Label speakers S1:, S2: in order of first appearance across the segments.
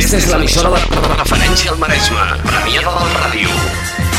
S1: Aquesta és l'emissora de referència al Maresme. Premiada del Ràdio.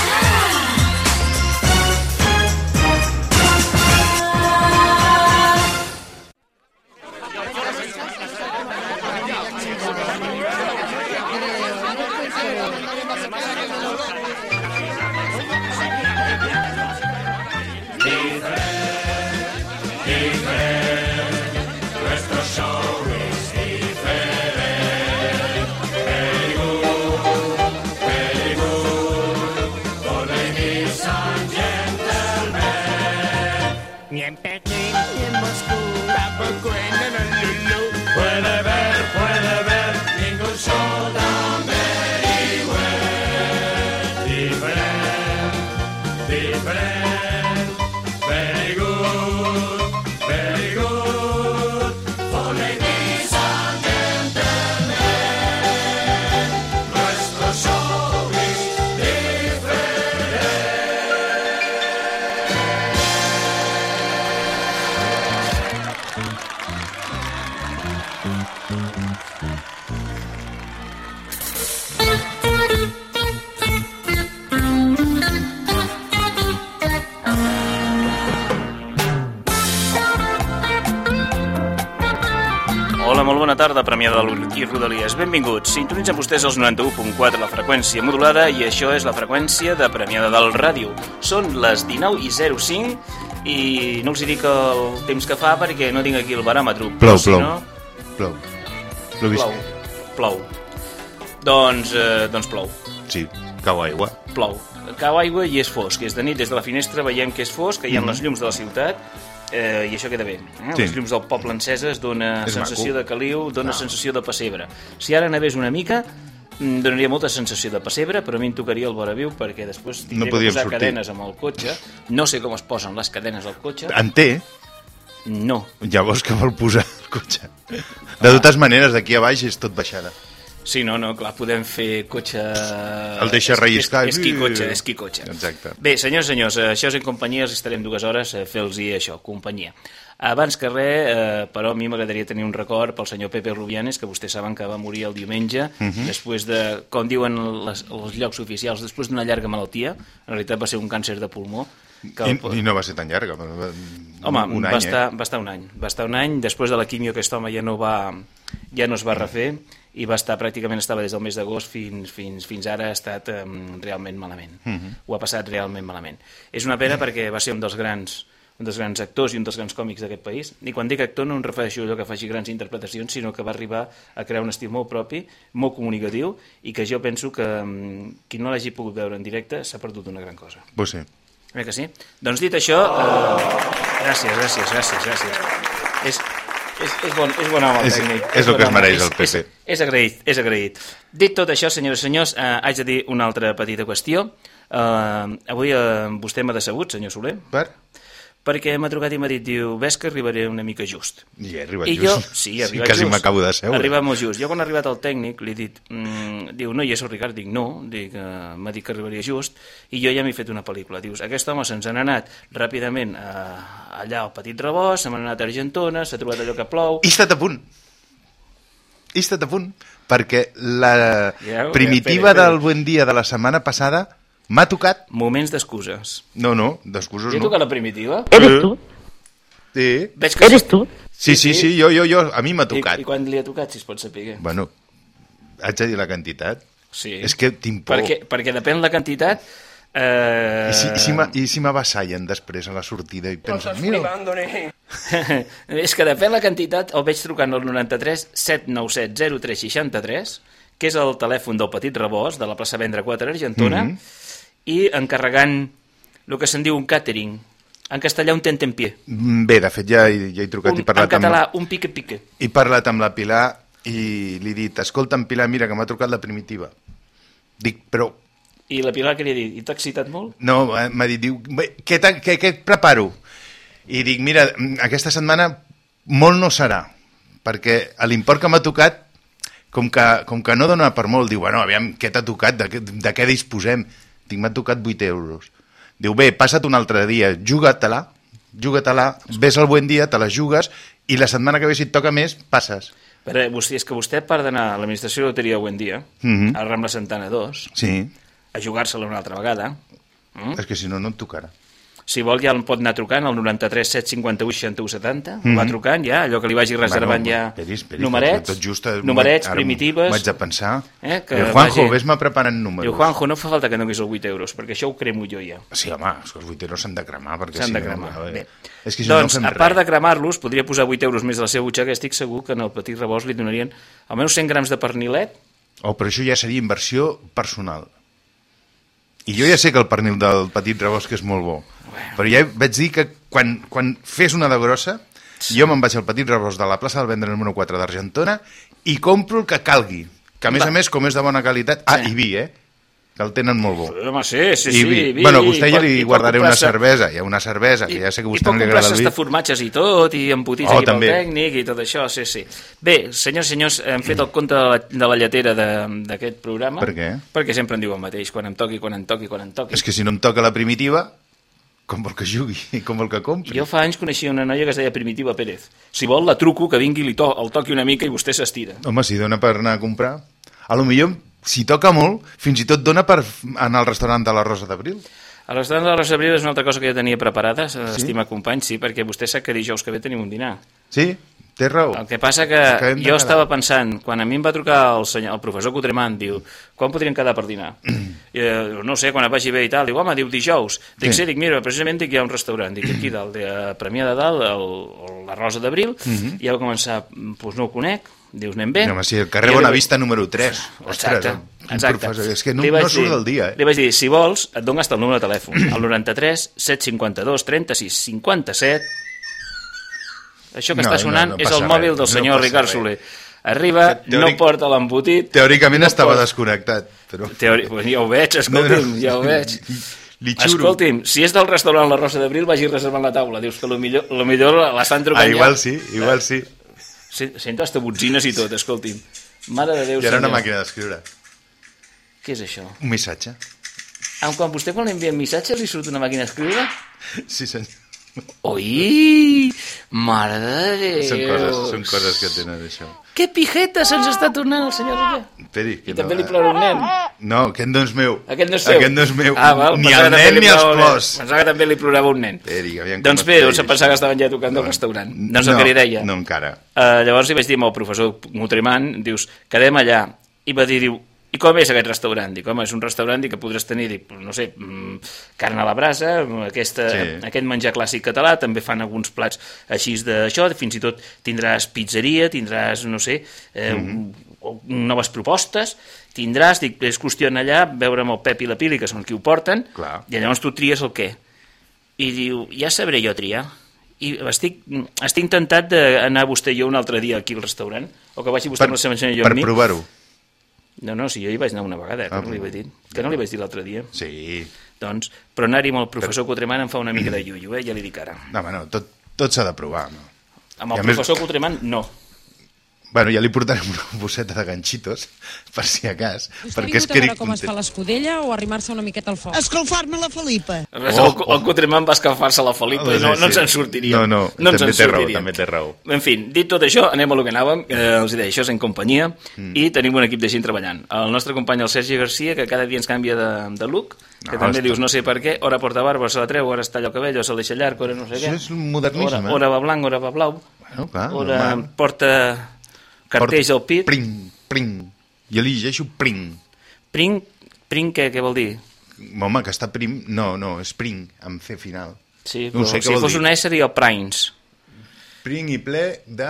S2: Tarda, Premià de i Rodalies. Benvinguts. Sintonitzen vostès els 91.4, la freqüència modulada, i això és la freqüència de Premiada del Ràdio. Són les 19 i 05 i no hi dic el temps que fa perquè no tinc aquí el baròmetre.
S3: Plou,
S2: si
S3: plou.
S2: No,
S3: Plou.
S2: Plou. Plou. Doncs, eh, doncs plou.
S3: Sí, cau aigua.
S2: Plou. Cau aigua i és fosc. És de nit, des de la finestra veiem que és fosc, que hi ha les llums de la ciutat, eh, i això queda bé. Eh?
S3: Sí.
S2: Les llums del poble enceses dona
S3: És
S2: sensació
S3: maco.
S2: de caliu, dona sensació de pessebre. Si ara nevés una mica, mm, donaria molta sensació de pessebre, però a mi em tocaria el vora viu perquè després tindré que
S3: podíem
S2: posar
S3: sortir.
S2: cadenes amb el cotxe. No sé com es posen les cadenes al cotxe.
S3: En té,
S2: No.
S3: llavors que vol posar el cotxe. De totes maneres, d'aquí a baix és tot baixada.
S2: Sí, no, no, clar, podem fer cotxe...
S3: El deixa relliscar.
S2: És, és qui cotxe, és qui cotxe.
S3: Exacte.
S2: Bé, senyors, senyors, eh, això és en companyia, els estarem dues hores a fer-los això, companyia. Abans que res, eh, però a mi m'agradaria tenir un record pel senyor Pepe Rubianes, que vostès saben que va morir el diumenge,
S3: Mhm.
S2: després de, com diuen les, els llocs oficials, després d'una llarga malaltia, en realitat va ser un càncer de pulmó, que el,
S3: I, I no va ser tan llarga.
S2: Home,
S3: un
S2: va,
S3: any,
S2: estar,
S3: eh?
S2: va estar un any. Va estar un any, després de la quimio aquest home ja no, va, ja no es va refer i va estar, pràcticament estava des del mes d'agost fins, fins, fins ara ha estat um, realment malament.
S3: Mhm.
S2: Ho ha passat realment malament. És una pena perquè va ser un dels grans un dels grans actors i un dels grans còmics d'aquest país. I quan dic actor no em refereixo a allò que faci grans interpretacions, sinó que va arribar a crear un estil molt propi, molt comunicatiu, i que jo penso que um, qui no l'hagi pogut veure en directe s'ha perdut una gran cosa.
S3: Pues sí.
S2: Eh que sí? Doncs dit això... Eh... Gràcies, gràcies, gràcies, gràcies. És, és, és, bon, és bon home el
S3: És-
S2: tècnic.
S3: és el
S2: bon
S3: que es mereix el
S2: És-
S3: Pepe.
S2: És, és agraït, és agraït. Dit tot això, senyores i senyors, eh, haig de dir una altra petita qüestió. Eh, avui eh, vostè m'ha decebut, senyor Soler,
S3: Per?
S2: Perquè m'ha trucat i m'ha dit, diu, ves que arribaré una mica just.
S3: I he arribat
S2: I
S3: just.
S2: jo, sí, he arribat
S3: quasi
S2: just.
S3: m'acabo de seure.
S2: Ha arribat molt just. Jo quan ha arribat el tècnic li he dit, mm, diu, no hi és el Ricard? Dic, no, dic, uh, m'ha dit que arribaria just, i jo ja m'he fet una pel·lícula. Dius, aquest home se'ns n'ha anat ràpidament uh, allà al Petit Rebost, se m'ha anat a Argentona, s'ha trobat allò que plou...
S3: He estat a punt. He estat a punt. Perquè la
S2: Ja,
S3: primitiva
S2: espera, espera.
S3: del Buen Dia de la setmana passada m'ha tocat...
S2: Moments d'excuses.
S3: No, no, d'excuses
S2: Ja he
S3: no.
S2: tocat la primitiva?
S3: ¿Eres tú? Sí.
S2: Veig que
S4: ¿Eres tú?
S3: Sí, sí, sí, jo, jo, jo, a mi m'ha
S2: I,
S3: tocat.
S2: I quan li ha tocat, si es pot saber?
S3: Bueno, haig de dir la quantitat.
S2: Sí.
S3: És que tinc por.
S2: Perquè, perquè depèn la quantitat... Eh...
S3: I si, i si, m'a- i si m'avassallen després a la sortida i penso, mira,
S2: és que depèn la quantitat, el veig trucant al 93 797 0363, que és el telèfon del Petit Rebost, de la plaça Vendra 4 a Argentona,
S3: Mhm.
S2: I encarregant el que se'n diu un catering. En castellà, un tentempié.
S3: Mm, bé, de fet ja, ja he trucat
S2: Un,
S3: i
S2: en
S3: parlat
S2: català,
S3: amb,
S2: un pique-pique.
S3: he parlat amb la Pilar i li he dit, escolta'm Pilar, mira que m'ha trucat la primitiva. Dic, però
S2: I la Pilar que li ha dit, i t'ha excitat molt?
S3: no, eh, m'ha dit, diu, "Bé, què, què, què et preparo? I dic, mira, mm, aquesta setmana molt no serà, perquè l'import que m'ha tocat, com que, com que no dona per molt, diu, bueno, aviam, què t'ha tocat, de, què- de què disposem? M'ha tocat 8 euros. Diu, bé, passa't un altre dia, juga-te-la, juga-te-la, ves al buen dia, te la jugues i la setmana que ve, si et toca més, passes.
S2: Però vostè, és que vostè, a part d'anar a l'administració de loteria en dia,
S3: Mhm.
S2: al Rambla Santana 2,
S3: Sí,
S2: a jugar-se-la una altra vegada,
S3: mm? és que si no, no et tocarà.
S2: Si vol ja em pot anar trucant al 93 751 61 70, mm -hmm. va trucant ja, allò que li vagi reservant ja
S3: esperi, esperi,
S2: numerets,
S3: tot just, eh,
S2: numerets,
S3: ara
S2: primitives...
S3: Vaig a pensar...
S2: Eh, que
S3: Eh, Juanjo,
S2: vagi-
S3: vés-me preparant números.
S2: Diu, Juanjo, no fa falta que donis els 8 euros, perquè això ho cremo jo ja.
S3: Sí, home, els vuiteros s'han de cremar, perquè
S2: S'han
S3: si
S2: de
S3: no...
S2: cremar.
S3: a veure,
S2: Bé.
S3: És que si
S2: doncs,
S3: no, no
S2: a part de
S3: res.
S2: cremar-los, podria posar 8 euros més a la seva butxaca, estic segur que en el petit rebost li donarien almenys 100 grams de pernilet,
S3: Oh, però això ja seria inversió personal. I jo ja sé que el pernil del petit rebost que és molt bo, però ja vaig dir que quan, quan fes una de grossa, jo me'n vaig al petit rebost de la plaça del Vendre número 4 d'Argentona i compro el que calgui, que a més
S2: Va.
S3: a més, com és de bona qualitat... Ah,
S2: Sí.
S3: i vi, eh? Que el tenen molt bo.
S2: home, sí, sí,
S3: I
S2: sí.
S3: vi.
S2: vi,
S3: bueno, a vostè ja
S2: pot-
S3: li
S2: i pot
S3: guardaré una cervesa, hi ha una cervesa, que ja sé que a
S2: I
S3: vostè
S2: pot
S3: li agrada el vi.
S2: hasta formatges i tot, i embotits
S3: Oh,
S2: aquí pel
S3: també.
S2: tècnic i tot això, sí, sí. Bé, senyors, senyors, hem fet el compte de la, de la lletera de- d'aquest programa.
S3: Per què?
S2: Perquè sempre em diu el mateix, quan em toqui, quan em toqui, quan em toqui.
S3: És que si no em toca la primitiva, com vol que jugui i com vol que compri.
S2: Jo fa anys coneixia una noia que es deia Primitiva Pérez. Si vol, la truco, que vingui, li to el toqui una mica i vostè s'estira.
S3: Home, si dona per anar a comprar... A lo millor, si toca molt, fins i tot dona per anar al restaurant de la Rosa d'Abril.
S2: A l'estat de la Rosa Abril és una altra cosa que ja tenia preparada, sí? estima company, sí, perquè vostè sap que dijous que ve tenim un dinar.
S3: Sí? Té raó.
S2: El que passa que
S3: de
S2: jo
S3: quedar.
S2: estava pensant, quan a mi em va trucar el, senyor, el professor Cotremant, diu, quan podríem quedar per dinar? I, eh, no sé, quan vagi bé i tal. Diu, home, diu dijous. Dic,
S3: Sí.
S2: sí, dic, mira, precisament dic, hi ha un restaurant. Dic, aquí dalt, de Premià de Dalt, el, el, la Rosa d'Abril, i ja va començar, doncs no ho conec, dius, anem bé.
S3: No, home, sí, el carrer
S2: li
S3: Bonavista número 3.
S2: Exacte,
S3: un
S2: exacte.
S3: professor, és que no,
S2: Li
S3: no surt
S2: dir-
S3: del dia,
S2: Li
S3: eh?
S2: vaig dir, si vols, et dono hasta el número de telèfon, el 93 752 36 57. Això que
S3: No,
S2: està
S3: no,
S2: sonant
S3: no
S2: és
S3: passa
S2: el mòbil
S3: res,
S2: del
S3: no
S2: senyor
S3: passa
S2: Ricard
S3: res.
S2: Soler. Arriba,
S3: teòric-
S2: no porta l'embotit.
S3: Teòricament
S2: no
S3: estava
S2: porta-
S3: desconnectat, però...
S2: Teori... Ja ho veig, escolti'm, ja ho veig.
S3: Li xuro.
S2: Escolti'm, si és del restaurant La Rosa d'Abril, vagi reservant la taula. Dius que lo millor, lo millor l'estan trucant
S3: Ah, igual
S2: ja.
S3: sí, igual sí.
S2: Sento hasta botzines i tot, escolti'm. Mare de Déu,
S3: I ara una
S2: senyor.
S3: màquina d'escriure.
S2: Què és això?
S3: Un missatge.
S2: Ah, quan vostè quan li envia missatges li surt una màquina d'escriure?
S3: Sí, senyor.
S2: Oi! Mare de Déu!
S3: Són coses, són coses que tenen això.
S2: Que pijeta se'ns està tornant el senyor Roger.
S3: Esperi, que
S2: I també li
S3: no...
S2: plora un nen.
S3: No, aquest no és meu.
S2: Aquest no és seu.
S3: Aquest no és meu.
S2: Ah, val,
S3: ni el nen ni els plors.
S2: Pensava que també li plorava un nen.
S3: Com
S2: Doncs bé, em
S3: això.
S2: pensava que estaven ja tocant del restaurant. Doncs el
S3: no,
S2: que li deia.
S3: No, encara.
S2: Uh, llavors li vaig dir al professor Mutremant, dius, quedem allà. I va dir, diu, i com és aquest restaurant? Dic, home, és un restaurant que podràs tenir, dic, no sé, mm, carn a la brasa, aquesta,
S3: Sí.
S2: aquest menjar clàssic català, també fan alguns plats així d'això, fins i tot tindràs pizzeria, tindràs, no sé, eh, mm -hmm. noves propostes, tindràs, dic, és qüestió allà, veure amb el Pep i la Pili, que són qui ho porten,
S3: Clar.
S2: i llavors tu tries el què. I diu, ja sabré jo triar. I estic, estic tentat d'anar vostè i jo un altre dia aquí al restaurant, o que vagi vostè amb la seva senyora i jo
S3: per provar-ho.
S2: No, no, si jo hi vaig anar una vegada, eh, que
S3: Ah,
S2: no li vaig dir. Que no li vaig dir l'altre dia.
S3: Sí.
S2: Doncs, però anar-hi amb el professor Cotremant em fa una mica de llullo, eh? ja li dic ara.
S3: No, home, no, tot, tot s'ha de provar, no?
S2: Amb el
S3: a més-
S2: professor Cotremant, no.
S3: Bueno, ja li portarem una bosseta de ganxitos, per si a cas, perquè és
S4: a
S3: que
S4: veure com es fa l'escudella o arrimar-se una miqueta al foc?
S5: Escalfar-me la Felipa.
S2: Oh, el, el Cotremant va escalfar-se la Felipa i no, no ens en sortiria.
S3: No, no,
S2: no
S3: també
S2: en
S3: té raó, també té raó.
S2: En fi, dit tot això, anem a lo que anàvem. Eh, els deia, això és en companyia
S3: Mm.
S2: i tenim un equip de gent treballant. El nostre company, el Sergi Garcia, que cada dia ens canvia de, de look, que
S3: No,
S2: també
S3: està-
S2: dius no sé per què, ora porta barba, se la treu, ora es talla el cabell, o se el deixa llarg, ora no sé què.
S3: Això és modernisme.
S2: Ora, ora va blanc, ora va blau,
S3: Bueno, clar,
S2: ora
S3: normal.
S2: porta cartells al pit.
S3: Pring, pring. Jo li llegeixo pring.
S2: Pring, pring què, què vol dir?
S3: Home, que està prim... No, no, és pring, amb C final.
S2: Sí,
S3: No
S2: però
S3: sé
S2: si fos
S3: dir.
S2: una S seria el Prines.
S3: Pring i ple de...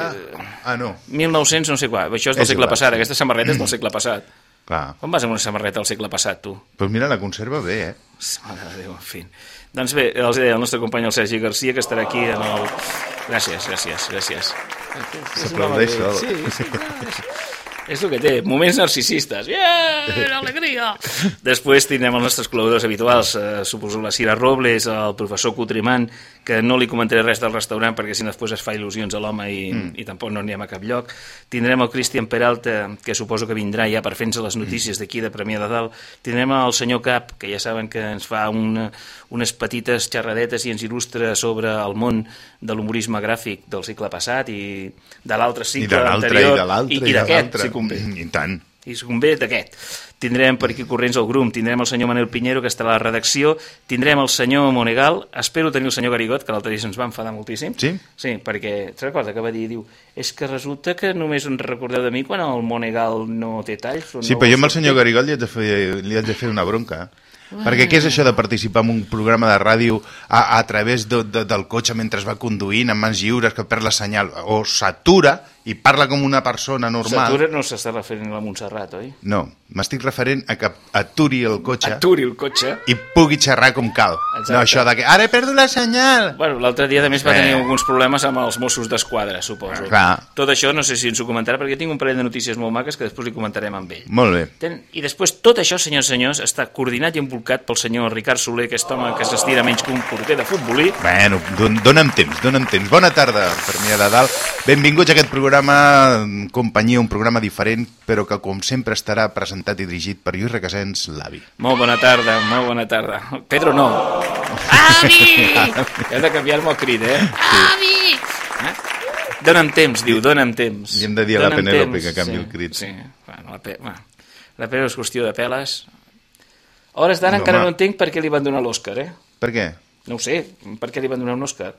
S3: Ah, no,
S2: 1900 no sé quan, això és del
S3: És
S2: segle
S3: igual,
S2: passat, aquesta samarreta és del segle passat.
S3: clar.
S2: Com vas amb una samarreta del segle passat, tu?
S3: Doncs pues mira, la conserva bé, eh?
S2: Mare de Déu, en fi. Doncs bé, els deia el nostre company el Sergi Garcia, que estarà aquí en el... Gràcies, gràcies, gràcies.
S3: S'aplaudeix sol.
S2: Sí, sí, no, és- el que té, moments narcisistes. Yeah, alegria! Després tindrem els nostres col·laboradors habituals, eh, suposo la Cira Robles, el professor Cutrimant, que no li comentaré res del restaurant perquè si no després es fa il·lusions a l'home i, mm. i tampoc no anirem a cap lloc. Tindrem el Cristian Peralta, que suposo que vindrà ja per fer-nos les notícies d'aquí de Premià de Dalt. Tindrem el senyor Cap, que ja saben que ens fa una, unes petites xerradetes i ens il·lustra sobre el món de l'humorisme gràfic del cicle passat i de l'altre
S3: I
S2: cicle
S3: de i
S2: anterior
S3: de l'altre,
S2: i,
S3: i
S2: i
S3: de
S2: d'aquest, si convé.
S3: I tant.
S2: I si convé d'aquest. Tindrem per aquí corrents el Grum, tindrem el senyor Manel Pinheiro, que estarà a la redacció, tindrem el senyor Monegal, espero tenir el senyor Garigot, que l'altre dia se'ns va enfadar moltíssim.
S3: Sí?
S2: Sí, perquè, te'n recorda que va dir, diu, és que resulta que només us recordeu de mi quan el Monegal no té talls? o
S3: Sí,
S2: no
S3: però jo amb el senyor
S2: bé?"
S3: Garigol li haig de fer, li haig de fer una bronca. Perquè què és això de participar en un programa de ràdio a, a través de, de, del cotxe mentre es va conduint, amb mans lliures, que perd la senyal, o s'atura i parla com una persona normal...
S2: S'atura no s'està referint a la Montserrat, oi?
S3: No, m'estic referent a que aturi el cotxe
S2: Aturi el cotxe.
S3: i pugui xerrar com cal.
S2: Exacte.
S3: No això de que ara he perdut la senyal.
S2: Bueno, l'altre dia, a més, va
S3: Eh.
S2: tenir alguns problemes amb els Mossos d'Esquadra, suposo.
S3: Clar.
S2: Tot això no sé si ens ho comentarà, perquè tinc un parell de notícies molt maques que després li comentarem amb ell.
S3: Molt bé.
S2: Ten... I després tot això, senyors senyors, està coordinat i envolcat pel senyor Ricard Soler, aquest home que s'estira menys que un porter de futbolí.
S3: Bueno, don, dona'm temps, dona'm temps. Bona tarda, Premià de Dalt. Benvinguts a aquest programa en companyia, un programa diferent, però que com sempre estarà presentat i dirigit per Lluís Requesens, l'avi.
S2: Molt bona tarda, molt bona tarda. Pedro no. Avi! Hem de canviar-me el crit, eh? Avi! Eh? Dóna'm temps, diu, dóna'm temps.
S3: I hem de dir a la Penélope que canviï
S2: sí,
S3: el crit.
S2: Sí, bueno, la, pe... bueno, la Pedro és qüestió de peles. A hores d'ara
S3: No,
S2: encara
S3: home.
S2: no entenc per què li van donar l'Òscar, eh?
S3: Per què?
S2: No ho sé, per què li van donar un Òscar?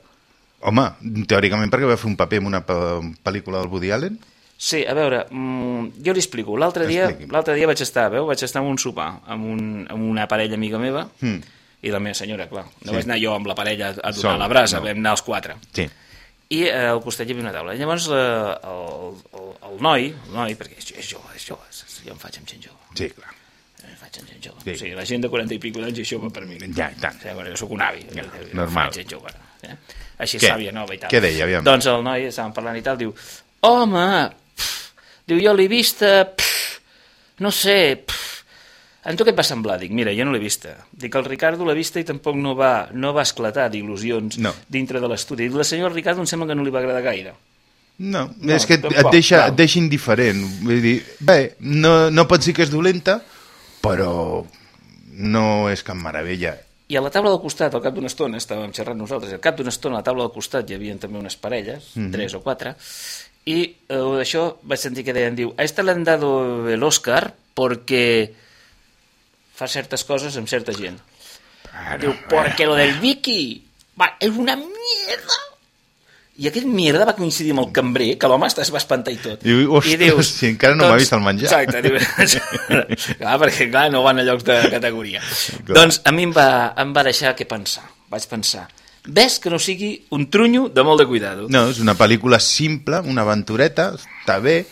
S3: Home, teòricament perquè va fer un paper en una pe- pel·lícula del Woody Allen?
S2: Sí, a veure, mm, jo li explico. L'altre dia, l'altre dia vaig estar, veu, vaig estar en un sopar amb, un, amb una parella amiga meva
S3: Mm.
S2: i la meva senyora, clar. No
S3: Sí.
S2: vaig anar jo amb la parella a donar
S3: Sol,
S2: la brasa,
S3: no.
S2: vam anar els quatre.
S3: Sí.
S2: I eh, al costat hi havia una taula. I llavors la, el, el, el noi, el noi, perquè és, és jove, és jove, jo em faig amb gent jove.
S3: Sí, clar.
S2: Em faig amb gent jove.
S3: Sí.
S2: O sigui, la gent de 40 i pico d'anys és jove per mi.
S3: Ja, i tant.
S2: O sigui, bueno, jo soc un avi.
S3: Ja,
S2: eh,
S3: normal.
S2: Faig gent jove. Eh? Així
S3: Què?
S2: sàvia nova i tal.
S3: Què deia, aviam?
S2: Doncs el noi, estàvem parlant i tal, diu, home, pff, diu, jo l'he vista, pff, no sé, pff, en tu què et va semblar? Dic, mira, jo no l'he vista. Dic, el Ricardo l'ha vista i tampoc no va, no va esclatar d'il·lusions
S3: No.
S2: dintre de l'estudi. Dic, La senyora Ricardo em sembla que no li va agradar gaire.
S3: No,
S2: No,
S3: és que et, et, deixa,
S2: clar.
S3: et deixa indiferent. Vull dir, bé, no, no pots dir que és dolenta, però no és cap meravella.
S2: I a la taula del costat, al cap d'una estona, estàvem xerrant nosaltres, al cap d'una estona a la taula del costat hi havia també unes parelles,
S3: Mhm.
S2: tres o quatre, i eh, d'això vaig sentir que deien, diu, a esta le han dado el Oscar porque fa certes coses amb certa gent. diu, porque lo del Vicky va, és una mierda. I aquest mierda va coincidir amb el cambrer, que l'home es va espantar i tot.
S3: Diu, ostres, si encara no m'ha vist el menjar.
S2: Exacte, diu, clar, perquè clar, no van a llocs de categoria.
S3: Clar.
S2: Doncs a mi em va, em va deixar què pensar. Vaig pensar, ves que no sigui un trunyo de molt de cuidado.
S3: No, és una pel·lícula simple, una aventureta, està bé,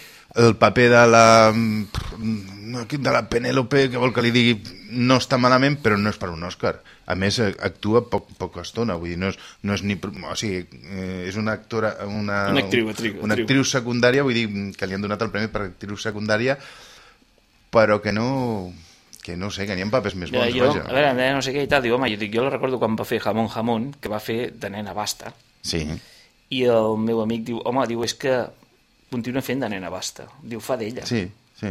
S3: el paper de la de la Penélope, que vol que li digui, no està malament, però no és per un Òscar. A més, eh, actua poc, poca estona, vull dir, no és, no és ni... O sigui, eh, és una actora... Una,
S2: Una actriu, actriu,
S3: una
S2: actriu.
S3: secundària, vull dir, que li han donat el premi per actriu secundària, però que no... Que no sé, que n'hi ha papers més bons,
S2: jo,
S3: vaja.
S2: a veure, no sé què i tal, diu, home, jo, dic, jo la recordo quan va fer Jamón Jamón, que va fer de nena basta,
S3: Sí,
S2: i el meu amic diu, home, diu, és que continua fent de nena basta. Diu, fa d'ella.
S3: sí, sí.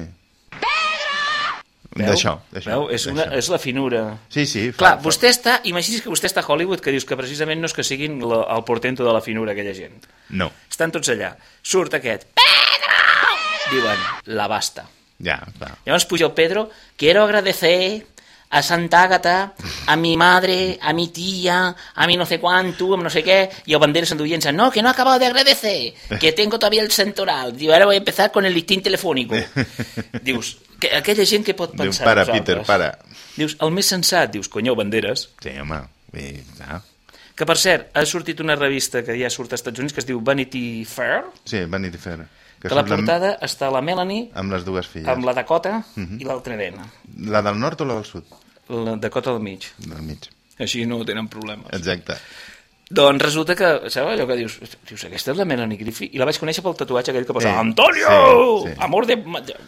S3: D'això?
S2: És, una, és la finura.
S3: Sí, sí. fa-
S2: Clar,
S3: fa-
S2: vostè està, imagini's que vostè està a Hollywood, que dius que precisament no és que siguin la, el portento de la finura aquella gent.
S3: No,
S2: Estan tots allà. Surt aquest. Pedro! Diuen, la basta.
S3: ja, clar.
S2: Llavors puja el Pedro, quiero agradecer a Santa Ágata, a mi madre, a mi tía, a mi no sé cuánto, a no sé qué, y el bandera sanduyense, no, que no he acabado de agradecer, que tengo todavía el central. Diu, ahora voy a empezar con el listín telefónico. Dius, que, aquella gent que pot pensar
S3: para,
S2: nosaltres?
S3: Peter, para.
S2: Dius, el més sensat, dius, conyeu, banderes,
S3: Sí, home. I, ah.
S2: que per cert, ha sortit una revista que ja surt als Estats Units que es diu Vanity Fair,
S3: Sí, Vanity Fair. Que
S2: que la
S3: surt amb-
S2: portada està la Melanie
S3: Amb les dues filles.
S2: amb la Dakota
S3: Mhm.
S2: i l'altra nena,
S3: La del nord o la del sud?
S2: la Dakota del mig.
S3: Del mig.
S2: Així no tenen problemes.
S3: Exacte.
S2: Doncs resulta que, saps allò que dius, dius, aquesta és la Melanie Griffith, i la vaig conèixer pel tatuatge aquell que posa
S3: Sí,
S2: Antonio!
S3: sí, sí.
S2: Amor de,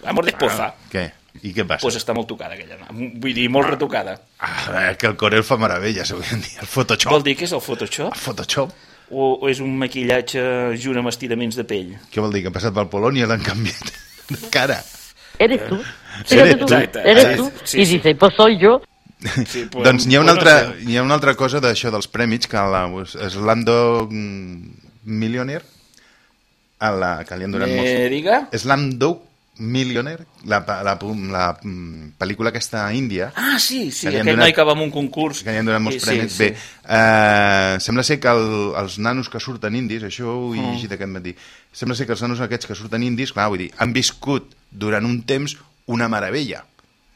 S2: amor de esposa.
S3: Què? I què passa?
S2: Pues està molt tocada aquella, vull dir, molt retocada.
S3: Ah, eh, que el Corel fa meravelles, avui en dia. El Photoshop.
S2: Vol dir que és el Photoshop?
S3: El Photoshop.
S2: O, o és un maquillatge junt amb estiraments de pell?
S3: Què vol dir? Que ha passat pel Polònia i l'han canviat de cara.
S5: Eres tú.
S3: Eres
S5: Fíjate tú,
S2: tú. Exacte.
S5: eres
S2: Sí,
S5: tú.
S2: sí, sí.
S5: dice, pues soy yo.
S2: Sí, pues,
S3: doncs n'hi ha, una altra, hi ha una altra cosa d'això dels prèmits, que la Slando Millionaire, a la, que li han donat
S2: Me
S3: molts...
S2: diga?
S3: Slumdog Millionaire, la, la, la, la mm, pel·lícula aquesta índia,
S2: Ah, sí, sí, aquell
S3: donat-
S2: noi que va amb un concurs.
S3: que li han donat molts
S2: Sí,
S3: premis.
S2: sí,
S3: Bé, eh, sembla ser que el, els nanos que surten indis, això ho he
S2: Mm.
S3: llegit aquest matí, sembla ser que els nanos aquests que surten indis, clar, vull dir, han viscut durant un temps una meravella.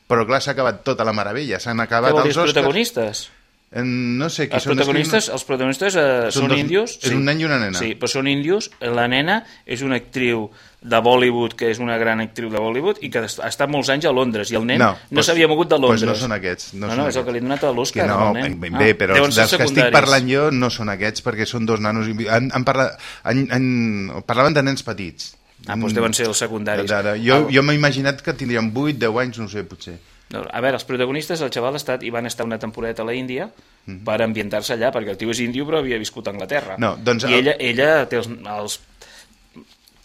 S3: Però clar, s'ha acabat tota la meravella, s'han acabat els Oscars.
S2: protagonistes?
S3: Eh, No sé, qui
S2: Els
S3: són,
S2: protagonistes, els protagonistes eh,
S3: Són
S2: són,
S3: dos-
S2: índios.
S3: és un nen i una nena.
S2: Sí, però són índios. La nena és una actriu de Bollywood, que és una gran actriu de Bollywood, i que ha estat molts anys a Londres, i el nen no, no
S3: doncs-
S2: s'havia mogut de
S3: doncs
S2: Londres.
S3: no són aquests. No,
S2: No,
S3: són
S2: no, és el que li han donat a l'Òscar,
S3: no,
S2: al nen.
S3: ben
S2: Ah,
S3: bé, però els
S2: ser
S3: dels que estic parlant jo no són aquests, perquè són dos nanos... Han, han parlat, han, han, parlaven de nens petits.
S2: Ah, doncs deuen ser els secundaris.
S3: De, de, jo jo m'he imaginat que tindrien 8, 10 anys, no sé, potser.
S2: No, a veure, els protagonistes, el xaval ha estat, i van estar una temporada a la Índia per ambientar-se allà, perquè el tio és índio però havia viscut a Anglaterra.
S3: No, doncs
S2: I
S3: el-
S2: ella, ella té els, els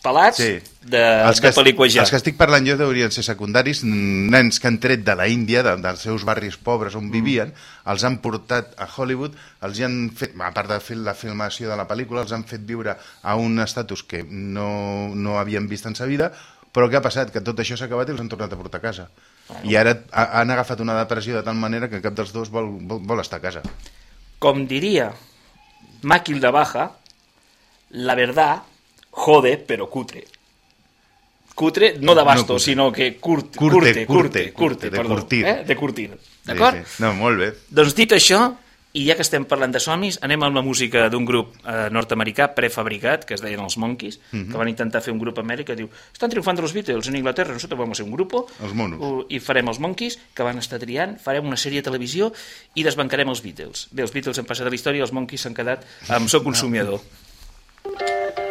S2: pelats
S3: Sí.
S2: de,
S3: els que,
S2: de pel·liquejar.
S3: els que estic parlant jo deurien ser secundaris, mm, nens que han tret de la Índia, de, dels seus barris pobres
S2: Mm.
S3: on vivien, els han portat a Hollywood, els hi han fet, a part de fer la filmació de la pel·lícula, els han fet viure a un estatus que no, no havien vist en sa vida, però què ha passat? Que tot això s'ha acabat i els han tornat a portar a casa. I ara ha- han agafat una depressió de tal manera que cap dels dos vol, vol, vol estar a casa.
S2: Com diria Maquil de Baja, la verdad jode, pero cutre. Cutre, no de basto,
S3: No cutre.
S2: sinó que curt,
S3: Curte,
S2: curte, curte,
S3: curte,
S2: curte,
S3: de
S2: perdó,
S3: curtir.
S2: Eh? de curtir. D'acord?
S3: Sí, sí. No, molt bé.
S2: Doncs dit això, i ja que estem parlant de somnis, anem amb la música d'un grup eh, nord-americà prefabricat, que es deien els Monkeys,
S3: Mhm.
S2: que van intentar fer un grup a Amèrica, diu, estan triomfant els Beatles en Inglaterra, nosotros vamos a ser un grupo,
S3: Els monos.
S2: i farem els Monkeys, que van estar triant, farem una sèrie de televisió i desbancarem els Beatles. Bé, els Beatles han passat a la història els Monkeys s'han quedat amb Soc un somiador.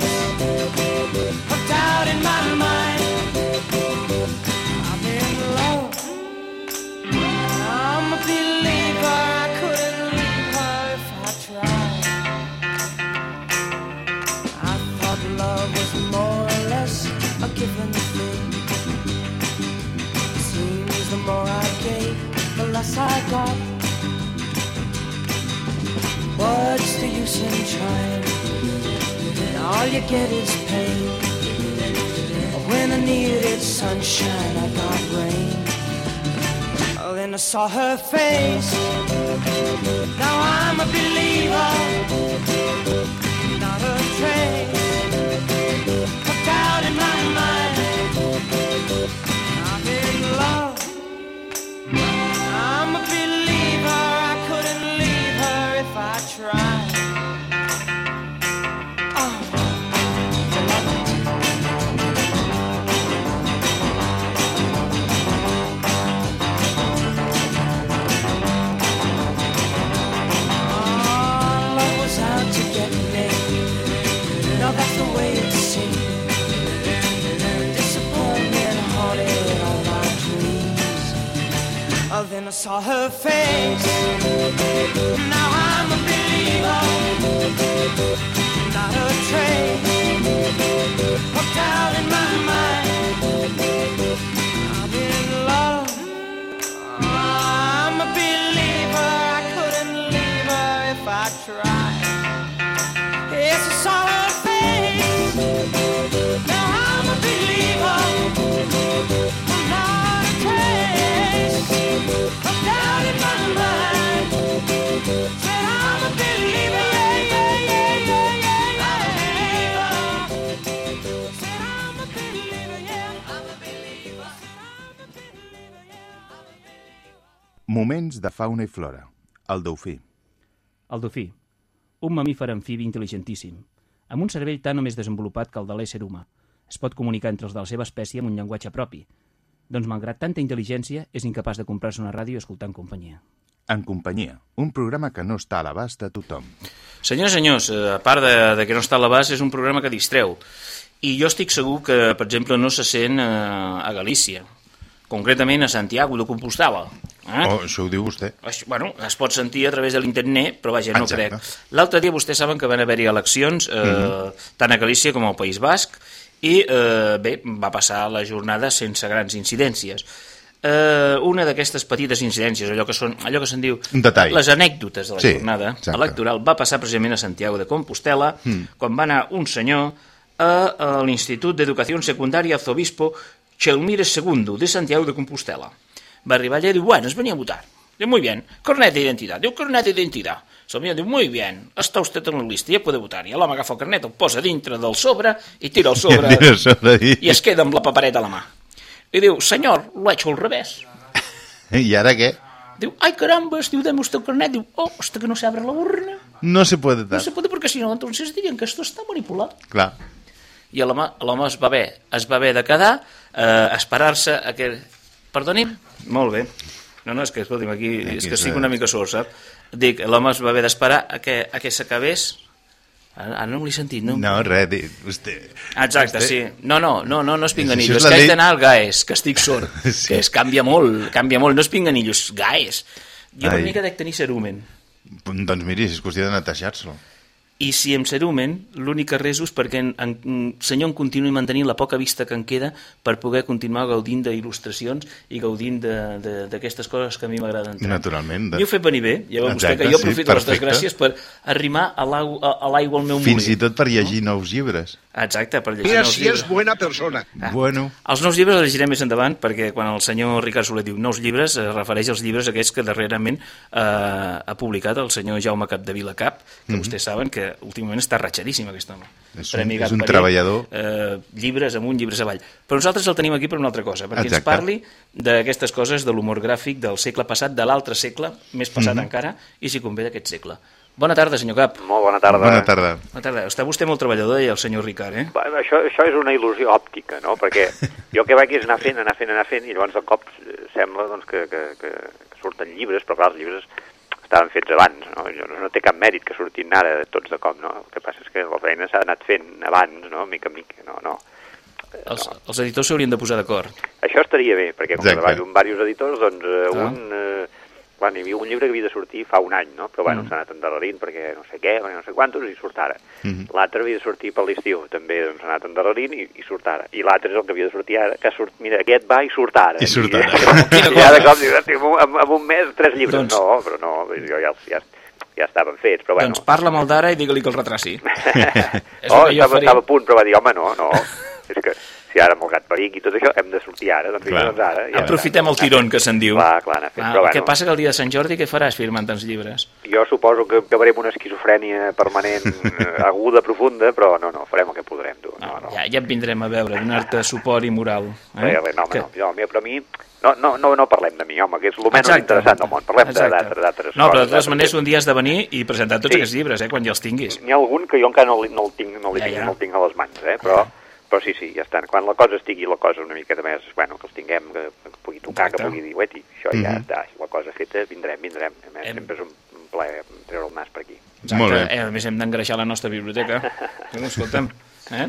S6: I got. What's the use in trying? All you get is pain. When I needed sunshine, I got rain. Oh, then I saw her face. Now I'm a believer, not a trace I saw her face. Now I'm a believer. Not a trace of doubt
S3: Moments de fauna i flora. El dofí.
S2: El dofí, un mamífer amfibi intel·ligentíssim, amb un cervell tan o més desenvolupat que el de l'ésser humà. Es pot comunicar entre els de la seva espècie amb un llenguatge propi. Doncs, malgrat tanta intel·ligència, és incapaç de comprar-se una ràdio en companyia.
S3: En companyia, un programa que no està a l'abast de tothom.
S2: Senyores i senyors, eh, a part de, de que no està a l'abast, és un programa que distreu. I jo estic segur que, per exemple, no se sent eh, a Galícia, concretament a Santiago de Compostela. Eh?
S3: Oh, això ho diu vostè.
S2: Això, bueno, es pot sentir a través de l'internet, però vaja, no
S3: Exacte.
S2: crec. L'altre dia vostès saben que van haver-hi eleccions, eh,
S3: Mhm.
S2: tant a Galícia com al País Basc, i eh, bé, va passar la jornada sense grans incidències. Eh, una d'aquestes petites incidències, allò que són, allò que se'n diu
S3: Un detall.
S2: les anècdotes de la
S3: Sí,
S2: jornada
S3: exacte.
S2: electoral, va passar precisament a Santiago de Compostela, quan va anar un senyor a, a l'Institut d'Educació Secundària Arzobispo Chelmires II de Santiago de Compostela. Va arribar allà i diu, bueno, es venía a votar. Diu, muy bien, cornet de identidad. Diu, cornet de identidad. Se'l diu, muy bien, està usted en la lista, ja puede votar. I l'home agafa el carnet, el posa dintre del sobre i tira el sobre
S3: això de dir.
S2: i es queda amb la papereta a la mà. I diu, senyor, lo ha hecho al revés.
S3: I ara què?
S2: Diu, ay caramba, diu, dame usted el carnet. Diu, oh, hasta que no se abre la urna.
S3: No se puede
S2: No
S3: dar.
S2: se puede porque si no, entonces dirían que esto está manipulado.
S3: Clar.
S2: I l'home es va haver, es va haver de quedar, eh, esperar-se a que... Perdoni? Molt bé. No, no, és que, escolti'm, aquí,
S3: Aquí
S2: és que estic una mica sort, sap? Dic, l'home es va haver d'esperar a que, a que s'acabés... Ara, ara no l'he sentit, no?
S3: No, res, di- vostè...
S2: Exacte,
S3: vostè-
S2: sí. No, no, no, no, no és pinganillo,
S3: és
S2: és que haig d'anar al GAES, que estic sort,
S3: Sí.
S2: que es canvia molt, canvia molt, no és pinganillo, és GAES. Jo per
S3: Ai.
S2: mica dec tenir cerumen.
S3: Doncs miri, és qüestió de netejar-se'l.
S2: I si em cerumen, l'únic que reso és perquè en, en, senyor em continuï mantenint la poca vista que em queda per poder continuar gaudint d'il·lustracions i gaudint de- de- d'aquestes coses que a mi m'agraden tant.
S3: Naturalment, de-
S2: M'hi heu fet venir bé, ja veu vostè que jo
S3: sí,
S2: aprofito les
S3: perfecte.
S2: desgràcies per arrimar a l'aigua al meu
S3: Fins
S2: molí.
S3: i tot per llegir nous llibres.
S2: Exacte, per llegir
S5: Mira
S2: nous
S5: si
S2: llibres.
S5: és buena persona.
S2: Ah.
S3: Bueno,
S2: Els nous llibres els llegirem més endavant perquè quan el senyor Ricard Soler diu nous llibres es refereix als llibres aquests que darrerament eh, ha publicat el senyor Jaume Capdevila Cap, que vostès saben que últimament està ratxadíssim aquest home.
S3: És un-
S2: Premi
S3: és un
S2: Paller,
S3: treballador.
S2: Eh, llibres amunt, llibres avall. Però nosaltres el tenim aquí per una altra cosa, perquè ens
S3: Exacte.
S2: parli d'aquestes coses de l'humor gràfic del segle passat, de l'altre segle, més passat
S3: Mhm.
S2: encara, i si convé d'aquest segle. Bona tarda, senyor Cap.
S7: Molt bona tarda.
S3: bona tarda.
S2: Bona tarda. Està vostè molt treballador, deia el senyor Ricard, eh?
S7: Va, Això, això és una il·lusió òptica, no? Perquè jo que vaig és anar fent, anar fent, anar fent, i llavors de cop eh, sembla doncs, que, que, que, que surten llibres, però clar, els llibres estaven fets abans, no? Jo, no té cap mèrit que surtin ara tots de cop, no? El que passa és que la feina s'ha anat fent abans, no? Mica en mica, no? no.
S2: Els, els editors s'haurien de posar d'acord.
S7: Això estaria bé, perquè com que
S3: Exacte.
S7: treballo amb diversos editors, doncs eh,
S2: Ah.
S7: un... Eh, quan hi havia un llibre que havia de sortir fa un any, no? Però
S2: Mm.
S7: bueno, s'ha anat endarrerint perquè no sé què, no sé quantos, i surt ara.
S3: Mhm.
S7: L'altre havia de sortir per l'estiu, també doncs, s'ha anat endarrerint i, i surt ara. I l'altre és el que havia de sortir ara, que surt, mira, aquest va i surt ara.
S3: I surt ara.
S7: I, i ara de cop "Hosti, en, un- en, en un mes tres llibres.
S2: Doncs-
S7: No, però no, jo ja, ja, ja estaven fets, però bueno.
S2: Doncs parla amb el d'ara i digue-li que el retraci.
S7: Oh,
S2: que
S7: estava, estava a punt, però va dir, home, no, no. és que si ara amb el gat peric i tot això hem de sortir ara, doncs,
S3: Clar.
S7: doncs ara. Ja
S2: Aprofitem el tirón que se'n diu.
S7: Clar, clar, fent,
S2: Ah,
S7: però
S2: Què
S7: bueno.
S2: passa que el dia de Sant Jordi què faràs firmant tants llibres?
S7: Jo suposo que acabaré amb una esquizofrènia permanent, eh, aguda, profunda, però no, no, farem el que podrem, tu. No, no.
S2: Ja, ja et vindrem a veure, donar-te suport i moral. Eh?
S7: Res, res, no, home,
S2: Que-
S7: no, mira, però a mi... No, no, no, no parlem de mi, home, que és el menys
S2: Exacte.
S7: interessant del món. Parlem d'altres
S2: No, però de totes maneres un dia has de venir i presentar tots
S7: Sí.
S2: aquests llibres, eh, quan ja els tinguis.
S7: N'hi ha algun que jo encara no, no el tinc, no, li
S2: Ja,
S7: tinc,
S2: ja.
S7: no el tinc a les mans, eh? però, però sí, sí, ja estan. Quan la cosa estigui la cosa una miqueta més, bueno, que els tinguem, que, que pugui tocar,
S2: Exacte.
S7: que pugui dir, ueti, això ja
S3: Mhm.
S7: està, la cosa feta, vindrem, vindrem. A més,
S2: Hem-
S7: sempre és un, plaer treure el nas per aquí.
S2: Exacte.
S3: Molt bé.
S2: Eh, a més, hem d'engreixar la nostra biblioteca. No, escolta'm. Eh?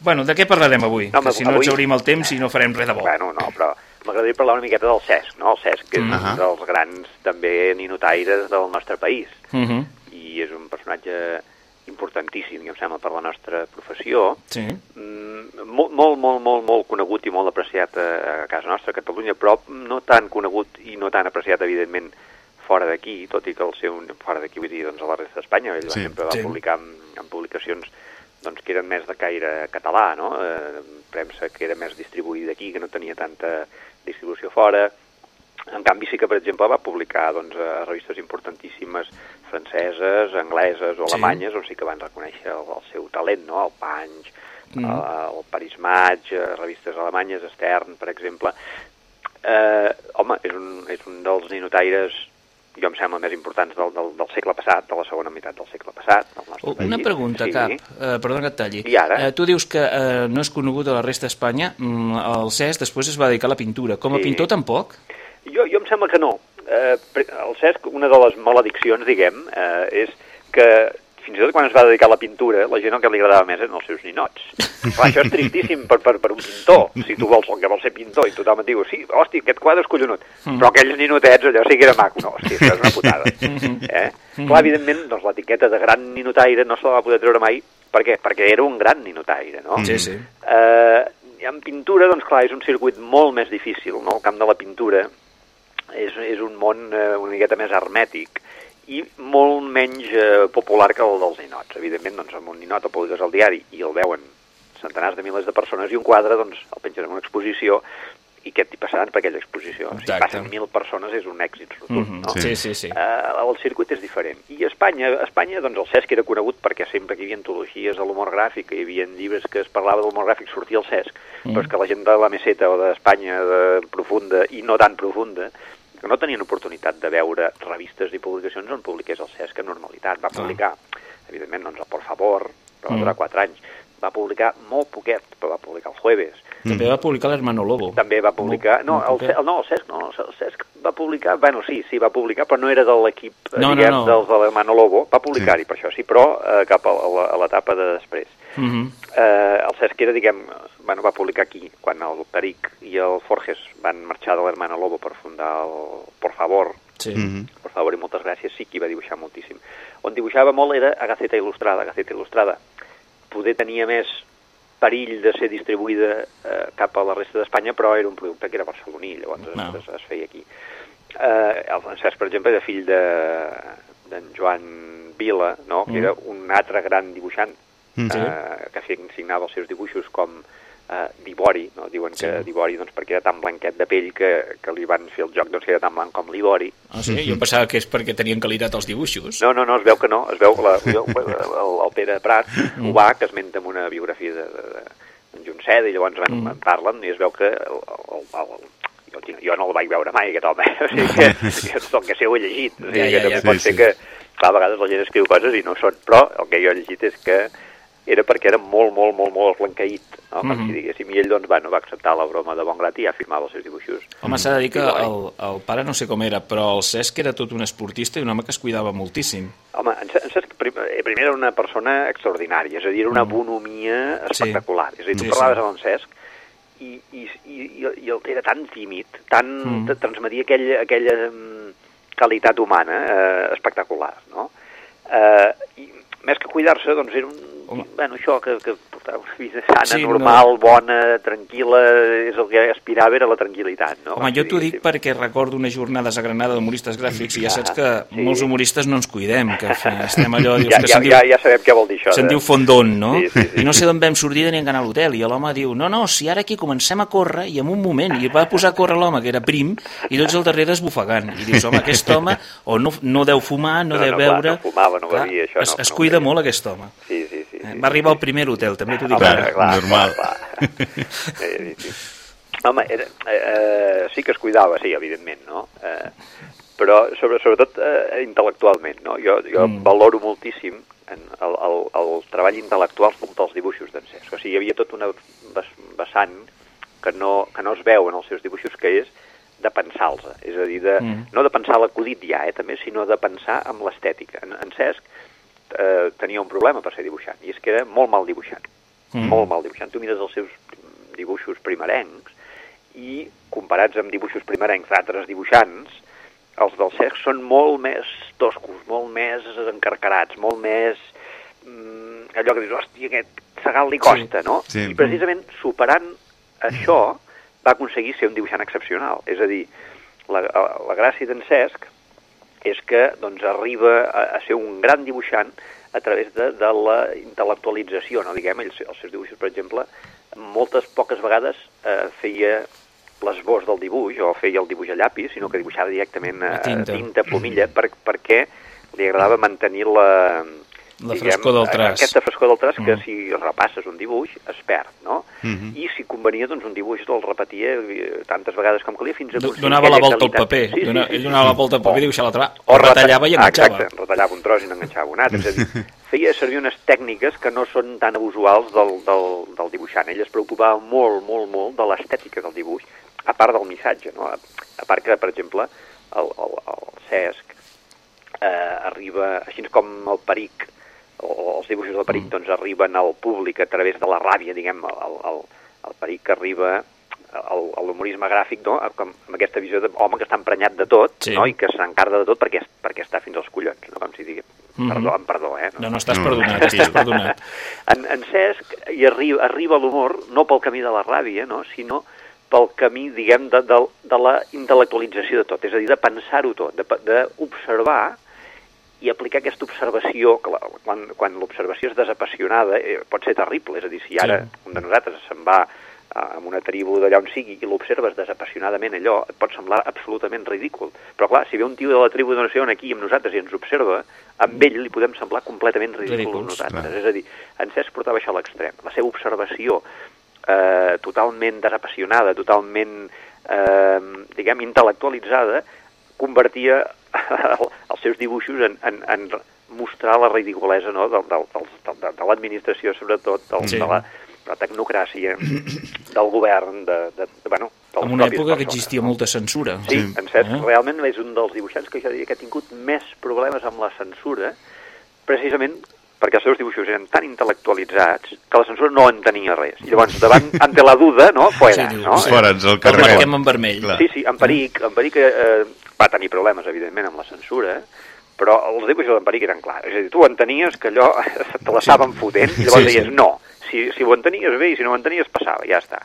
S2: Bueno, de què parlarem avui?
S7: No,
S2: que si no
S7: avui-
S2: exaurim el temps i no farem res de bo.
S7: Bueno, no, però m'agradaria parlar una miqueta del Cesc, no? El Cesc, que és
S2: Mm.
S7: un
S3: Ahà.
S7: dels grans, també, ninotaires del nostre país.
S2: Uh -huh.
S7: I és un personatge importantíssim, jo em sembla, per la nostra professió.
S2: Sí.
S7: Mm, molt, molt, molt, molt, molt conegut i molt apreciat a, a casa nostra, a Catalunya, però no tan conegut i no tan apreciat, evidentment, fora d'aquí, tot i que el seu... fora d'aquí, vull dir, doncs, a la resta d'Espanya, ell
S3: Sí,
S7: sempre va
S2: sí.
S7: sí. publicar en, en publicacions doncs, que eren més de caire català, no? Eh, premsa que era més distribuïda aquí, que no tenia tanta distribució fora. En canvi, sí que, per exemple, va publicar doncs, a revistes importantíssimes franceses, angleses o
S2: Sí.
S7: alemanyes, on sí que van reconèixer el, el seu talent, no? el Punch,
S2: Mm.
S7: mm. el Paris Match, eh, revistes alemanyes, Stern, per exemple. Eh, home, és un, és un dels ninotaires, jo em sembla, més importants del, del, del segle passat, de la segona meitat del segle passat. Del nostre
S2: Una
S7: país.
S2: pregunta,
S7: sí.
S2: Cap. Eh, perdona que et talli.
S7: I ara?
S2: Eh, tu dius que eh, no és conegut a la resta d'Espanya. Mm, el Cesc després es va dedicar a la pintura. Com a
S7: Sí.
S2: pintor, tampoc?
S7: Jo, jo em sembla que no. Eh, el Cesc, una de les malediccions, diguem, eh, és que fins i tot quan es va dedicar a la pintura, la gent el que li agradava més eren els seus ninots. Clar, això és tristíssim per, per, per un pintor, si tu vols el que vols ser pintor, i tothom et diu, sí, hòstia, aquest quadre és collonut,
S2: Mm.
S7: però aquells ninotets, allò sí que era maco. No, hòstia, això és una putada.
S2: Mm-hmm.
S7: Eh? Clar, evidentment, doncs, l'etiqueta de gran ninotaire no se la va poder treure mai, per què? Perquè era un gran ninotaire, no?
S2: Sí, sí.
S7: Eh, en pintura, doncs clar, és un circuit molt més difícil, no? El camp de la pintura és, és un món eh, una miqueta més hermètic i molt menys eh, popular que el dels ninots. Evidentment, doncs, amb un ninot el publiques al diari i el veuen centenars de milers de persones i un quadre, doncs, el penges en una exposició i què t'hi passaran per aquella exposició? Si
S2: Exacte.
S7: passen mil persones és un èxit rotund,
S2: Mhm,
S7: no?
S2: Sí, sí, sí.
S7: Eh, el circuit és diferent. I a Espanya, a Espanya doncs el Cesc era conegut perquè sempre que hi havia antologies de l'humor gràfic, hi havia llibres que es parlava de l'humor gràfic, sortia el Cesc,
S2: Mm.
S7: però és que la gent de la meseta o d'Espanya de profunda i no tan profunda que no tenien oportunitat de veure revistes i publicacions on publiqués el Cesc amb normalitat. Va publicar, evidentment, doncs, el Por Favor, però va
S2: Mm.
S7: durar 4 anys, va publicar molt poquet, però va publicar el Jueves,
S2: També va publicar l'Hermano Lobo.
S7: també va publicar... No,
S2: molt
S7: el. Ce- no, el Cesc no, el Cesc va publicar... Bueno, sí, sí, va publicar, però no era de l'equip,
S2: No, no,
S7: diguem,
S2: no.
S7: dels de l'Hermano Lobo. Va publicar-hi, per això sí, però eh, cap a, a l'etapa de després.
S2: Mhm.
S7: Eh, el Cesc era, diguem, bueno, va publicar aquí, quan el Peric i el Forges van marxar de l'Hermano Lobo per fundar el Por Favor,
S2: Sí.
S3: Mhm.
S7: por favor i moltes gràcies, sí que hi va dibuixar moltíssim. On dibuixava molt era a Gaceta Il·lustrada. Gaceta Il·lustrada poder tenia més perill de ser distribuïda eh, cap a la resta d'Espanya, però era un producte que era barceloní, llavors
S2: No.
S7: es, es feia aquí. Eh, el Francesc, per exemple, era fill de- d'en Joan Vila, no? que
S2: Mm.
S7: era un altre gran dibuixant,
S3: Mm.
S7: eh, que signava els seus dibuixos com eh, d'ivori, no? diuen que
S2: Sí.
S7: d'ivori doncs, perquè era tan blanquet de pell que, que li van fer el joc doncs, que era tan blanc com l'ivori,
S2: Ah, sí? Jo pensava que és perquè tenien qualitat els dibuixos.
S7: no, no, no, es veu que no, es veu que la, el, el, Pere Prat ho va, que esmenta en una biografia de, de, de, Junceda, i llavors van,
S2: Mm.
S7: en parlen, i es veu que el, el, el, jo, jo no el vaig veure mai, aquest home, o sigui que jo tot el que sé ho he llegit, o sigui
S2: Ja,
S7: que
S2: ja,
S7: també
S2: ja.
S7: pot
S3: Sí,
S7: ser
S3: sí.
S7: que, clar, a vegades la gent escriu coses i no són, però el que jo he llegit és que era perquè era molt, molt, molt, molt esblanqueït, no? per
S2: Mhm.
S7: si diguéssim, i ell doncs, bueno, va acceptar la broma de bon grat i ja firmava els seus dibuixos.
S2: Home, s'ha de dir que el, el pare no sé com era, però el Cesc era tot un esportista i un home que es cuidava moltíssim.
S7: Home, en, Ce- en Cesc eh, primer era una persona extraordinària, és a dir, era una bonomia espectacular. És a dir, tu
S2: Sí,
S7: parlaves
S2: sí.
S7: amb en Cesc i, i, i, i, era tan tímid, tan,
S2: Mm.
S7: mm. transmetia aquella, aquella mm, qualitat humana eh, espectacular, no? Eh, I més que cuidar-se, doncs era un...
S2: Home.
S7: Bueno, això, que, que portava una vida sana,
S2: Sí,
S7: sí,
S2: no.
S7: normal, no. bona, tranquil·la, és el que aspirava, era la tranquil·litat, no?
S2: Home, jo t'ho dic
S7: Diguéssim.
S2: perquè recordo unes jornades a Granada d'humoristes gràfics i ja saps que
S7: sí.
S2: molts humoristes no ens cuidem, que estem allò... Dius,
S7: Ja,
S2: que
S7: ja,
S2: diu,
S7: ja, ja sabem què vol dir això.
S2: se'n
S7: de-
S2: diu fondon, no?
S7: Sí, sí, sí.
S2: I no sé d'on vam sortir de ni anar a l'hotel. I l'home diu, no, no, si ara aquí comencem a córrer, i en un moment, i va posar a córrer l'home, que era prim, i tots al darrere esbufegant. I dius, home, aquest home o no, no deu fumar, no,
S7: No,
S2: deu
S7: no, clar,
S2: beure...
S7: no fumava, no bevia, això
S2: es,
S7: no,
S2: es
S7: no
S2: cuida
S7: feia.
S2: molt aquest home.
S7: Sí, sí, sí.
S2: Eh,
S7: sí,
S2: Va arribar
S7: sí.
S2: al primer hotel, també t'ho dic ara.
S7: clar,
S3: normal.
S7: Clar, clar. Eh, sí. Home, era, eh, eh, sí que es cuidava, sí, evidentment, no? Eh, però sobre, sobretot eh, intel·lectualment, no? Jo, jo
S2: Mm.
S7: valoro moltíssim en el, el, el treball intel·lectual dels dibuixos d'en Cesc. O sigui, hi havia tota una ves- vessant que no, que no es veu en els seus dibuixos, que és de pensar-los. És a dir, de,
S2: Mm.
S7: mm. no de pensar l'acudit ja, eh, també, sinó de pensar amb l'estètica. En, en Cesc eh, tenia un problema per ser dibuixant, i és que era molt mal dibuixant.
S2: Mm.
S7: Molt mal dibuixant. Tu mires els seus dibuixos primerencs i comparats amb dibuixos primerencs d'altres dibuixants, els del Cesc són molt més toscos, molt més encarcarats, molt més... Mm, allò que dius, hòstia, aquest segal li costa, no?
S3: Sí.
S7: I precisament superant això va aconseguir ser un dibuixant excepcional. És a dir, la, la gràcia d'en Cesc és que doncs, arriba a, a ser un gran dibuixant a través de, de la intel·lectualització, no? diguem, els, els seus dibuixos, per exemple, moltes poques vegades eh, feia l'esbós del dibuix o feia el dibuix a llapis, sinó que dibuixava directament a,
S2: A tinta.
S7: tinta plomilla per, perquè li agradava mantenir la,
S2: La frescor del traç.
S7: Aquesta frescor del traç que
S2: Mm.
S7: si repasses un dibuix es perd, no? I si convenia, doncs un dibuix el repetia eh, tantes vegades com calia fins a
S2: Do- Donava la volta al paper.
S7: Sí, sí,
S2: Dona-
S7: sí,
S2: ell
S7: sí.
S2: donava la volta al paper
S7: O-
S2: dibuixava l'altre.
S7: o
S2: O retallava i enganxava.
S7: Exacte, retallava un tros i n'enganxava un altre. És a dir, feia servir unes tècniques que no són tan usuals del, del, del dibuixant. Ell es preocupava molt, molt, molt de l'estètica del dibuix, a part del missatge, no? A, a part que, per exemple, el, el, el Cesc eh, arriba, així com el peric, o, els dibuixos del peric, mm. doncs arriben al públic a través de la ràbia, diguem, el, el, el peric que arriba al- a l'humorisme gràfic, no? Com, amb aquesta visió d'home que està emprenyat de tot,
S2: Sí.
S7: no? i que s'encarda de tot perquè, perquè està fins als collons, no? com si digui,
S2: Mhm.
S7: perdó, amb perdó, eh?
S2: No, no, estàs
S3: No,
S2: perdonat,
S3: tranquil.
S2: estàs perdonat.
S7: En, en Cesc hi arriba, arriba l'humor no pel camí de la ràbia, no? sinó pel camí, diguem, de, de, de la intel·lectualització de tot, és a dir, de pensar-ho tot, de- d'observar i aplicar aquesta observació, que la, quan, quan l'observació és desapassionada eh, pot ser terrible, és a dir, si ara
S2: Sí.
S7: un de nosaltres se'n va a una tribu d'allà on sigui i l'observes desapassionadament allò, et pot semblar absolutament ridícul. Però clar, si ve un tio de la tribu de no sé on aquí amb nosaltres i ens observa, amb ell li podem semblar completament ridículs,
S2: Ridículs,
S7: nosaltres.
S3: clar.
S7: És a dir, en Cesc portava això a l'extrem. La seva observació eh, totalment desapassionada, totalment, eh, diguem, intel·lectualitzada, convertia els seus dibuixos en, en, en mostrar la ridiculesa no? de, de, de, de, de l'administració, sobretot, del,
S2: Sí.
S7: de, la, de la tecnocràcia, del govern, de, de, de, bueno,
S2: En una època que
S7: persones,
S2: existia
S7: no?
S2: molta censura.
S7: Sí, en Cesc
S2: Eh?
S7: realment és un dels dibuixants que jo diria que ha tingut més problemes amb la censura, precisament perquè els seus dibuixos eren tan intel·lectualitzats que la censura no en tenia res. I llavors, davant, ante la duda, no? Fuera,
S2: Sí,
S7: no?
S2: sí.
S3: Fora, ens el
S2: El
S3: carreguem.
S2: marquem en vermell.
S3: Clar.
S7: Sí, sí, en Peric, en Peric eh, va tenir problemes, evidentment, amb la censura, però els dibuixos d'en Peric eren clars. És a dir, tu entenies que allò te l'estaven fotent i llavors
S2: Sí, sí.
S7: deies no. Si, si ho entenies bé i si no ho entenies, passava, ja està.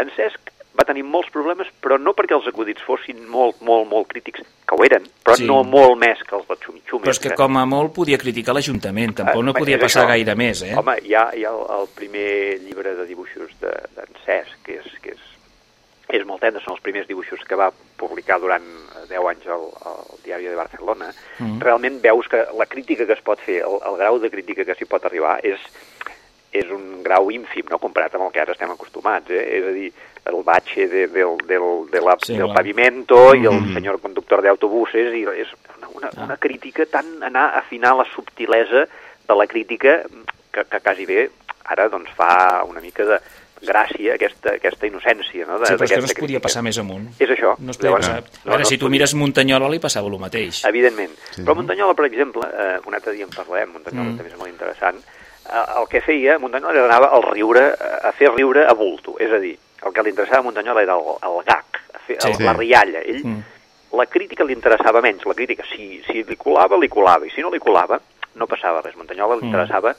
S7: En Cesc va tenir molts problemes, però no perquè els acudits fossin molt, molt, molt crítics, que ho eren, però
S2: Sí.
S7: no molt més que els de Xumitxumi.
S2: Però és que com a molt podia criticar l'Ajuntament, tampoc no
S7: Eh,
S2: podia passar
S7: això.
S2: gaire més, eh?
S7: Home, hi ha, hi ha el, el primer llibre de dibuixos de- d'en Cesc, que és, que és, és molt tendre, són els primers dibuixos que va publicar durant eh, 10 anys al, al Diari de Barcelona.
S2: Mm.
S7: Realment veus que la crítica que es pot fer, el, el grau de crítica que s'hi pot arribar, és, és un grau ínfim, no?, comparat amb el que ara estem acostumats, eh? És a dir, el batxe de, del, del, de la,
S2: Sí,
S7: del
S2: clar.
S7: pavimento i el
S3: Mhm.
S7: senyor conductor d'autobuses, i és una, una,
S2: Ah.
S7: una crítica tan anar a afinar la subtilesa de la crítica que, que quasi bé ara doncs fa una mica de gràcia aquesta, aquesta innocència, no? De,
S2: Sí, però és que no es podia
S7: crítica.
S2: passar més amunt.
S7: És això.
S2: No es podia
S7: Llavors,
S2: passar.
S7: no,
S2: A veure,
S7: no
S2: si tu
S7: podia.
S2: mires Muntanyola li passava el mateix.
S7: Evidentment.
S3: Sí.
S7: Però Muntanyola, per exemple, eh, un altre dia en parlem, Muntanyola
S2: Mm.
S7: també és molt interessant, el que feia, Muntanyola era anava al riure, a fer riure a bulto, és a dir, el que li interessava a Muntanyola era el, el gag, a fer,
S2: Sí.
S7: el,
S3: Sí.
S7: la rialla. Ell,
S2: Mm.
S7: la crítica li interessava menys, la crítica, si, si li colava, li colava, i si no li colava, no passava res. Muntanyola li
S2: Mm.
S7: interessava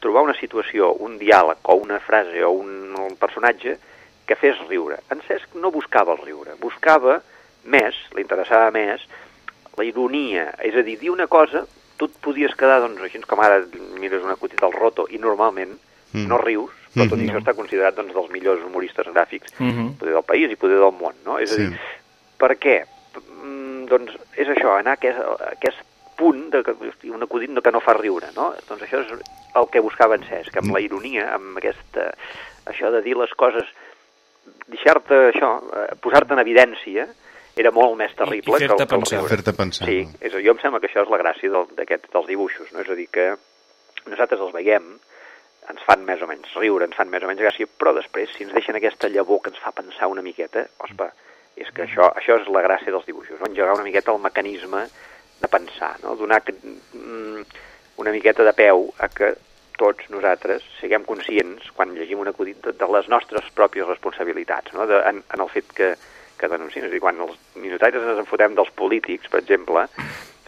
S7: trobar una situació, un diàleg, o una frase, o un, un personatge que fes riure. En Cesc no buscava el riure, buscava més, li interessava més, la ironia, és a dir, dir una cosa, tu et podies quedar, doncs, així com ara mires una acudit del roto i normalment
S3: Mm.
S7: no rius, però tot i
S3: Mhm.
S7: això està considerat doncs, dels millors humoristes gràfics,
S2: Mhm.
S7: poder del país i poder del món, no? És a
S3: Sí.
S7: dir, per què? Mm, doncs és això, anar a aquest, a aquest punt de que hosti, un acudit no- que no fa riure, no? Doncs això és el que buscava en Cesc, amb la ironia, amb aquesta, això de dir les coses, deixar-te això, eh, posar-te en evidència, era molt més terrible
S2: I- i fer-te
S7: que el, que el
S2: pensar.
S7: riure.
S3: Fer-te pensar.
S7: Sí, és, jo em sembla que això és la gràcia del, dels dibuixos, no? És a dir, que nosaltres els veiem, ens fan més o menys riure, ens fan més o menys gràcia, però després, si ens deixen aquesta llavor que ens fa pensar una miqueta, ospa, és que això, això és la gràcia dels dibuixos, no? engegar una miqueta el mecanisme de pensar, no? donar mm, una miqueta de peu a que tots nosaltres siguem conscients, quan llegim un acudit, de, de les nostres pròpies responsabilitats, no? de, en, en el fet que, que denuncien. És a dir, quan els minotaires ens en fotem dels polítics, per exemple,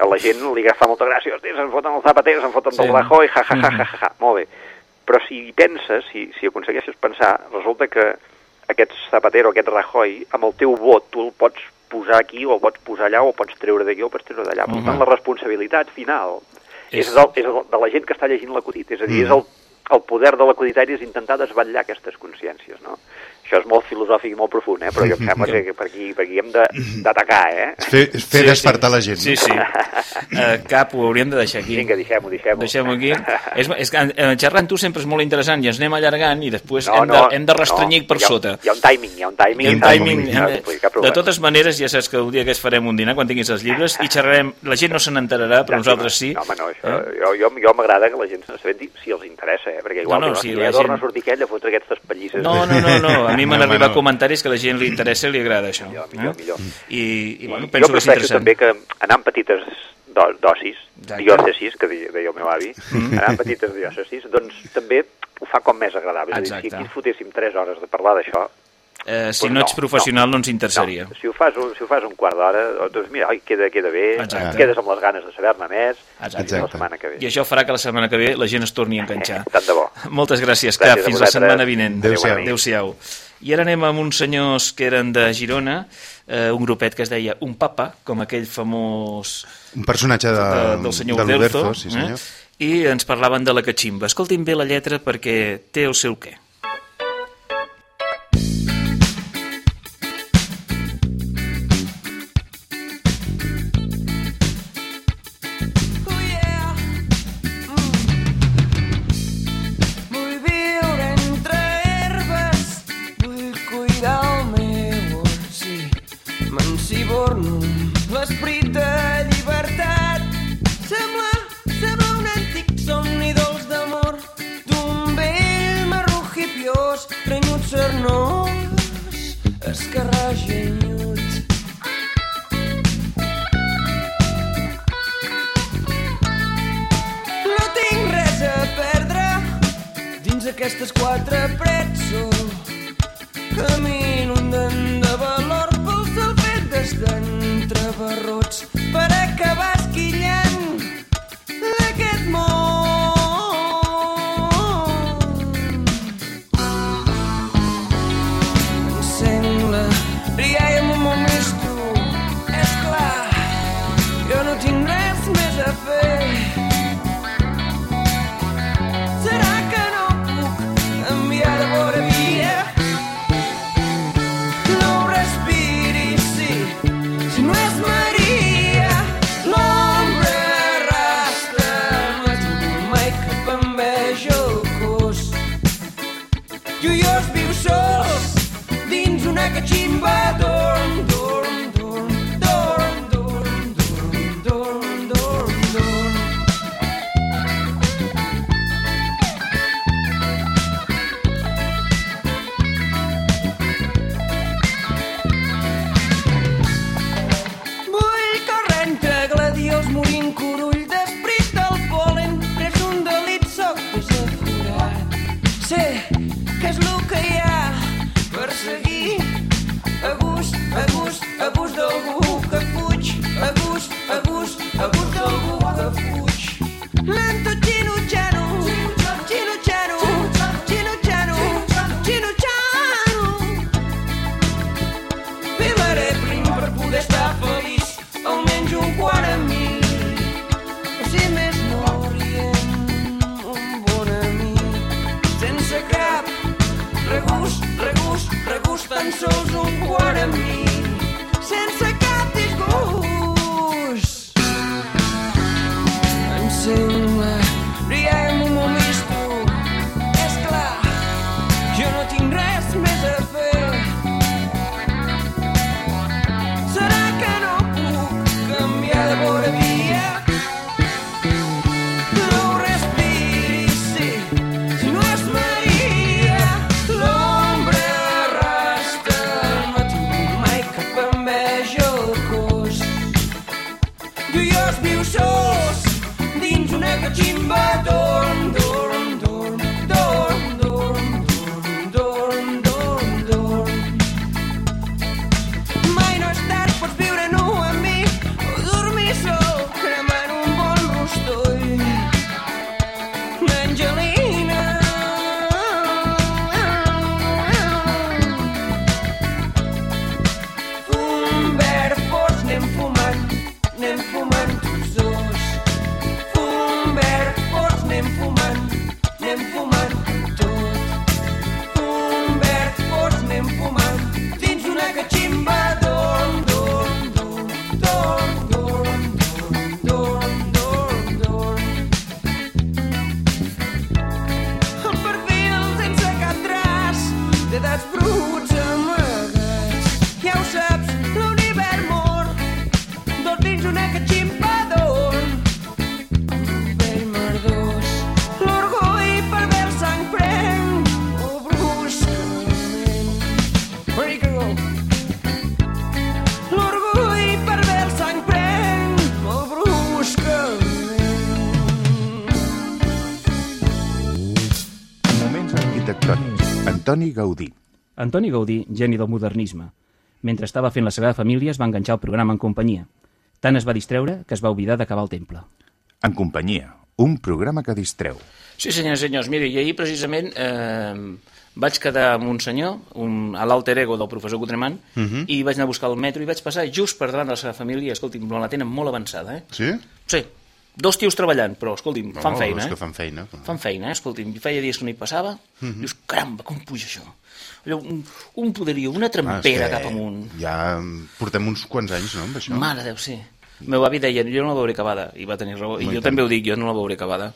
S7: a la gent li fa molta gràcia, hosti, se'n foten els zapateros, se'n foten
S2: Sí.
S7: del Rajoy, ja, ja, ja, ja, ja, ja, molt bé. Però si hi penses, si, si aconsegueixes pensar, resulta que aquest Zapatero, aquest Rajoy, amb el teu vot tu el pots posar aquí o el pots posar allà o el pots treure d'aquí o el pots treure d'allà. Per tant,
S2: Mhm.
S7: la responsabilitat final és,
S2: És-
S7: del, és el, de la gent que està llegint l'acudit. És a dir,
S3: Mhm.
S7: és el, el poder de l'acuditari és intentar desvetllar aquestes consciències, no? Això és molt filosòfic i molt profund, eh? però jo em sembla que per aquí, per aquí hem de- d'atacar, eh?
S3: Fer, fer despertar la gent.
S2: Sí, sí. Uh, cap, ho hauríem de deixar aquí.
S7: Vinga, deixem-ho, deixem-ho.
S2: Deixem-ho aquí. És, és que eh, xerrar amb tu sempre és molt interessant i ens anem allargant i després
S7: No,
S2: hem, de,
S7: no,
S2: hem de restrenyir
S7: no,
S2: per
S7: hi ha,
S2: sota.
S7: Hi ha un timing, hi ha un timing.
S2: Hi ha un timing.
S7: no,
S2: hem de-
S7: vull dir, cap
S2: De
S7: problema.
S2: totes maneres, ja saps que el dia que es farem un dinar, quan tinguis els llibres, i xerrarem... La gent no se n'enterarà, però nosaltres sí.
S7: No, home, no, això, jo, jo, jo m'agrada que la gent se n'assabenti si els interessa, eh? perquè igual
S2: No, no,
S7: no,
S2: si la
S7: ja torna
S2: gent-
S7: a sortir aquell a fotre aquestes pallisses.
S2: No, no, no, no. A mi m'han
S3: No,
S2: arribat
S3: no.
S2: comentaris que la gent li interessa i li agrada això.
S7: Millor, millor, millor.
S2: I, i bueno, penso
S7: jo
S2: que és
S7: prefereixo
S2: interessant.
S7: també que anar amb petites do- dosis,
S2: Exacte.
S7: diòcesis, que deia, el meu avi, anar amb petites diòcesis, doncs també ho fa com més agradable. És a dir, si aquí fotéssim 3 hores de parlar d'això,
S2: Eh, si
S7: Pues
S2: no ets
S7: no,
S2: professional no, ens interessaria.
S7: no, si ho fas si ho fas un quart d'hora, doncs mira, oi, queda, queda bé,
S2: Exacte.
S7: quedes amb les ganes de saber-ne més,
S2: Exacte.
S7: i la setmana que ve.
S2: I això farà que la setmana que ve la gent es torni a enganxar.
S7: Tant de bo.
S2: Moltes gràcies,
S7: Gràcies
S2: Cap.
S7: a
S2: Fins la setmana vinent.
S3: Adéu-siau.
S2: Adéu-siau. I ara anem amb uns senyors que eren de Girona, eh, un grupet que es deia Un Papa, com aquell famós
S3: Un personatge de,
S2: de, del senyor
S3: de
S2: Uderzo,
S3: sí senyor.
S2: eh? i ens parlaven de la catximba. Escoltin bé la lletra perquè té el seu què.
S8: Aquestes quatre parets sol. Camino un de valor pel sol fet d'estar barrots per acabar esquillant
S3: Antoni Gaudí.
S5: Antoni Gaudí, geni del modernisme. Mentre estava fent la Sagrada Família es va enganxar al programa en companyia. Tant es va distreure que es va oblidar d'acabar el temple.
S3: En companyia. Un programa que distreu.
S2: Sí, senyors i senyors, miri, i ahir precisament eh, vaig quedar amb un senyor, un, a l'alter ego del professor Cotremant, uh -huh. i vaig anar a buscar el metro i vaig passar just per davant de la seva família i, escolti'm, la tenen molt avançada, eh?
S3: Sí?
S2: Sí, dos tios treballant, però, escolti'm, fan feina, eh?
S3: fan feina.
S2: Fan feina, eh? escolti'm, feia dies que no hi passava, uh -huh. dius, caramba, com puja això? Allò, un, un poderío, una
S3: Ah,
S2: trempera
S3: que
S2: cap amunt.
S3: Ja portem uns quants anys, no, amb això?
S2: Mare deu ser. El meu avi deia, jo no la veuré acabada, i va tenir raó, i
S3: Molt
S2: jo
S3: tant.
S2: també ho dic, jo no la veuré acabada.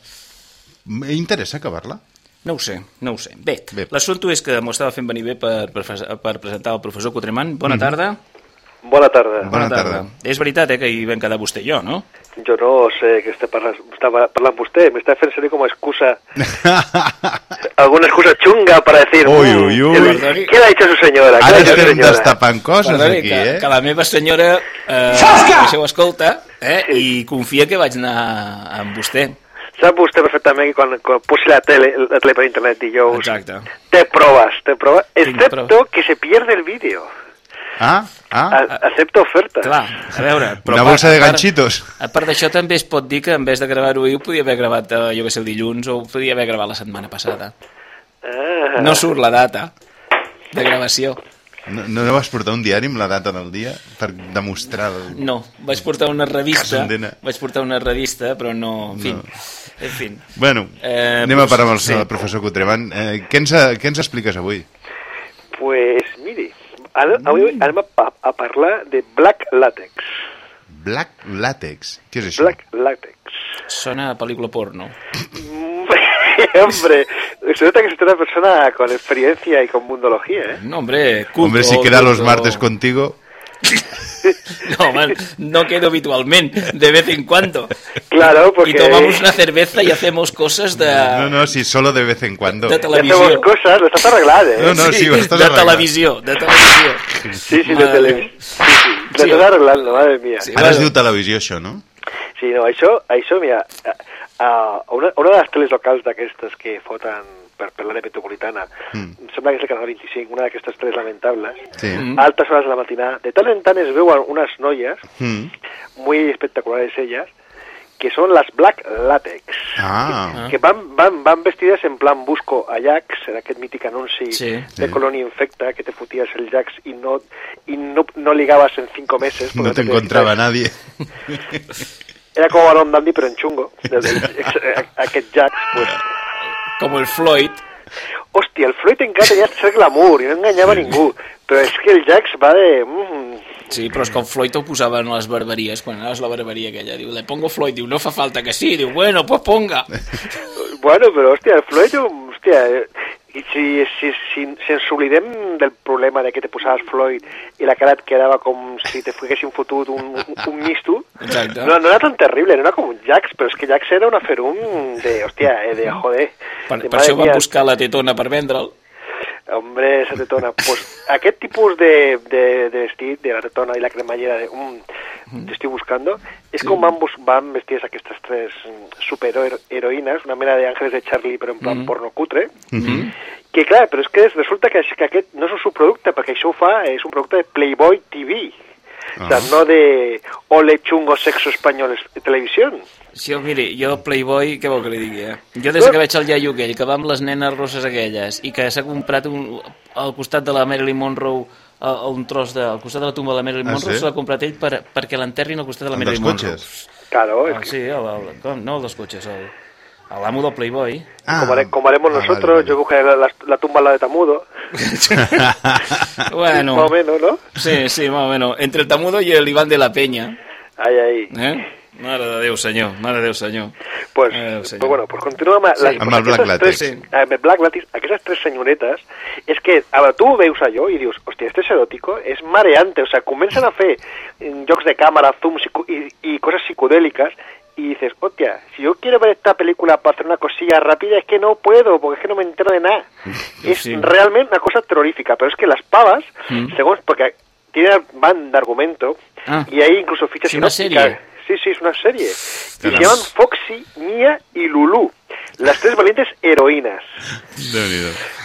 S3: M'interessa acabar-la?
S2: No ho sé, no ho sé. Bé,
S3: Bé.
S2: l'assumpte és que m'ho estava fent venir bé per, per, per presentar el professor Cotremant. Bona tarda.
S9: Bona tarda.
S3: Bona tarda.
S2: És veritat, eh, que hi vam quedar vostè i jo, no?
S9: Jo no sé què està parlant, estava parlant vostè, m'està fent servir com a excusa, alguna excusa chunga para decir...
S3: Uy,
S9: "Mm,
S3: uy, uy.
S9: ¿qué le-
S2: Perdoni.
S9: ¿Qué le ha dicho su señora? ¿Qué
S3: Ara estem
S9: señora?
S3: destapant coses
S2: Perdoni,
S3: aquí,
S2: que,
S3: eh?
S2: que la meva senyora eh, això ho escolta eh, i confia que vaig anar amb vostè.
S9: Sap vostè perfectament que quan, quan posi la tele, la tele per internet dijous,
S2: Exacte.
S9: té proves, té proves, excepto que se pierde el vídeo.
S3: Ah, ah.
S9: A- Acepta oferta.
S2: Clar, a veure...
S3: Una
S2: a
S3: bolsa de
S2: part-
S3: ganchitos.
S2: A part d'això, també es pot dir que en vez de gravar-ho ahir, ho podia haver gravat, eh, jo que sé, el dilluns, o ho podia haver gravat la setmana passada.
S9: Ah.
S2: No surt la data de gravació.
S3: No, no vas portar un diari amb la data del dia per demostrar... El...
S2: No, vaig portar una revista, vaig portar una revista, però no, en fi,
S3: No.
S2: en fi.
S3: Bueno,
S2: Eh,
S3: anem a
S2: pues,
S3: parar amb el
S2: sí.
S3: professor Cotremant. Eh, què, ens, què ens expliques avui?
S9: Pues ara, avui anem a, a parlar de Black Latex.
S3: Black Latex. Què és això?
S9: Black Latex.
S2: Sona a pel·lícula porno.
S9: Hombre, se nota que es una persona con experiencia y con mundología, ¿eh?
S2: No, hombre, culto,
S3: Hombre, si queda los
S2: culto.
S3: martes contigo...
S2: No, man, no quedo habitualmente, de vez en cuando.
S9: Claro, porque...
S2: Y tomamos una cerveza y hacemos cosas de,
S3: No, no, si solo de vez en cuando.
S2: de
S9: Ya hacemos cosas, lo estás arreglado, ¿eh?
S3: No, no, sí, ho estàs
S2: de
S3: arreglant.
S2: televisió, de televisió.
S9: Sí, sí, de televisión. Sí, sí, lo
S2: Sí.
S9: estás arreglando, madre mía.
S2: Sí.
S9: Sí,
S3: Ara es
S2: Bueno.
S3: diu televisió, això, no?
S9: no, això, això mira, a, a una, una de les teles locals d'aquestes que foten per, per l'àrea metropolitana,
S3: Mm.
S9: em sembla que és el canal 25, una d'aquestes teles lamentables,
S3: Sí.
S2: Mm.
S9: a altes hores de la matinada, de tant en tant es veuen unes noies,
S3: Mm.
S9: muy espectaculares ellas, que son las Black Latex.
S3: Ah,
S9: que van, van, van vestides en plan busco Ajax, en aquest mític anunci
S2: Sí.
S9: de
S3: Sí.
S9: Colònia Infecta, que te foties el Jax i no, i no, no ligabas en cinco meses.
S3: no te- encontraba nadie.
S9: Era com Aaron Dandy, però en xungo. Aquest Jax, pues...
S2: Com el Floyd.
S9: Hòstia, el Floyd encara tenia cert glamour i no enganyava ningú. Però és que el Jax va de... Mm,
S2: Sí, però és que el Floyd ho posaven a les barberies, quan anaves a la barberia aquella. Diu, le pongo Floyd. Diu, no fa falta que sí. Diu, bueno, pues ponga.
S9: Bueno, però, hòstia, el Floyd, hòstia, i si, si, si, si ens oblidem del problema de que te posaves Floyd i la cara et quedava com si te haguessin fotut un, un, un misto,
S2: Exacte.
S9: no, no era tan terrible, no era com un Jax, però és que Jax era un aferum de, hòstia, eh, de joder.
S2: Per,
S9: de
S2: per això van buscar la tetona per vendre'l.
S9: Hombre, esa tetona. Pues aquest tipus de, de, de vestit, de la tetona i la cremallera, de, um, t'estic buscando, és com van, van vestides aquestes tres mm, superheroïnes, una mena d'àngeles de Charlie, però en plan porno cutre, que clar, però és que resulta que, que aquest no és un subproducte, perquè això ho fa, és un producte de Playboy TV, o sea,
S3: Ah.
S9: no de Ole Chungo Sexo Espanyol es- Televisió.
S2: Sí, miri, jo Playboy, què vol que li digui, eh? Jo des que veig el iaio aquell, que va amb les nenes rosses aquelles, i que s'ha comprat un, al costat de la Marilyn Monroe a, a un tros de, al costat de la tumba de la Marilyn
S3: Ah,
S2: Monroe,
S3: sí?
S2: se l'ha comprat ell per, perquè l'enterrin al costat de la
S3: El
S2: Marilyn Monroe.
S3: cotxes.
S9: Claro,
S2: Ah, sí, el, el, com? no el dels cotxes, el- a l'amo del Playboy.
S3: Ah,
S9: como, haré- como haremos
S3: ah,
S9: nosotros,
S3: vale,
S9: yo buscaré la, la, la tumba la de Tamudo,
S2: bueno,
S9: más o menos, ¿no?
S2: sí, sí, más o menos. Entre el Tamudo y el Iván de la Peña.
S9: Ahí, ahí.
S2: ¿eh? Mare de Déu, senyor, mare de Déu, senyor.
S9: Pues,
S2: Déu, senyor.
S9: pues bueno, pues continua amb,
S2: Sí.
S9: les,
S3: Amb el Black Latex.
S9: Tres, eh, amb el Black Latex, aquestes tres senyoretes, és que a veure, tu veus allò i dius, hòstia, este es erótico, és mareante, o sea, comencen a fer mm, jocs de càmera, zoom psico- y, y cosas psicodélicas y dices, hostia, si yo quiero ver esta película para hacer una cosilla rápida, es que no puedo, porque es que no me entero de nada. es
S2: Sí.
S9: realmente una cosa terrorífica, pero es que las pavas,
S2: Mm.
S9: según, porque tiene van de argumento,
S2: Ah.
S9: y hay incluso fichas
S2: Sí, una serie.
S9: Sí, sí, es una serie. Y se llaman Foxy, Mia y Lulu. Las tres valientes heroínas.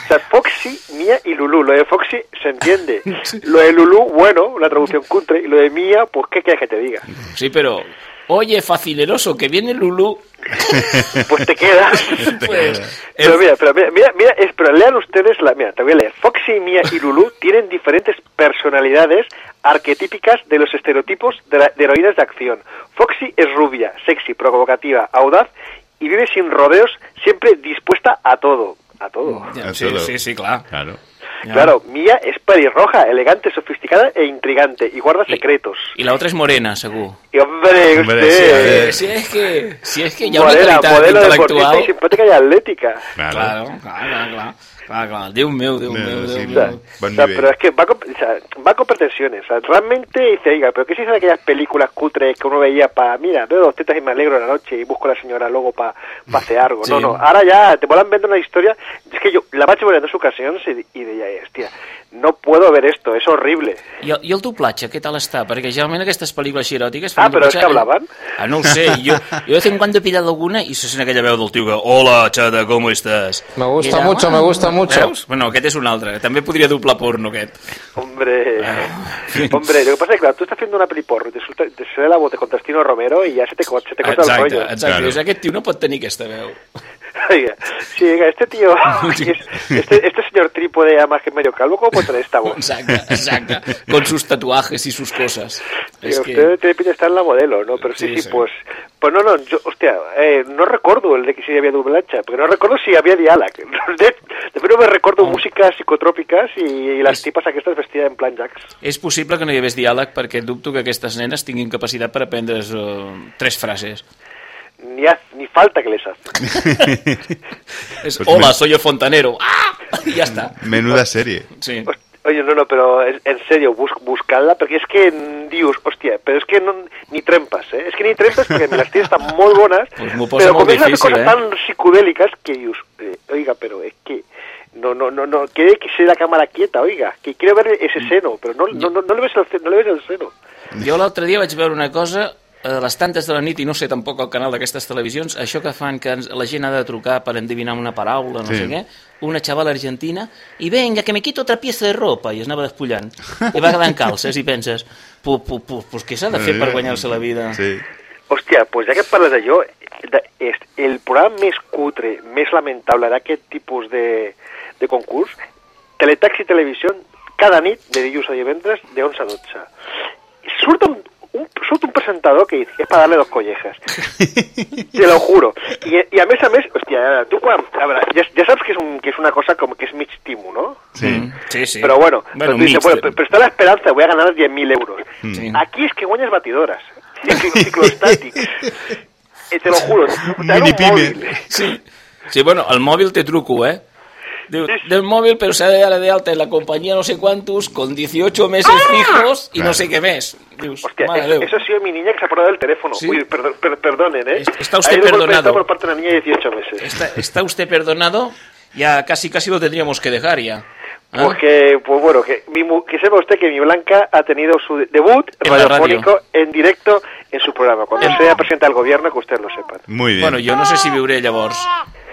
S9: O sea, Foxy, Mia y Lulu. Lo de Foxy se entiende. Lo de Lulu, bueno, una traducción cutre. Y lo de Mia, pues, ¿qué quieres que te diga?
S2: Sí, pero... Oye, facineroso, que viene Lulú.
S9: Pues te quedas.
S2: Pues,
S9: Pero mira, pero mira, mira, mira, es- pero lean ustedes la, mira, te voy a leer. Foxy, Mia y Lulu tienen diferentes personalidades arquetípicas de los estereotipos de, la- de heroínas de acción. Foxy es rubia, sexy, provocativa, audaz y vive sin rodeos, siempre dispuesta a todo. A todo.
S2: Sí, sí, sí, clar.
S3: Claro.
S2: Ja.
S9: Claro, Mia es pelirroja, elegante, sofisticada e intrigante y guarda secretos.
S2: I l'altra és morena, segur.
S9: Y hombre,
S3: Hombre,
S9: usted...
S3: sí,
S2: Si és que, si és que hi ha una
S9: Morena,
S2: qualitat
S9: modelo deportista
S2: intel·lectual...
S9: y simpática y atlética.
S3: Claro.
S2: Claro, clar, clar, clar. Clar, clar. Déu meu, Déu meu,
S3: sí,
S2: Déu
S9: O sea,
S2: meu.
S3: Buen
S9: o sea, pero es que va con, o sea, va con pretensiones. O sea, realmente dice, oiga, pero ¿qué se dice de aquellas películas cutres que uno veía para, mira, veo dos tetas y me alegro en la noche y busco a la señora luego para hacer algo?
S2: Sí.
S9: No, no, ahora ya te volan viendo una historia. Es que yo la vaig veure en dos ocasions i, i deia, hòstia, no puedo ver esto, es horrible.
S2: I el, I el doblatge, què tal està? Perquè generalment aquestes pel·lícules així eròtiques...
S9: Ah, però és que hablaven?
S2: Ah, no ho sé. Jo, jo de vez en cuando he pillado alguna i se sent aquella veu del tio que Hola, chata, ¿cómo estás?
S10: Me gusta
S2: I
S10: mucho, me gusta mucho.
S2: Veus? Bueno, aquest és un altre. També podria doblar porno, aquest.
S9: Hombre,
S2: Ah.
S9: hombre, lo que pasa es que claro, tú estás haciendo una peli porro y te, suelta- te sale la voz de Constantino Romero y ya se te, se te corta el
S2: Exacte,
S9: rollo.
S2: exacte.
S3: Claro.
S2: Dius, aquest tio no pot tenir aquesta veu.
S9: Oiga, sí, oiga, este tío, este, este señor trípode además que es medio calvo, ¿cómo tener esta voz?
S2: Exacte, exacte. Con sus tatuajes y sus cosas.
S9: Sí,
S2: És
S9: usted
S2: que...
S9: tiene estar en la modelo, ¿no? Pero sí,
S2: Sí,
S9: sí, pues... Pues no, no, yo, hostia, eh, no recuerdo el de que si había doblacha, porque no recuerdo si había diáleg. De, de no me recuerdo músicas psicotrópicas y, y las
S2: Es-
S9: tipas aquestes vestidas en plan Jax.
S2: És possible que no hi hagués diàleg perquè dubto que aquestes nenes tinguin capacitat per aprendre uh, tres frases.
S9: Ni, haz- ni falta que les hace.
S2: És,
S3: Pues
S2: Hola,
S3: me-
S2: soy el fontanero. ¡Ah! I ja està.
S3: Menuda serie.
S2: Sí.
S9: Oye, no, no, pero en serio, bus, buscadla, porque es que mm, dius, hostia, pero es que no, ni trempas, ¿eh? Es que ni trempas porque las tienes tan muy buenas,
S2: Pues
S9: pero comienzan a hacer cosas
S2: eh?
S9: tan psicodélicas que dius, eh, oiga, pero es que no, no, no, no, quiere que se la cámara quieta, oiga, que quiero ver ese seno, pero no, no, no, no le ves el, no le ves el seno.
S2: Jo l'altre dia vaig veure una cosa a les tantes de la nit, i no sé tampoc el canal d'aquestes televisions, això que fan que la gent ha de trucar per endevinar una paraula, no
S3: Sí.
S2: sé què, una xavala argentina, i venga, que me quito otra pieza de ropa, i es anava despullant. I va quedant calces, i penses, pues, pues, pues, pues què s'ha de fer per guanyar-se la vida?
S3: Sí.
S9: Hòstia, pues ja que parles d'allò, de, és el programa més cutre, més lamentable d'aquest tipus de, de concurs, Teletaxi Televisió, cada nit, de dilluns a divendres, de 11 a 12. Surt un, un, un presentador que dice, es para darle dos collejas. Te lo juro. I, i a més a més, hòstia, tu quan... A veure, ja, ja saps que és, un, que és una cosa com que és mig timo, no?
S3: Sí.
S2: Mm, sí, sí.
S9: Pero bueno,
S2: bueno
S9: pero tú dices, bueno, pero, pero está la esperanza, voy a ganar 10.000 euros.
S2: Sí.
S9: Aquí es que guanyes batidoras, ciclo-. Eh, te lo juro. te un
S3: Mini
S9: móvil.
S2: Sí. sí, bueno, el mòbil té truco, eh?
S9: Sí.
S2: del móvil, pero se ha de de alta en la compañía no sé cuántos, con 18 meses fijos y no
S3: Claro.
S2: sé qué més. Dius,
S9: Hostia, eso, ha sido mi niña que se ha acordado del teléfono.
S2: Sí.
S9: Uy, perdón, per- perdonen, ¿eh?
S2: Es- está usted
S9: Ahí de
S2: perdonado.
S9: está por parte de una niña de 18 meses.
S2: Está, está usted perdonado, ya casi casi lo tendríamos que dejar ya. ¿Ah?
S9: Pues que, pues bueno, que, mi que sepa usted que mi Blanca ha tenido su de- debut
S2: En la
S9: radiofónico en directo en su programa. Cuando sea presidenta del gobierno, que usted lo sepa.
S3: Muy bien.
S2: Bueno, jo no sé si viuré llavors.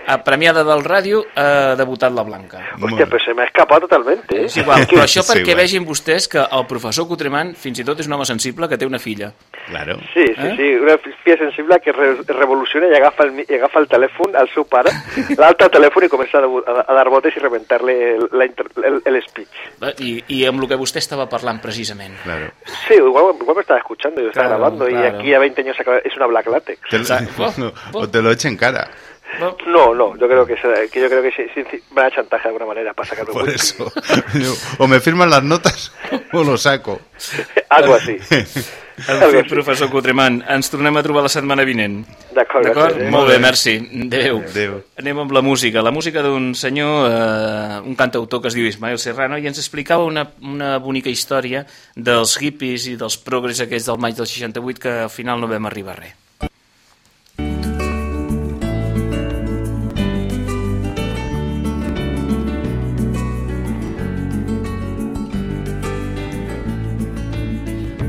S2: A premiada del ràdio ha debutat la Blanca.
S3: Bé.
S9: pues se me ha escapado totalmente. ¿eh?
S2: És igual, però això
S3: Sí,
S2: perquè
S3: igual.
S2: vegin vostès que el professor Cotremant fins i tot és un home sensible que té una filla.
S3: Claro.
S9: Sí, sí,
S2: Eh?
S9: sí, una filla sensible que re revoluciona i agafa el, i agafa el telèfon al seu pare, l'altre el telèfon i comença a, a, a dar botes i rebentar-li el, la inter- el, el speech.
S2: Eh, I, I amb el que vostè estava parlant precisament.
S3: Claro.
S9: Sí, igual, igual me estaba escuchando, yo estaba
S2: Claro,
S9: grabando
S2: claro.
S9: y aquí a 20 años es una Black Latex.
S3: Te lo- no, o te lo echen cara.
S9: No, no, yo creo que, que yo creo que sí, sí, me da chantaje de alguna manera para sacarme
S3: Por eso. o me firman las notas o lo saco.
S9: Algo así.
S2: En fi, professor Cotremant, ens tornem a trobar la setmana vinent.
S9: D'acord,
S2: D'acord?
S9: gràcies.
S2: Molt bé, merci. Adéu.
S3: Adéu.
S2: Anem amb la música. La música d'un senyor, eh, un cantautor que es diu Ismael Serrano, i ens explicava una, una bonica història dels hippies i dels progres aquests del maig del 68 que al final no vam arribar a res.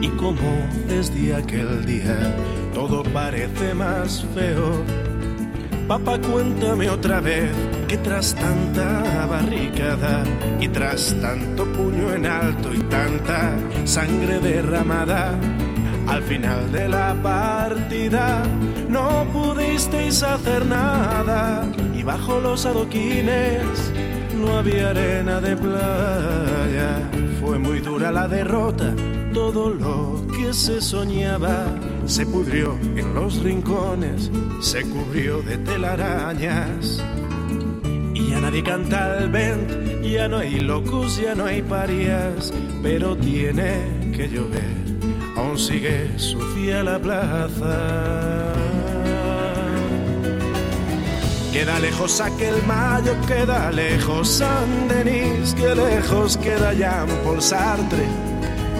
S11: y como desde aquel día todo parece más feo. Papá, cuéntame otra vez que tras tanta barricada y tras tanto puño en alto y tanta sangre derramada, al final de la partida no pudisteis hacer nada y bajo los adoquines no había arena de playa. Fue muy dura la derrota, todo lo que se soñaba se pudrió en los rincones, se cubrió de telarañas. Y ya nadie canta el vent, ya no hay locos, ya no hay parias, pero tiene que llover, aún sigue sucia la plaza. Queda lejos aquel mayo, queda lejos San Denis, que lejos queda Jean Paul Sartre,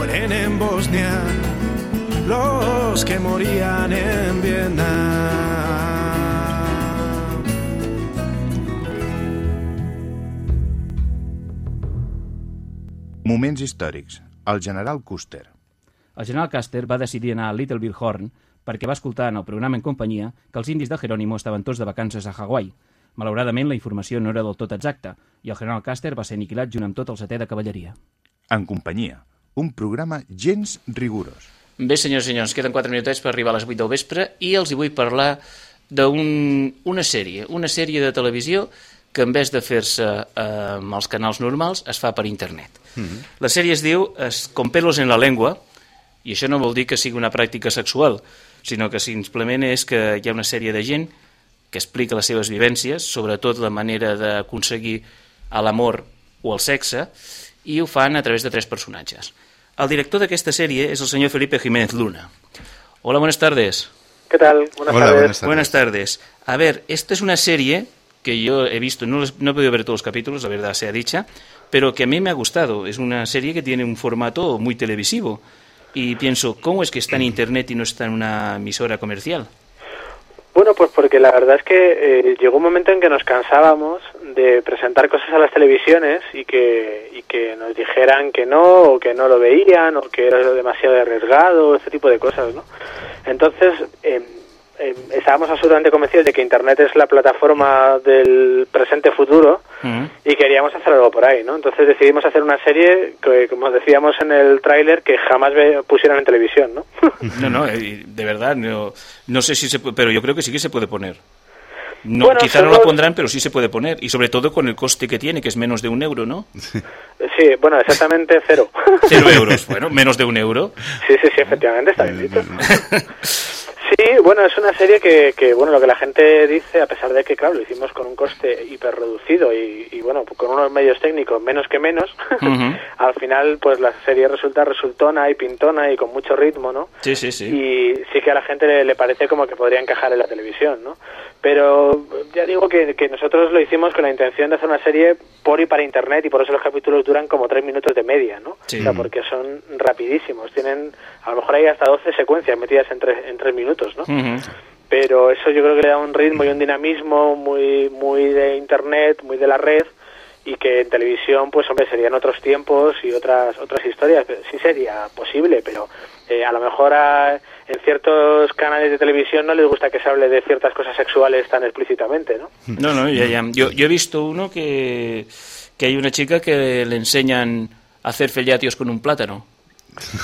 S11: mueren en Bosnia los que morían en Vietnam.
S3: Moments històrics. El general Custer.
S5: El general Custer va decidir anar a Little Bighorn perquè va escoltar en el programa en companyia que els indis de Jerónimo estaven tots de vacances a Hawaii. Malauradament, la informació no era del tot exacta i el general Custer va ser aniquilat junt amb tot el setè de cavalleria.
S3: En companyia. Un programa gens rigorós.
S2: Bé, senyors i senyors, queden 4 minutets per arribar a les 8 del vespre i els hi vull parlar d'una sèrie, una sèrie de televisió que en vez de fer-se eh, amb els canals normals es fa per internet. Mm -hmm. La sèrie es diu es, Con pelos en la lengua i això no vol dir que sigui una pràctica sexual, sinó que simplement és que hi ha una sèrie de gent que explica les seves vivències, sobretot la manera d'aconseguir l'amor o el sexe, i ho fan a través de tres personatges. El director d'aquesta sèrie és el senyor Felipe Jiménez Luna. Hola, buenas tardes.
S9: ¿Qué tal? Buenas
S3: Hola,
S9: tardes.
S3: buenas tardes.
S2: Buenas tardes. A ver, esta es una serie que yo he visto, no, los- no he podido ver todos los capítulos, la verdad sea dicha, pero que a mí me ha gustado. Es una serie que tiene un formato muy televisivo. Y pienso, ¿cómo es que está en Internet y no está en una emisora comercial?
S9: Bueno, pues porque la verdad es que eh, llegó un momento en que nos cansábamos de presentar cosas a las televisiones y que, y que nos dijeran que no, o que no lo veían, o que era demasiado arriesgado, ese tipo de cosas, ¿no? Entonces, eh, eh, estábamos absolutamente convencidos de que Internet es la plataforma del presente-futuro y queríamos hacer algo por ahí, ¿no? Entonces decidimos hacer una serie que, como decíamos en el tráiler, que jamás ve- pusieran en televisión, ¿no?
S2: No, no, eh, de verdad, no, no sé si se puede, pero yo creo que sí que se puede poner. No,
S10: Bueno,
S2: quizá no la
S10: los-
S2: pondrán, pero sí se puede poner. Y sobre todo con el coste que tiene, que es menos de un euro, ¿no?
S10: Sí, bueno, exactamente cero.
S2: Cero euros. Bueno, menos de un euro.
S10: Sí, sí, sí, efectivamente, está bien dicho. Sí, bueno, es una serie que, que, bueno, lo que la gente dice, a pesar de que, claro, lo hicimos con un coste hiper reducido y, y, bueno, con unos medios técnicos menos que menos, al final, pues la serie resulta resultona y pintona y con mucho ritmo, ¿no?
S2: Sí, sí, sí.
S10: y sí que a la gente le, le parece como que podría encajar en la televisión, ¿no? Pero ya digo que, que nosotros lo hicimos con la intención de hacer una serie por y para internet y por eso los capítulos duran como tres minutos de media, ¿no?
S2: Sí.
S10: O sea, porque son rapidísimos, tienen, a lo mejor hay hasta 12 secuencias metidas en tres, en tres minutos, ¿no? Pero eso yo creo que le da un ritmo y un dinamismo muy, muy de internet, muy de la red y que en televisión, pues hombre, serían otros tiempos y otras otras historias. Sí sería posible, pero eh, a lo mejor a- en ciertos canales de televisión no les gusta que se hable de ciertas cosas sexuales tan explícitamente, ¿no?
S2: No, no, ya, ya. Yo, yo he visto uno que, que hay una chica que le enseñan a hacer fellatios con un plátano.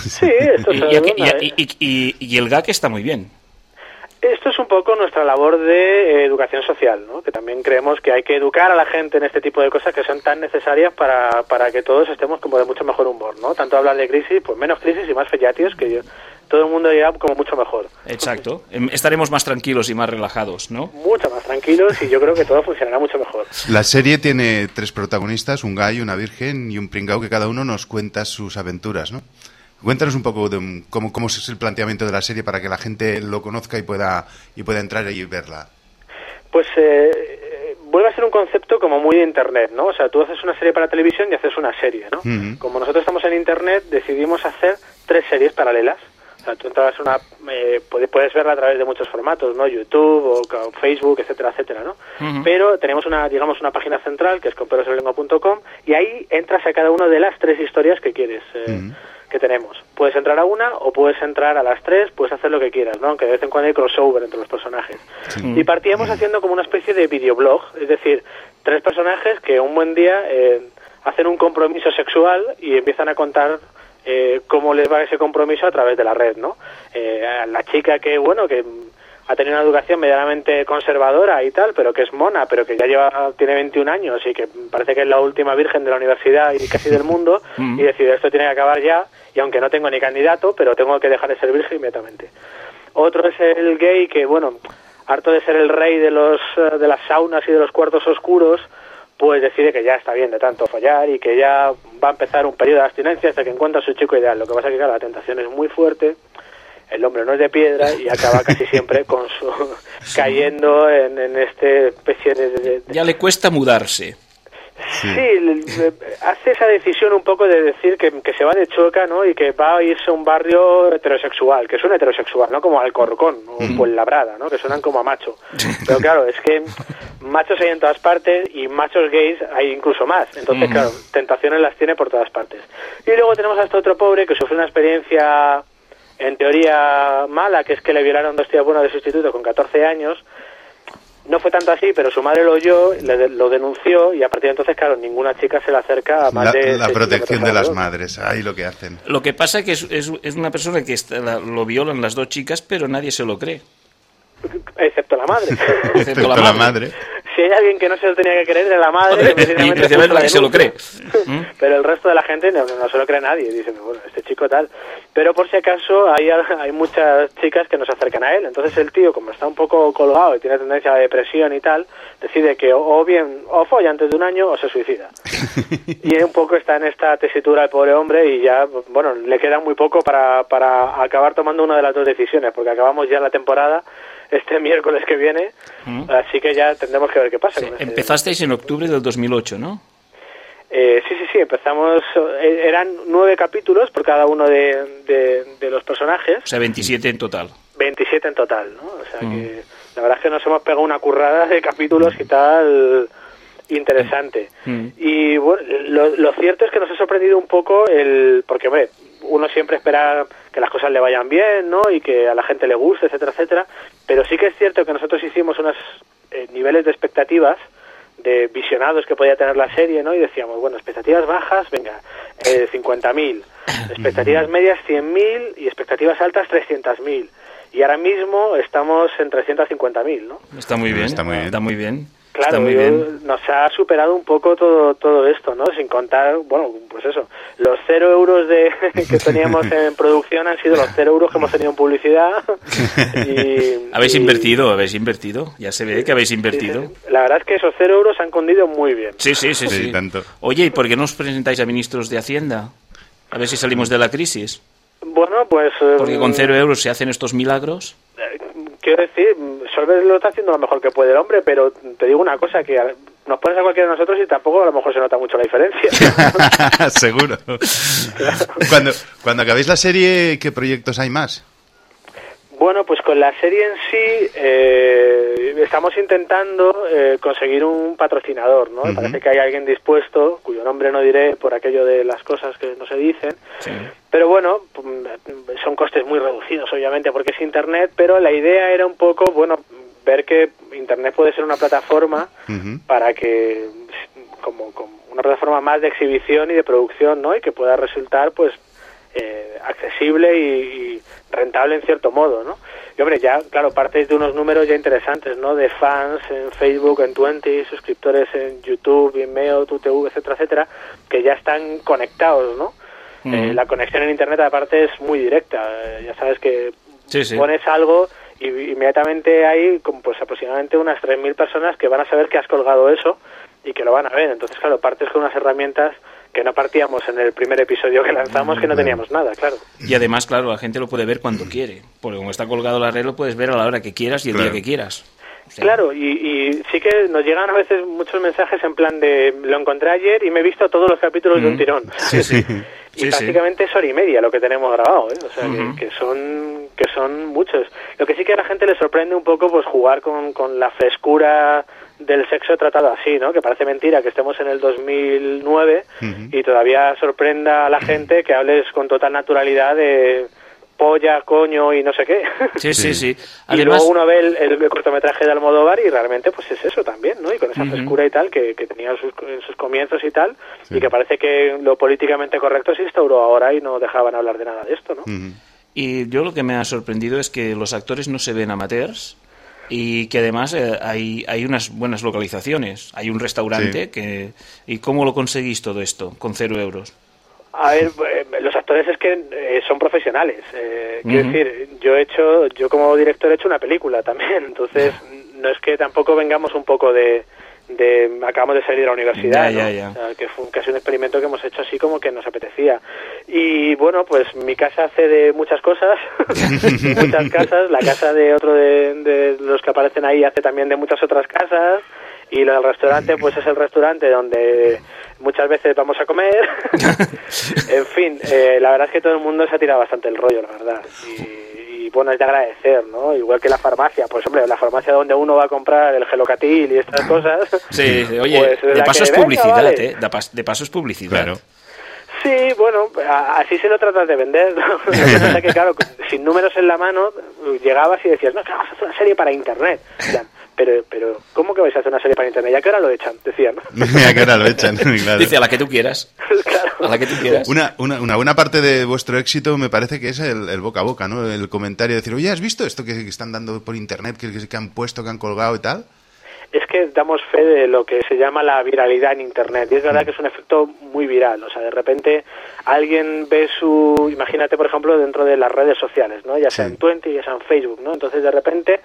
S10: Sí, esto
S2: Y, y- y- y el gag está muy bien.
S10: Esto es un poco nuestra labor de eh, educación social, ¿no? que también creemos que hay que educar a la gente en este tipo de cosas que son tan necesarias para, para que todos estemos como de mucho mejor humor. ¿no? Tanto hablar de crisis, pues menos crisis y más fellatios, que yo- todo el mundo irá como mucho mejor.
S2: Exacto. Em, Estaremos más tranquilos y más relajados, ¿no?
S10: Mucho más tranquilos y yo creo que todo funcionará mucho mejor.
S12: La serie tiene tres protagonistas, un gallo, una virgen y un pringao que cada uno nos cuenta sus aventuras, ¿no? Cuéntanos un poco de cómo, cómo es el planteamiento de la serie para que la gente lo conozca y pueda, y pueda entrar y verla.
S10: Pues eh, vuelve a ser un concepto como muy de Internet, ¿no? O sea, tú haces una serie para televisión y haces una serie, ¿no? Como nosotros estamos en Internet, decidimos hacer tres series paralelas. O sea, tú entras a una... eh, puedes, puedes verla a través de muchos formatos, ¿no? YouTube o Facebook, etcétera, etcétera, ¿no? Pero tenemos una, digamos, una página central que es comperososlengua.com y ahí entras a cada una de las tres historias que quieres. eh, que tenemos. Puedes entrar a una o puedes entrar a las tres, puedes hacer lo que quieras, ¿no? Aunque de vez en cuando hay crossover entre los personajes. Y partíamos haciendo como una especie de videoblog, es decir, tres personajes que un buen día eh, hacen un compromiso sexual y empiezan a contar eh, cómo les va ese compromiso a través de la red, ¿no? Eh, la chica que, bueno, que ha tenido una educación medianamente conservadora y tal, pero que es mona, pero que ya lleva tiene 21 años y que parece que es la última virgen de la universidad y casi del mundo
S2: Mm.
S10: y decide esto tiene que acabar ya y aunque no tengo ni candidato, pero tengo que dejar de ser virgen inmediatamente. Otro es el gay que, bueno, harto de ser el rey de los eh, de las saunas y de los cuartos oscuros, pues decide que ya está bien de tanto fallar y que ya va a empezar un periodo de abstinencia hasta que encuentra a su chico ideal. Lo que pasa es que, claro, la tentación es muy fuerte, el hombre no es de piedra y acaba casi siempre con su cayendo en, en este especie de, de- de-
S2: Ya le cuesta mudarse.
S10: Sí, le- le- hace esa decisión un poco de decir que, que se va de chueca, ¿no? Y que va a irse a un barrio heterosexual, que suena heterosexual, ¿no? Como Alcorcón o Fuenlabrada, ¿no? Que suenan como a macho. Pero claro, es que machos hay en todas partes y machos gays hay incluso más. Entonces, claro, tentaciones las tiene por todas partes. Y luego tenemos a este otro pobre que sufrió una experiencia en teoría mala, que es que le violaron dos tías buenas de sustituto con 14 años. No fue tanto así, pero su madre lo oyó, le- lo denunció y a partir de entonces, claro, ninguna chica se le acerca a más
S12: La,
S10: de
S12: la protección de las madres, ahí lo que hacen.
S2: Lo que pasa que es, es, es una persona que está- la- lo violan las dos chicas, pero nadie se lo cree.
S10: Excepto la madre.
S2: Excepto la
S12: la
S2: madre.
S12: madre.
S10: Si hay alguien que no se lo tenía que creer era la madre,
S2: y precisamente la que se lo cree. ¿Mm?
S10: Pero el resto de la gente no, no se lo cree nadie. Dice, bueno, este chico tal. Pero por si acaso hay, hay muchas chicas que no se acercan a él. Entonces el tío, como está un poco colgado y tiene tendencia a la depresión y tal, decide que o, o bien o folla antes de un año o se suicida. y un poco está en esta tesitura el pobre hombre y ya, bueno, le queda muy poco para, para acabar tomando una de las dos decisiones, porque acabamos ya la temporada este miércoles que viene,
S2: ¿Mm?
S10: así que ya tendremos que ver qué pasa.
S2: Sí,
S10: con este-
S2: Empezasteis en octubre del 2008, ¿no?
S10: eh, sí, sí, sí, empezamos, eh, eran nueve capítulos por cada uno de, de, de los personajes,
S2: O sea, 27 en total.
S10: 27 en total, ¿no? O sea
S2: Mm.
S10: que la verdad es que nos hemos pegado una currada de capítulos y tal interesante.
S2: Mm.
S10: Y bueno, lo, lo cierto es que nos ha sorprendido un poco el... Porque, hombre, uno siempre espera que las cosas le vayan bien, ¿no? Y que a la gente le guste, etcétera, etcétera. Pero sí que es cierto que nosotros hicimos unos eh, niveles de expectativas de visionados que podía tener la serie, ¿no? Y decíamos, bueno, expectativas bajas, venga, eh, 50.000. Expectativas medias, 100.000. Y expectativas altas, 300.000. y ahora mismo estamos en 350.000, ¿no?
S2: Está muy bien.
S12: Está muy bien.
S2: Está muy bien.
S10: Claro, yo- nos ha superado un poco todo todo esto, ¿no? Sin contar, bueno, pues eso, los cero euros de, que teníamos en producción han sido los cero euros que hemos tenido en publicidad. y,
S2: Habéis
S10: y-
S2: invertido, habéis invertido. Ya se ve que habéis invertido.
S10: sí, sí. La verdad es que esos cero euros han cundido muy bien.
S2: Sí, sí, sí,
S12: Sí,
S2: sí.
S12: tanto.
S2: Oye, ¿y por qué no os presentáis a ministros de Hacienda? A ver si salimos de la crisis.
S10: Bueno, pues... eh,
S2: Porque con cero euros se hacen estos milagros.
S10: eh, Quiero decir, Solver lo está haciendo lo mejor que puede el hombre, pero te digo una cosa, que nos pones a cualquiera de nosotros y tampoco a lo mejor se nota mucho la diferencia.
S12: Seguro. Cuando, cuando acabéis la serie, ¿qué proyectos hay más?
S10: Bueno, pues con la serie en sí eh, estamos intentando eh, conseguir un patrocinador, ¿no? Parece que hay alguien dispuesto, cuyo nombre no diré por aquello de las cosas que no se dicen,
S2: Sí.
S10: Pero bueno, son costes muy reducidos, obviamente, porque es Internet, pero la idea era un poco, bueno, ver que Internet puede ser una plataforma para que, como, como una plataforma más de exhibición y de producción, ¿no? Y que pueda resultar, pues, eh, accesible y, y rentable en cierto modo, ¿no? Y hombre, ya, claro, partes de unos números ya interesantes, ¿no? De fans en Facebook, en Twenty, suscriptores en YouTube, Vimeo, TuTV, etcétera, etcétera, que ya están conectados, ¿no? Eh,
S2: Ujú.
S10: la conexión en Internet, aparte, es muy directa. Eh, ya sabes que
S2: Sí, sí.
S10: pones algo y inmediatamente hay como, pues aproximadamente unas 3.000 personas que van a saber que has colgado eso y que lo van a ver. Entonces, claro, partes con unas herramientas que no partíamos en el primer episodio que lanzamos, que no teníamos nada, claro.
S2: Y además, claro, la gente lo puede ver cuando quiere. Porque como está colgado la red, lo puedes ver a la hora que quieras y el
S12: Claro.
S2: día que quieras. O sea,
S10: Claro, y, y sí que nos llegan a veces muchos mensajes en plan de lo encontré ayer y me he visto todos los capítulos de un
S2: Mm.
S10: tirón.
S2: Sí, sí.
S10: y
S2: Sí, sí.
S10: prácticamente es hora y media lo que tenemos grabado, ¿eh? o sea que- son que son muchos. Lo que sí que a la gente le sorprende un poco pues jugar con, con la frescura del sexo tratado así, ¿no? Que parece mentira que estemos en el 2009
S12: Ujú.
S10: y todavía sorprenda a la gente que hables con total naturalidad de polla, coño y no sé qué.
S2: Sí, sí, sí.
S10: Y luego uno ve el, el cortometraje de Almodóvar y realmente pues es eso también, ¿no? Y con esa frescura y tal que, que tenía en sus, en sus comienzos y tal,
S12: Sí.
S10: y que parece que lo políticamente correcto se instauró ahora y no dejaban hablar de nada de esto, ¿no?
S2: Y yo lo que me ha sorprendido es que los actores no se ven amateurs y que además eh, hay, hay unas buenas localizaciones. Hay un restaurante
S12: Sí.
S2: que... ¿Y cómo lo conseguís todo esto con cero euros?
S10: A ver, eh, los actores es que eh, son profesionales. Eh, quiero decir, yo he hecho, yo como director he hecho una película también, entonces no es que tampoco vengamos un poco de, de acabamos de salir de la universidad,
S2: Ya,
S10: ¿no?
S2: ya, ya.
S10: O sea, que fue casi un experimento que hemos hecho así como que nos apetecía. Y bueno, pues mi casa hace de muchas cosas, muchas casas, la casa de otro de, de los que aparecen ahí hace también de muchas otras casas. Y lo del restaurante, pues es el restaurante donde muchas veces vamos a comer. en fin, eh, la verdad es que todo el mundo se ha tirado bastante el rollo, la verdad. Y, y, bueno, es de agradecer, ¿no? Igual que la farmacia, pues hombre, la farmacia donde uno va a comprar el gelocatil y estas cosas.
S2: Sí, sí, oye,
S10: pues,
S2: de paso es
S10: venga, vale.
S2: ¿eh? De, pas- de paso es publicidad.
S12: Claro.
S10: Sí, bueno, a- así se lo tratas de vender. ¿no? Lo que pasa es que, claro, sin números en la mano, llegabas y decías, no, que vamos a hacer una serie para Internet. Decían, pero, pero, ¿cómo que vais a hacer una serie para Internet? ¿Ya que ahora lo echan? Decían.
S12: ¿A qué hora lo echan? Claro.
S2: Dice a la que tú quieras.
S10: claro.
S2: A la que tú quieras.
S12: Una, una, una buena parte de vuestro éxito me parece que es el, el boca a boca, ¿no? El comentario de decir, oye, ¿has visto esto que, que están dando por internet, que, que, que han puesto, que han colgado y tal?
S10: Es que damos fe de lo que se llama la viralidad en Internet. Y es verdad que es un efecto muy viral. O sea, de repente alguien ve su... Imagínate, por ejemplo, dentro de las redes sociales, ¿no? Ya sea
S12: Sí.
S10: en Twenty, ya sea en Facebook, ¿no? Entonces, de repente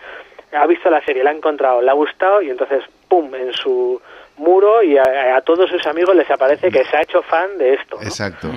S10: ha visto la serie, la ha encontrado, le ha gustado y entonces, ¡pum!, en su muro y a, a todos sus amigos les aparece que se ha hecho fan de esto, ¿no?
S12: Exacto.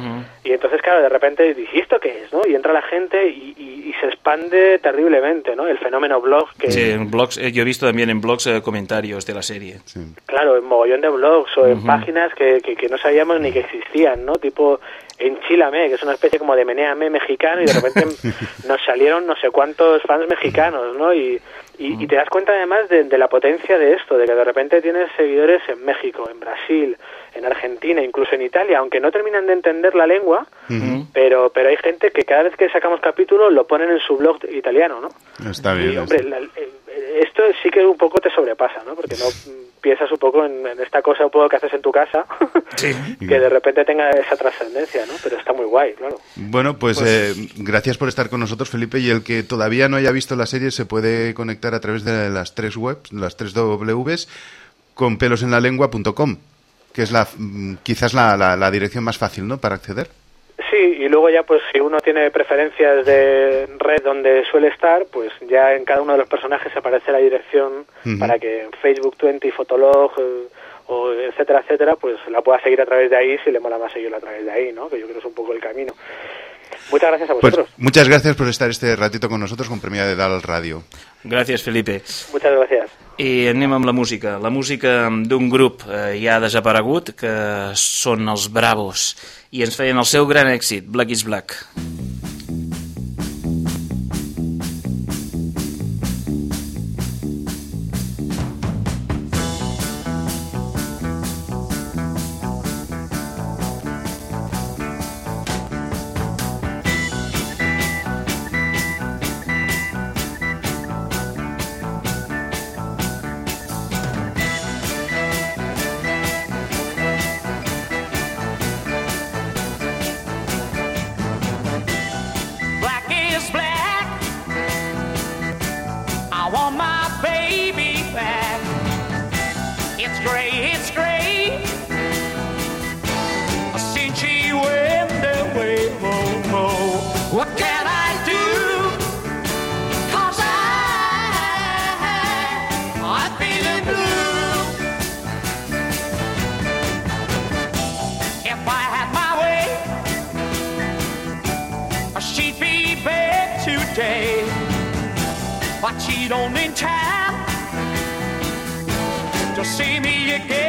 S10: Y entonces, claro, de repente dices, ¿y esto qué es? ¿no? Y entra la gente y, y- y se expande terriblemente, ¿no? El fenómeno blog que...
S2: Sí, en blogs, eh, yo he visto también en blogs eh, comentarios de la serie.
S12: Sí.
S10: Claro, en mogollón de blogs o en páginas que, que, que no sabíamos ni que existían, ¿no? Tipo Enchilame, que es una especie como de Meneame mexicano y de repente nos salieron no sé cuántos fans mexicanos, ¿no? Y, y, y te das cuenta además de, de la potencia de esto, de que de repente tienes seguidores en México, en Brasil, en Argentina, incluso en Italia, aunque no terminan de entender la lengua, pero pero hay gente que cada vez que sacamos capítulos lo ponen en su blog italiano, ¿no?
S12: Está bien.
S10: Y, hombre, la- el- esto sí que un poco te sobrepasa, ¿no? Porque no piensas un poco en, en esta cosa un poco que haces en tu casa, que de repente tenga esa trascendencia, ¿no? Pero está muy guay, claro.
S3: Bueno, pues, eh, gracias por estar con nosotros, Felipe. Y el que todavía no haya visto la serie se puede conectar a través de las tres webs, las tres Ws, con pelosenlalengua.com, que es la, mm, quizás la, la- la dirección más fácil, ¿no?, para acceder.
S10: Sí, y luego ya pues si uno tiene preferencias de red donde suele estar, pues ya en cada uno de los personajes aparece la dirección para que Facebook 20, Fotolog eh, o etcétera, etcétera, pues la pueda seguir a través de ahí si le mola más seguirla a través de ahí, ¿no? Que yo creo que es un poco el camino. Muchas gracias a
S3: Pues
S10: vosotros.
S3: muchas gracias por estar este ratito con nosotros con Premia de Dal Radio.
S2: Gràcies, Felipe.
S10: Muchas gracias.
S2: I anem amb la música. La música d'un grup eh, ja desaparegut, que són els Bravos, i ens feien el seu gran èxit, Black is Black.
S8: Black but she don't in time to see me again.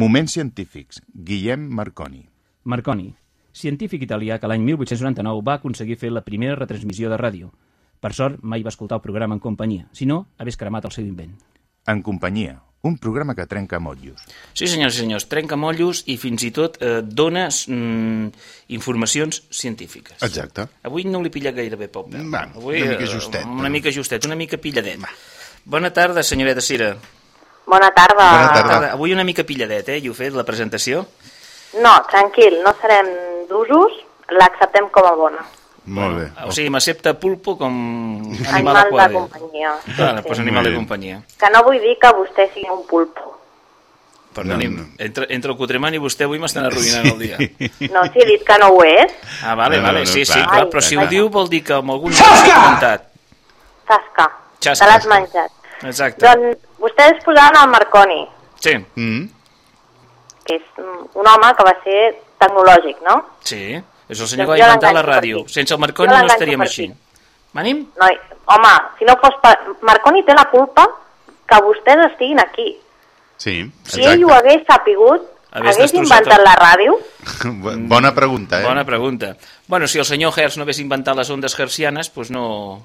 S13: Moments científics. Guillem Marconi.
S14: Marconi, científic italià que l'any 1899 va aconseguir fer la primera retransmissió de ràdio. Per sort, mai va escoltar el programa en companyia, si no, hagués cremat el seu invent.
S13: En companyia. Un programa que trenca motllos.
S2: Sí, senyors i senyors, trenca motllos i fins i tot eh, dones mm, informacions científiques.
S3: Exacte.
S2: Avui no li pilla gaire bé, Pau. Pau.
S3: Va,
S2: Avui,
S3: una mica
S2: eh,
S3: justet,
S2: Una
S3: però.
S2: mica justet, una mica pilladet. Bona tarda, senyoreta Cira.
S15: Bona tarda.
S3: Bona tarda.
S2: Avui una mica pilladet, eh, i ho fet, la presentació.
S15: No, tranquil, no serem d'usos, l'acceptem com a bona.
S3: Molt bé.
S2: O sigui, m'accepta pulpo com animal
S15: Animal de companyia. Sí,
S2: Vale,
S15: sí.
S2: doncs animal de companyia.
S15: Que no vull dir que vostè sigui un pulpo.
S2: Perdonim,
S3: No, no.
S2: Entre, entre el Cotremant i vostè avui m'estan arruïnant el dia.
S15: No, si he dit que no ho és,
S2: Ah, vale,
S3: No, no,
S2: vale,
S3: no,
S2: sí, sí,
S3: clar.
S2: clar,
S15: Ai,
S2: però si
S15: ai.
S2: ho diu vol dir que amb algun
S15: tasca.
S2: Xasca.
S15: Te l'has menjat.
S2: Exacte.
S15: Doncs vostès posaven el Marconi,
S2: Sí,
S3: Mm.
S15: que és un home que va ser tecnològic, no?
S2: sí. És el senyor
S15: Doncs
S2: que va inventar la ràdio. Sense el Marconi no estaríem així.
S15: aquí.
S2: Venim?
S15: Noi, home, si no fos per... Marconi té la culpa que vostès estiguin aquí.
S12: Sí,
S15: Si ell ho hagués sapigut,
S2: Hagués
S15: hagués inventat
S2: el-
S15: la ràdio?
S12: Bona pregunta, eh?
S2: Bona pregunta. Bueno, si el senyor Hertz no hagués inventat les ondes hertzianes, doncs no...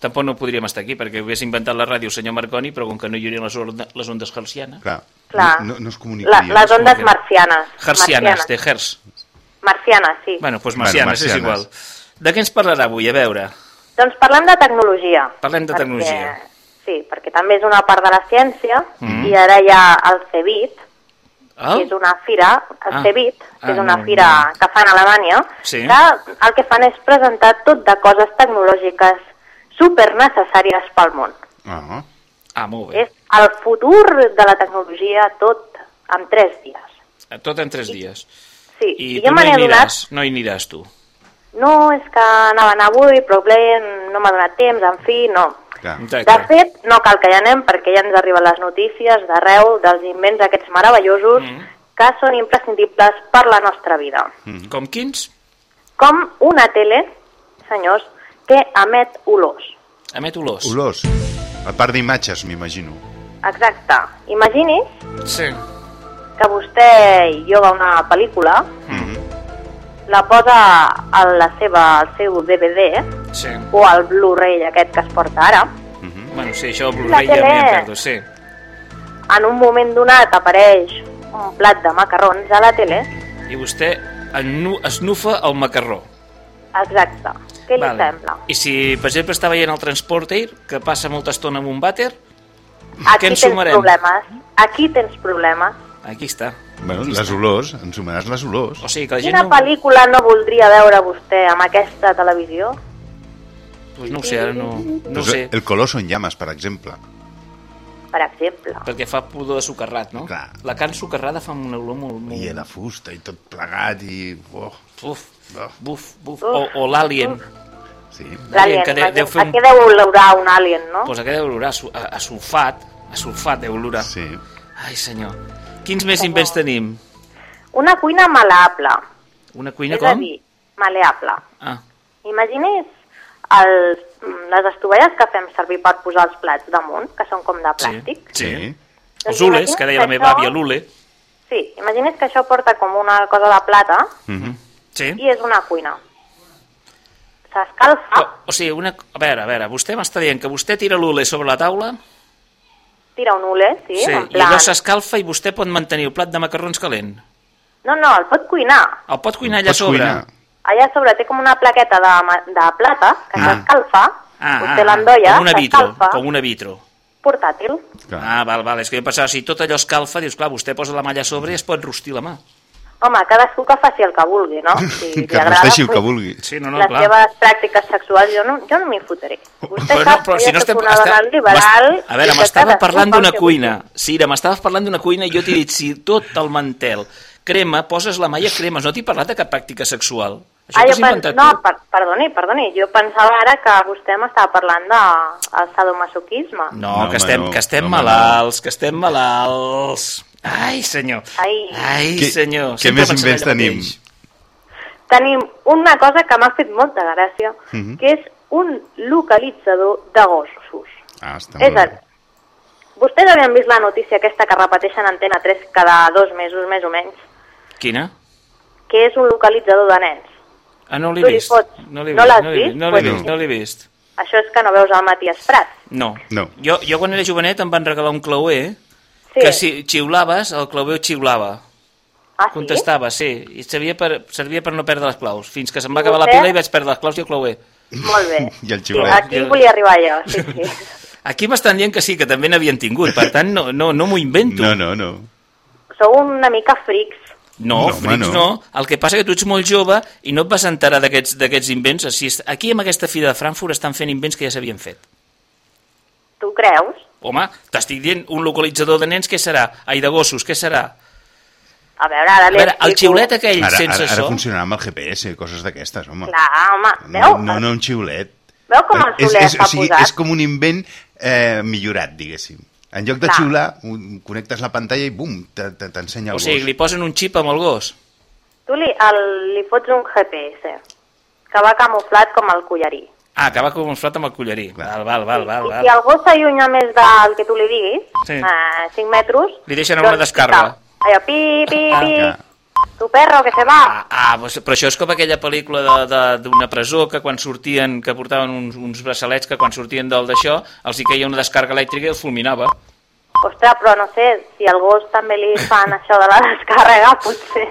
S2: Tampoc no podríem estar aquí, perquè hagués inventat la ràdio el senyor Marconi, però com que no hi haurien les, onde- les ondes hertzianes...
S12: Clar,
S15: Clar.
S12: no, no es
S15: La,
S12: comunicaria.
S15: les ondes marcianes.
S2: Hertzianes, de Hertz.
S15: Marcianes, sí.
S2: Bueno, doncs marcianes,
S12: Bueno,
S2: és
S12: marcianes.
S2: igual. De què ens parlarà avui? A veure,
S15: Doncs parlem de tecnologia.
S2: parlem de
S15: Perquè-
S2: tecnologia.
S15: Sí, perquè també és una part de la ciència
S2: Mhm.
S15: i ara hi ha el CEBIT,
S2: El?
S15: que és una fira, el
S2: Ah.
S15: CEBIT, que
S2: Ah,
S15: és una
S2: no,
S15: fira que fan a Alemanya,
S2: Sí.
S15: que el que fan és presentar tot de coses tecnològiques super necessàries pel món.
S12: Ah,
S2: Ah, molt bé.
S15: És el futur de la tecnologia tot en tres dies.
S2: Tot en tres dies.
S15: Sí,
S2: I
S15: i
S2: tu
S15: jo
S2: no hi aniràs, no hi aniràs tu.
S15: No, és que anava a anar avui, però bé, no m'ha donat temps, en fi, no.
S2: Exacte.
S15: De fet, no cal que hi anem perquè ja ens arriben les notícies d'arreu dels invents aquests meravellosos
S2: Mm.
S15: que són imprescindibles per la nostra vida.
S2: Com quins?
S15: Com una tele, senyors, que emet olors.
S2: Emet olors.
S12: olors. A part d'imatges, m'imagino.
S15: Exacte. Imagini's
S2: Sí.
S15: que vostè i jo va a una pel·lícula, la posa a la seva, al seu DVD
S2: Sí.
S15: o al Blu-ray aquest que es porta ara,
S2: Bueno, sí, això el Blu-ray ja m'hi perdo, sí.
S15: en un moment donat apareix un plat de macarrons a la tele,
S2: I vostè esnufa el macarró.
S15: exacte. Què li sembla?
S2: I si, per exemple, està veient el Transporter, que passa molta estona amb un vàter,
S15: Aquí
S2: què sumarem?
S15: problemes. Aquí tens problemes.
S2: Aquí està.
S12: Bueno,
S2: Aquí
S12: les
S2: està.
S12: olors, ens sumaràs les olors.
S2: O sigui que la gent
S15: Quina
S2: no...
S15: pel·lícula no voldria veure vostè amb aquesta televisió?
S2: Pues no ho sé, ara no, no
S12: Pues
S2: sé.
S12: El Coloso en llames, per exemple.
S15: Per exemple.
S2: Perquè fa pudor de sucarrat, no? Clar. La carn sucarrada fa una olor molt... molt...
S12: I la fusta i tot plegat i... Oh.
S2: Uf, buf, buf. O, o l'Alien.
S12: Sí.
S15: L'alien,
S2: que deu, deu fer
S15: a
S2: un...
S15: què deu olorar un alien, no?
S2: Pues a què deu olorar? A, su- a, a sulfat. A sulfat deu olorar.
S12: Sí.
S2: Ai, senyor. Quins més invents tenim?
S15: Una cuina maleable.
S2: Una cuina
S15: és a
S2: com?
S15: dir, maleable.
S2: Ah,
S15: Imagini's els, les estovelles que fem servir per posar els plats damunt, que són com de plàstic.
S2: sí.
S15: Doncs
S2: Els ules, que deia la
S15: que
S2: meva
S15: això-
S2: àvia, l'ule.
S15: Sí, imagini's que això porta com una cosa de plata
S2: Mhm. Sí.
S15: i és una cuina. S'escalfa,
S2: O sigui, una... A veure, a veure, vostè m'està dient que vostè tira l'ule sobre la taula
S15: tira un ule, sí,
S2: sí,
S15: en
S2: i
S15: plan...
S2: allò s'escalfa i vostè pot mantenir el plat de macarrons calent.
S15: No, no, el pot cuinar.
S2: El pot cuinar allà a
S12: Pots
S2: sobre.
S12: cuinar.
S15: Allà sobre té com una plaqueta de, de plata que
S2: Ah.
S15: s'escalfa,
S2: Ah,
S15: vostè
S2: ah,
S15: l'endolla,
S2: com una vitro, com una vitro.
S15: portàtil.
S2: Ah, val, val, és que jo pensava, si tot allò escalfa, dius, clar, vostè posa la malla a sobre i es pot rostir la mà.
S15: Home, cadascú que faci el que vulgui, no? Si li
S12: Que
S15: agrada,
S12: rosteixi el que vulgui.
S2: Sí, no, no,
S15: les
S2: clar.
S15: seves pràctiques sexuals jo no, jo no m'hi fotré. Vostè
S2: Però,
S15: sap
S2: però
S15: que
S2: si
S15: jo
S2: no
S15: soc
S2: estem...
S15: una dona liberal...
S2: A veure, m'estava parlant d'una cuina. Sira, m'estaves parlant d'una cuina i jo t'he dit, si tot el mantel crema, poses la malla cremes. No t'he parlat de cap pràctica sexual. Això
S15: Ah, jo
S2: has
S15: pen...
S2: inventat
S15: No, per, perdoni, perdoni. Jo pensava ara que vostè m'estava parlant de el sadomasoquisme.
S2: No,
S12: No,
S2: que
S12: home,
S2: estem,
S12: no.
S2: que estem
S12: Home,
S2: malalts, que estem malalts. Ai, senyor.
S15: Ai.
S2: Ai,
S12: Què-
S2: senyor.
S12: què
S2: Sempre
S12: més invents tenim?
S15: Tenim una cosa que m'ha fet molta gràcia,
S12: Mhm.
S15: que és un localitzador de gossos.
S12: Ah, està
S15: És
S12: molt bé.
S15: Vostès havien vist la notícia aquesta que repeteixen a Antena 3 cada dos mesos, més o menys,
S2: Quina?
S15: que és un localitzador de nens.
S2: Ah, no l'he vist.
S15: fots.
S2: No l'he
S15: No
S2: vist, no l'he
S15: vist?
S2: No l'he
S15: Pues
S2: vist, no l'he vist.
S15: Això és que no veus el Matías Prat.
S2: No.
S12: No.
S2: Jo, jo quan era jovenet em van regalar un clauer
S15: Sí.
S2: que si xiulaves, el clauer xiulava.
S15: Ah, sí?
S2: Contestava, sí. I servia per, servia per no perdre les claus. Fins que se'm va acabar la pila i vaig perdre les claus i el clauer.
S15: Molt bé.
S12: I el
S15: Sí,
S12: xiulet.
S15: aquí volia arribar jo, sí, sí.
S2: Aquí m'estan dient que sí, que també n'havien tingut. Per tant, no, no, no m'ho invento.
S12: No, no, no.
S15: Sou una mica frics.
S2: No,
S12: No,
S2: frics no.
S12: no.
S2: El que passa que tu ets molt jove i no et vas enterar d'aquests d'aquests invents. Així, aquí, amb aquesta fira de Frankfurt, estan fent invents que ja s'havien fet.
S15: Tu creus?
S2: Home, t'estic dient, un localitzador de nens, què serà? Ai, de gossos, què serà?
S15: A veure, ara
S2: A veure, el xiulet aquell
S12: Ara,
S2: sense
S12: ara, ara
S2: so...
S12: funcionarà amb el GPS, coses d'aquestes, home.
S15: Clar, home,
S12: No,
S15: veu?
S12: no, no un xiulet.
S15: Veu com el soler
S12: és,
S15: s'ha
S12: o sigui,
S15: posat?
S12: és com un invent eh, millorat, diguéssim. En lloc de
S15: Clar.
S12: xiular, un- connectes la pantalla i bum, te- te- t'ensenya el
S2: O sigui,
S12: gos.
S2: li posen un xip amb el gos.
S15: Tu li, el, li fots un GPS que va camuflat com el collarí.
S2: Ah, que va camuflat amb el collarí. Val, val, val, val,
S15: I
S2: val.
S15: si el gos s'allunya més del que tu li diguis,
S2: Sí.
S15: eh, 5 metres...
S2: Li deixen a una descàrrega.
S15: Allò, pi, pi,
S2: Ah,
S15: pi,
S2: clar.
S15: tu perro que se va.
S2: Ah, doncs, però això és com aquella pel·lícula de- de- d'una presó que quan sortien, que portaven uns, uns braçalets que quan sortien del d'això els hi caia una descàrrega elèctrica i els fulminava.
S15: Ostres, però no sé, si al gos també li fan això de la descàrrega, potser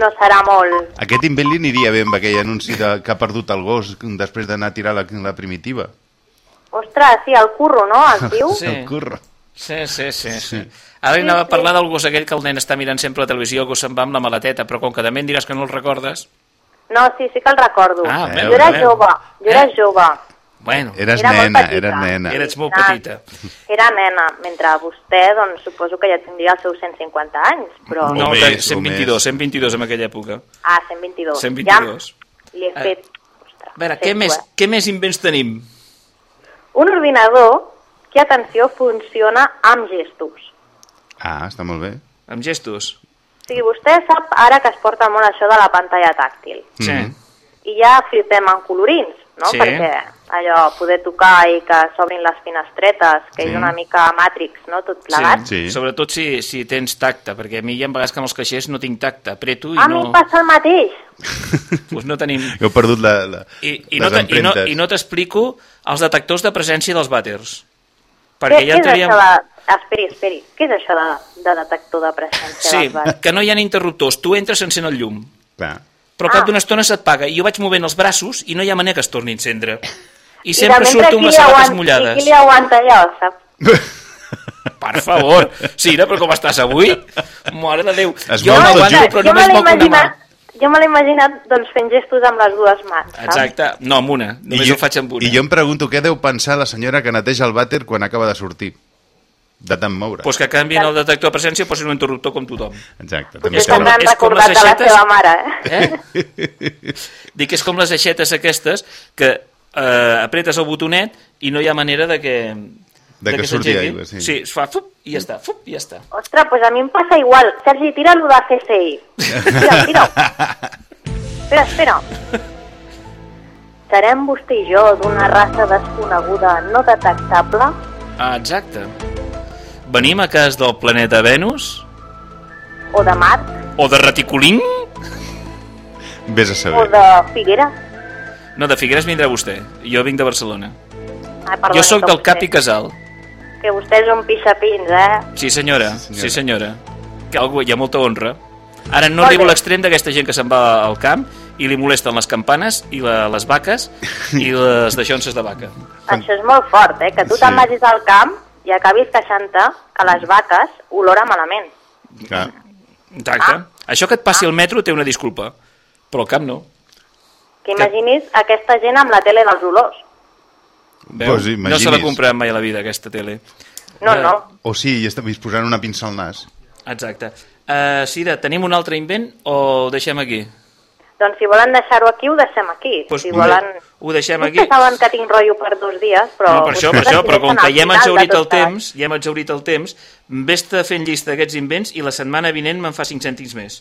S15: no serà molt...
S12: Aquest invent li aniria bé amb aquell anunci de, que ha perdut el gos després d'anar a tirar la, la primitiva.
S15: Ostres, sí, el curro, no? Es diu?
S2: Sí.
S12: El curro.
S2: Sí, sí, sí. sí. Ara li anava a parlar del gos aquell que el nen està mirant sempre la televisió, el gos se'n va amb la maleteta, però com que de ment diràs que no el recordes...
S15: No, sí, sí que el recordo.
S2: Ah,
S15: jo
S2: veu,
S15: era
S2: veu.
S15: jove, jo era
S2: Eh?
S15: jove.
S2: Bueno,
S12: Eres
S15: Era
S12: nena, eres nena.
S2: Eres molt
S15: Ah.
S2: petita.
S15: Era nena, mentre vostè, doncs, suposo que ja tindria els seus 150 anys, però...
S2: No,
S12: O més, o
S2: 122,
S12: més.
S2: 122 en aquella època.
S15: Ah, 122.
S2: 122.
S15: Ja li he
S2: Eh,
S15: fet...
S2: A veure, què més,
S15: eh?
S2: què més invents tenim?
S15: Un ordinador que, atenció, funciona amb gestos.
S12: Ah, està molt bé.
S2: Amb gestos?
S15: O sigui, vostè sap ara que es porta molt això de la pantalla tàctil.
S2: Sí.
S15: I ja flipem en colorins, no?
S2: Sí.
S15: Perquè allò, poder tocar i que s'obrin les finestretes, que
S2: Sí.
S15: és una mica Matrix, no? Tot plegat.
S2: Sí. Sobretot si, si tens tacte, perquè a mi hi ha vegades que amb els caixers no tinc tacte, apreto i
S15: A mi
S2: no...
S15: em passa el mateix.
S2: Pues no tenim...
S12: Heu perdut la, la,
S2: I, i,
S12: les
S2: no, te- i, no,
S12: empremtes.
S2: I no t'explico els detectors de presència dels vàters.
S15: Què,
S2: Perquè ja
S15: què és
S2: entraríem...
S15: això de... Esperi, esperi. Què és això de, de detector de presència
S2: Sí,
S15: dels bars?
S2: que no hi ha interruptors. Tu entres s'encén el llum.
S12: Clar.
S2: Però
S15: Ah.
S2: cap d'una estona se't paga. I jo vaig movent els braços i no hi ha manera que es torni a encendre. I
S15: I
S2: sempre
S15: mentre
S2: surto amb les sabates
S15: aguanta- I
S2: mullades.
S15: qui li aguanta allò, sap?
S2: Per favor. Sira, però com estàs avui? Mare de Déu.
S12: Es
S2: jo no
S12: tot
S2: aguanto, però
S15: jo me
S2: només
S15: l'he
S2: moc una mà.
S15: imaginat, jo me l'he imaginat doncs, fent gestos amb les dues mans, saps?
S2: Exacte. No, amb una. Només
S12: jo,
S2: ho faig amb una.
S12: I jo em pregunto què deu pensar la senyora que neteja el vàter quan acaba de sortir. De tant moure.
S2: Pues que canviïn el detector de presència i posin un interruptor com tothom.
S12: Exacte.
S15: Potser
S2: És com- és com les
S15: la
S2: aixetes-
S15: seva mare, eh?
S2: Eh? Dic que és com les aixetes aquestes que eh, apretes el botonet i no hi ha manera de que...
S12: De que surti
S2: s'engegui.
S12: aigua, sí.
S2: Sí, es fa fup, i ja està, fup, i ja està.
S15: Ostres, doncs a mi em passa igual. Sergi, tira-lo de CSI. Tira, tira Espera, espera. Serem vostè i jo d'una raça desconeguda no detectable?
S2: Ah, exacte. Venim a cas del planeta Venus?
S15: O de Mart?
S2: O de Reticulín?
S12: Vés a
S15: O
S12: saber.
S15: de Figuera?
S2: No, de Figueres vindrà vostè. Jo vinc de Barcelona.
S15: Perdoni,
S2: jo sóc del
S15: vostè-
S2: Cap i Casal.
S15: Que vostè és un pixapins, eh?
S2: Sí, senyora. Sí, senyora. Que algú, hi ha molta honra. Ara no
S15: Molt
S2: arribo a l'extrem d'aquesta gent que se'n va al camp i li molesten les campanes i la, les vaques i les deixonces de vaca.
S15: Això és molt fort, eh? Que tu
S2: Sí.
S15: te'n vagis al camp i acabis queixant-te que les vaques oloren malament.
S12: Clar.
S2: Exacte. Això que et passi al metro té una disculpa, però al camp no.
S15: Que imaginis aquesta gent amb la tele dels olors.
S2: Veu?
S12: Pues
S2: no se l'ha comprat mai a la vida, aquesta tele.
S15: No,
S2: Eh,
S15: no.
S12: O sí, i està posant una pinça al nas.
S2: Exacte. Uh, Sira, tenim un altre invent o ho deixem aquí?
S15: Doncs si volen deixar-ho aquí, ho deixem aquí.
S2: Pues
S15: si
S2: ho
S15: volen...
S2: de- ho deixem aquí.
S15: Vostès saben que tinc rotllo per dos dies, però...
S2: no, per això, per això, però com que ja hem exaurit el temps, ja hem exaurit el temps, vés-te fent llista d'aquests invents i la setmana vinent me'n fa 5 cèntims més.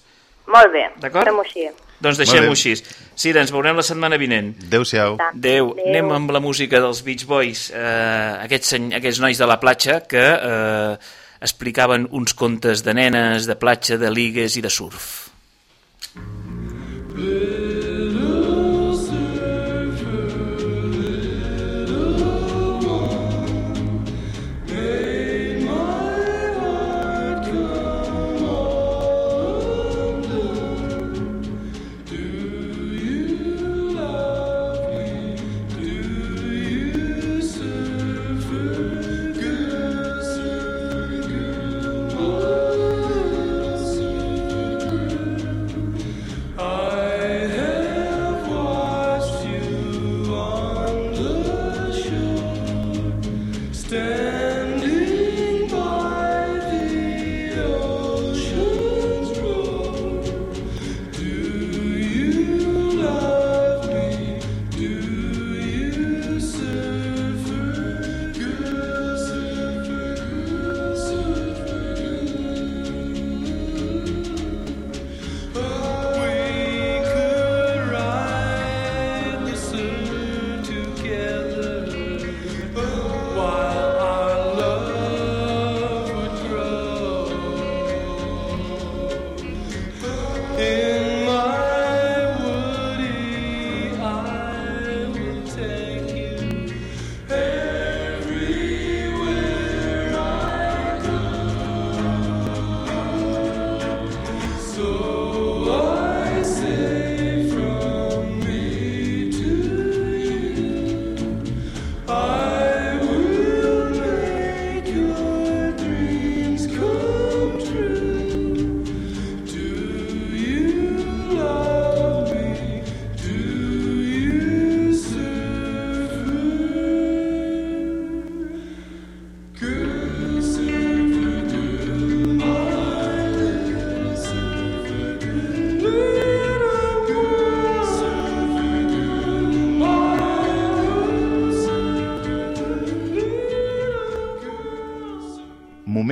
S15: Molt bé,
S2: D'acord?
S15: fem-ho així.
S2: Doncs deixem-ho així. Sira, ens veurem la setmana vinent.
S12: Adéu-siau.
S2: Adéu. Anem amb la música dels Beach Boys, eh, aquests, seny- aquests nois de la platja que eh, explicaven uns contes de nenes, de platja, de ligues i de surf.
S11: Do